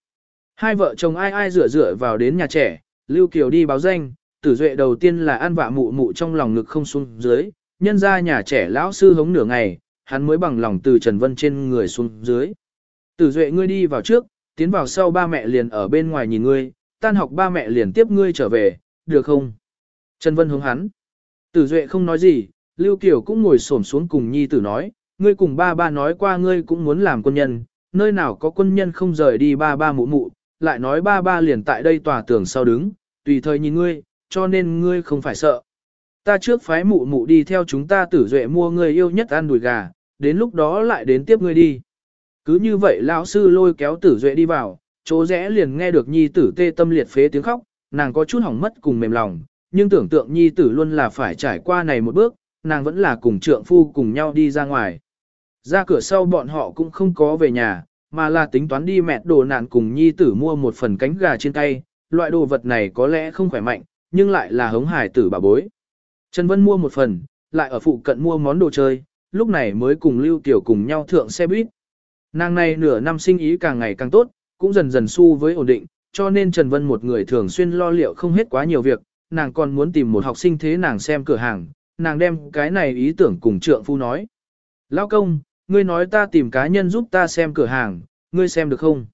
Hai vợ chồng ai ai rửa rửa vào đến nhà trẻ, Lưu Kiều đi báo danh, tử duệ đầu tiên là ăn vạ mụ mụ trong lòng ngực không xuống dưới, nhân ra nhà trẻ lão sư hống nửa ngày, hắn mới bằng lòng từ Trần Vân trên người xuống dưới. Tử duệ ngươi đi vào trước, tiến vào sau ba mẹ liền ở bên ngoài nhìn ngươi, tan học ba mẹ liền tiếp ngươi trở về, được không? Trần Vân hướng hắn. Tử duệ không nói gì, Lưu Kiều cũng ngồi xổm xuống cùng nhi tử nói, ngươi cùng ba ba nói qua ngươi cũng muốn làm quân nhân, nơi nào có quân nhân không rời đi ba ba mụ mụ, lại nói ba ba liền tại đây tòa tường sau đứng, tùy thời nhìn ngươi, cho nên ngươi không phải sợ. Ta trước phái mụ mụ đi theo chúng ta tử duệ mua ngươi yêu nhất ăn đùi gà, đến lúc đó lại đến tiếp ngươi đi. Cứ như vậy lão sư lôi kéo tử duệ đi vào, chỗ rẽ liền nghe được nhi tử tê tâm liệt phế tiếng khóc, nàng có chút hỏng mất cùng mềm lòng, nhưng tưởng tượng nhi tử luôn là phải trải qua này một bước, nàng vẫn là cùng trượng phu cùng nhau đi ra ngoài. Ra cửa sau bọn họ cũng không có về nhà, mà là tính toán đi mẹ đồ nạn cùng nhi tử mua một phần cánh gà trên tay, loại đồ vật này có lẽ không khỏe mạnh, nhưng lại là hống hải tử bà bối. Trần Vân mua một phần, lại ở phụ cận mua món đồ chơi, lúc này mới cùng Lưu Kiều cùng nhau thượng xe buýt. Nàng này nửa năm sinh ý càng ngày càng tốt, cũng dần dần su với ổn định, cho nên Trần Vân một người thường xuyên lo liệu không hết quá nhiều việc, nàng còn muốn tìm một học sinh thế nàng xem cửa hàng, nàng đem cái này ý tưởng cùng trượng phu nói. Lão công, ngươi nói ta tìm cá nhân giúp ta xem cửa hàng, ngươi xem được không?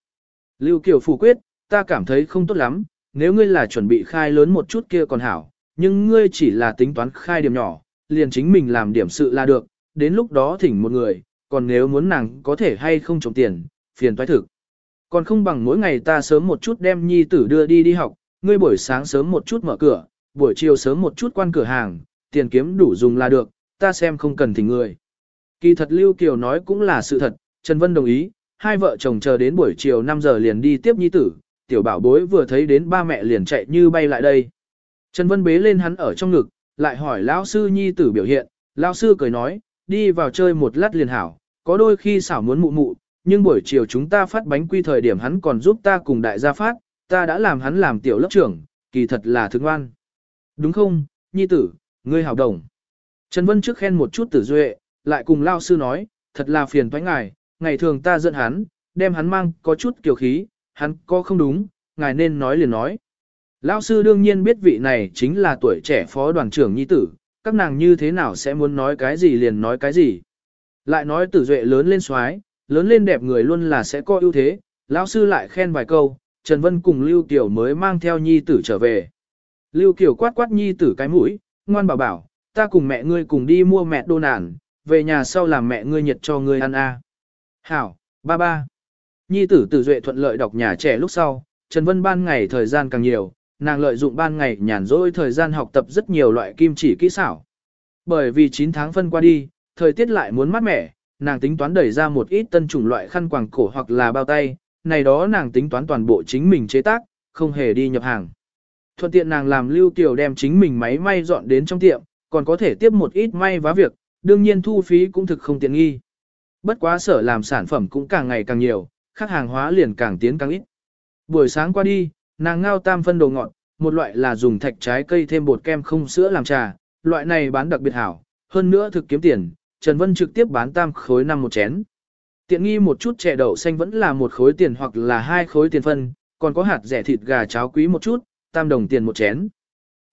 Lưu Kiều phủ quyết, ta cảm thấy không tốt lắm, nếu ngươi là chuẩn bị khai lớn một chút kia còn hảo, nhưng ngươi chỉ là tính toán khai điểm nhỏ, liền chính mình làm điểm sự là được, đến lúc đó thỉnh một người, còn nếu muốn nàng có thể hay không trồng tiền, phiền toái thực. Còn không bằng mỗi ngày ta sớm một chút đem nhi tử đưa đi đi học, ngươi buổi sáng sớm một chút mở cửa, buổi chiều sớm một chút quan cửa hàng, tiền kiếm đủ dùng là được, ta xem không cần thỉnh người. Kỳ thật Lưu Kiều nói cũng là sự thật, Trần Vân đồng ý, hai vợ chồng chờ đến buổi chiều 5 giờ liền đi tiếp nhi tử, tiểu bảo bối vừa thấy đến ba mẹ liền chạy như bay lại đây. Trần Vân bế lên hắn ở trong ngực, lại hỏi lão sư nhi tử biểu hiện, lão sư cười nói, đi vào chơi một lát liền hảo, có đôi khi xảo muốn mụ mụ, nhưng buổi chiều chúng ta phát bánh quy thời điểm hắn còn giúp ta cùng đại gia phát, ta đã làm hắn làm tiểu lớp trưởng, kỳ thật là thương ngoan. Đúng không, nhi tử, ngươi hảo đồng. Trần Vân trước khen một chút tử duệ, lại cùng lao sư nói, thật là phiền thoái ngài, ngày thường ta giận hắn, đem hắn mang có chút kiều khí, hắn có không đúng, ngài nên nói liền nói. Lão sư đương nhiên biết vị này chính là tuổi trẻ phó đoàn trưởng nhi tử, các nàng như thế nào sẽ muốn nói cái gì liền nói cái gì. Lại nói tử duệ lớn lên xoái, lớn lên đẹp người luôn là sẽ có ưu thế, lão sư lại khen vài câu, Trần Vân cùng Lưu Kiều mới mang theo nhi tử trở về. Lưu Kiều quát quát nhi tử cái mũi, ngoan bảo bảo, ta cùng mẹ ngươi cùng đi mua mẹ đô nản, về nhà sau làm mẹ ngươi nhiệt cho ngươi ăn a. Hảo, ba ba. Nhi tử tử duệ thuận lợi đọc nhà trẻ lúc sau, Trần Vân ban ngày thời gian càng nhiều, nàng lợi dụng ban ngày nhàn rỗi thời gian học tập rất nhiều loại kim chỉ kỹ xảo. Bởi vì 9 tháng phân qua đi, thời tiết lại muốn mát mẻ, nàng tính toán đẩy ra một ít tân chủng loại khăn quàng cổ hoặc là bao tay, này đó nàng tính toán toàn bộ chính mình chế tác, không hề đi nhập hàng. Thuận tiện nàng làm lưu tiểu đem chính mình máy may dọn đến trong tiệm, còn có thể tiếp một ít may vá việc, đương nhiên thu phí cũng thực không tiện nghi. Bất quá sở làm sản phẩm cũng càng ngày càng nhiều, khác hàng hóa liền càng tiến càng ít. Buổi sáng qua đi, nàng ngao tam phân đồ ngọt, một loại là dùng thạch trái cây thêm bột kem không sữa làm trà, loại này bán đặc biệt hảo, hơn nữa thực kiếm tiền, Trần Vân trực tiếp bán tam khối năm một chén. Tiện nghi một chút chè đậu xanh vẫn là một khối tiền hoặc là hai khối tiền phân, còn có hạt rẻ thịt gà cháo quý một chút, tam đồng tiền một chén.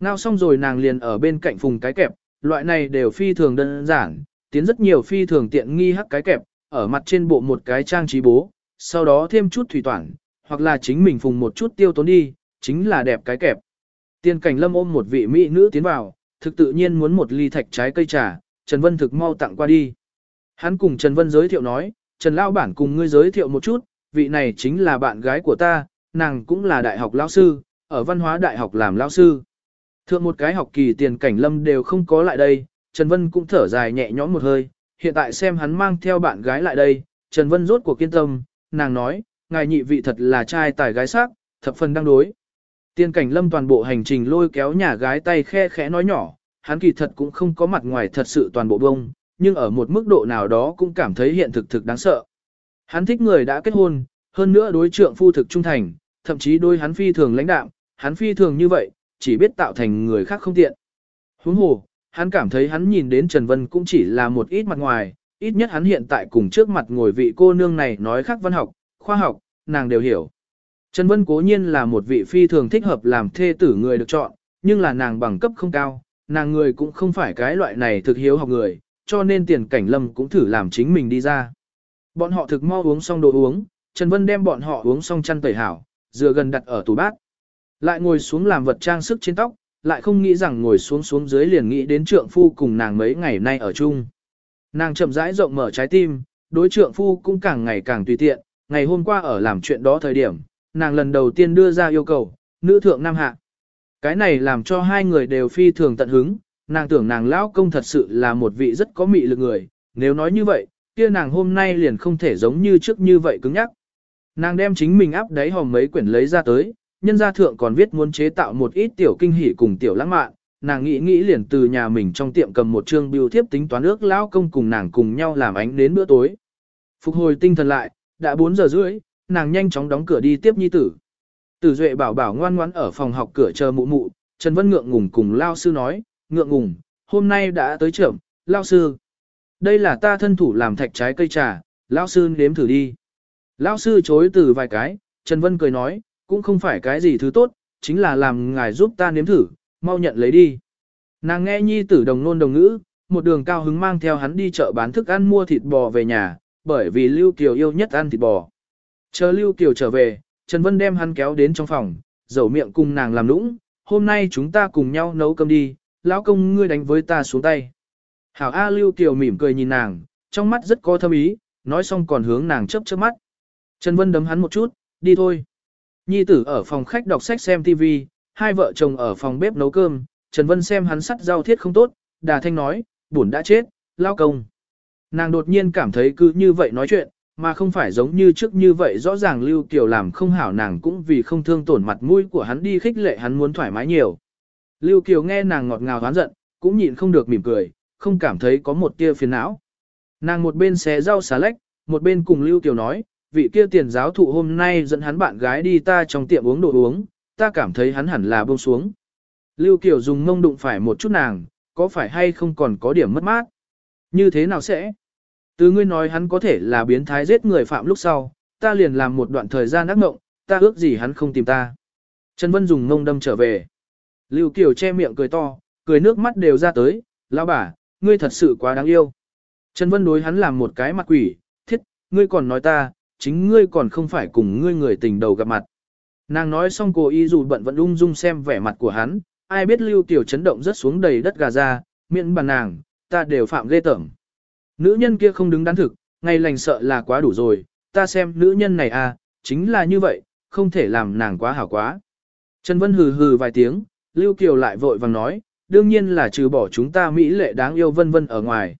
Ngao xong rồi nàng liền ở bên cạnh phùng cái kẹp, loại này đều phi thường đơn giản, tiến rất nhiều phi thường tiện nghi hắc cái kẹp, ở mặt trên bộ một cái trang trí bố, sau đó thêm chút thủy toản, hoặc là chính mình phùng một chút tiêu tốn đi, chính là đẹp cái kẹp. Tiên cảnh lâm ôm một vị mỹ nữ tiến vào, thực tự nhiên muốn một ly thạch trái cây trà, Trần Vân thực mau tặng qua đi. Hắn cùng Trần Vân giới thiệu nói, Trần Lao Bản cùng ngươi giới thiệu một chút, vị này chính là bạn gái của ta, nàng cũng là đại học lao sư, ở văn hóa đại học làm lao sư. Thượng một cái học kỳ tiền cảnh lâm đều không có lại đây, Trần Vân cũng thở dài nhẹ nhõm một hơi, hiện tại xem hắn mang theo bạn gái lại đây, Trần Vân rốt cuộc kiên tâm, nàng nói, ngài nhị vị thật là trai tài gái sắc, thập phần đang đối. Tiên cảnh lâm toàn bộ hành trình lôi kéo nhà gái tay khe khẽ nói nhỏ, hắn kỳ thật cũng không có mặt ngoài thật sự toàn bộ bông, nhưng ở một mức độ nào đó cũng cảm thấy hiện thực thực đáng sợ. Hắn thích người đã kết hôn, hơn nữa đối trượng phu thực trung thành, thậm chí đôi hắn phi thường lãnh đạm, hắn phi thường như vậy, chỉ biết tạo thành người khác không tiện. Huống hồ, hắn cảm thấy hắn nhìn đến Trần Vân cũng chỉ là một ít mặt ngoài, ít nhất hắn hiện tại cùng trước mặt ngồi vị cô nương này nói khác văn học, khoa học, nàng đều hiểu. Trần Vân cố nhiên là một vị phi thường thích hợp làm thê tử người được chọn, nhưng là nàng bằng cấp không cao, nàng người cũng không phải cái loại này thực hiếu học người, cho nên tiền cảnh lâm cũng thử làm chính mình đi ra. Bọn họ thực mau uống xong đồ uống, Trần Vân đem bọn họ uống xong chăn tẩy hảo, dựa gần đặt ở tủ bát. Lại ngồi xuống làm vật trang sức trên tóc, lại không nghĩ rằng ngồi xuống xuống dưới liền nghĩ đến trượng phu cùng nàng mấy ngày nay ở chung. Nàng chậm rãi rộng mở trái tim, đối trượng phu cũng càng ngày càng tùy tiện, ngày hôm qua ở làm chuyện đó thời điểm, nàng lần đầu tiên đưa ra yêu cầu, nữ thượng nam hạ. Cái này làm cho hai người đều phi thường tận hứng, nàng tưởng nàng lão công thật sự là một vị rất có mị lực người, nếu nói như vậy, kia nàng hôm nay liền không thể giống như trước như vậy cứng nhắc. Nàng đem chính mình áp đáy hòm mấy quyển lấy ra tới, nhân gia thượng còn viết muốn chế tạo một ít tiểu kinh hỉ cùng tiểu lãng mạn, nàng nghĩ nghĩ liền từ nhà mình trong tiệm cầm một chương biêu thiếp tính toán ước lão công cùng nàng cùng nhau làm ánh đến bữa tối. Phục hồi tinh thần lại, đã 4 giờ rưỡi, nàng nhanh chóng đóng cửa đi tiếp nhi tử. Tử Duệ bảo bảo ngoan ngoãn ở phòng học cửa chờ mụ mụ, Trần Vân ngượng ngùng cùng lao sư nói, ngượng ngùng, hôm nay đã tới trưởng, lao sư. Đây là ta thân thủ làm thạch trái cây trà, lao sư nếm thử đi. Lao sư chối từ vài cái, Trần Vân cười nói, cũng không phải cái gì thứ tốt, chính là làm ngài giúp ta nếm thử, mau nhận lấy đi. Nàng nghe nhi tử đồng nôn đồng ngữ, một đường cao hứng mang theo hắn đi chợ bán thức ăn mua thịt bò về nhà, bởi vì Lưu Kiều yêu nhất ăn thịt bò. Chờ Lưu Kiều trở về, Trần Vân đem hắn kéo đến trong phòng, dầu miệng cùng nàng làm lũng, hôm nay chúng ta cùng nhau nấu cơm đi, lão công ngươi đánh với ta xuống tay. Hảo A Lưu Kiều mỉm cười nhìn nàng, trong mắt rất có thâm ý, nói xong còn hướng nàng chớp chớp mắt. Trần Vân đấm hắn một chút, đi thôi. Nhi tử ở phòng khách đọc sách xem TV, hai vợ chồng ở phòng bếp nấu cơm, Trần Vân xem hắn sắt rau thiết không tốt, đà thanh nói, buồn đã chết, lao công. Nàng đột nhiên cảm thấy cứ như vậy nói chuyện, mà không phải giống như trước như vậy rõ ràng Lưu Kiều làm không hảo nàng cũng vì không thương tổn mặt mũi của hắn đi khích lệ hắn muốn thoải mái nhiều. Lưu Kiều nghe nàng ngọt ngào hoán giận, cũng nhịn không được mỉm cười, không cảm thấy có một tia phiền não. Nàng một bên xé rau xà lách, một bên cùng Lưu Kiều nói, vị kia tiền giáo thụ hôm nay dẫn hắn bạn gái đi ta trong tiệm uống đồ uống, ta cảm thấy hắn hẳn là buông xuống. Lưu Kiều dùng mông đụng phải một chút nàng, có phải hay không còn có điểm mất mát? Như thế nào sẽ? Từ ngươi nói hắn có thể là biến thái giết người phạm lúc sau, ta liền làm một đoạn thời gian ác mộng, ta ước gì hắn không tìm ta. Trần Vân dùng mông đâm trở về. Lưu Kiều che miệng cười to, cười nước mắt đều ra tới, lão bà, ngươi thật sự quá đáng yêu. Trần Vân đối hắn làm một cái mặt quỷ, thiết, ngươi còn nói ta, chính ngươi còn không phải cùng ngươi người tình đầu gặp mặt. Nàng nói xong cô y dù bận vẫn ung dung xem vẻ mặt của hắn, ai biết Lưu tiểu chấn động rất xuống đầy đất gà ra, miệng bàn nàng, ta đều phạm ghê tởm. Nữ nhân kia không đứng đắn thực, ngày lành sợ là quá đủ rồi, ta xem nữ nhân này à, chính là như vậy, không thể làm nàng quá hảo quá. Trần Vân hừ hừ vài tiếng, Lưu Kiều lại vội vàng nói, đương nhiên là trừ bỏ chúng ta Mỹ lệ đáng yêu vân vân ở ngoài.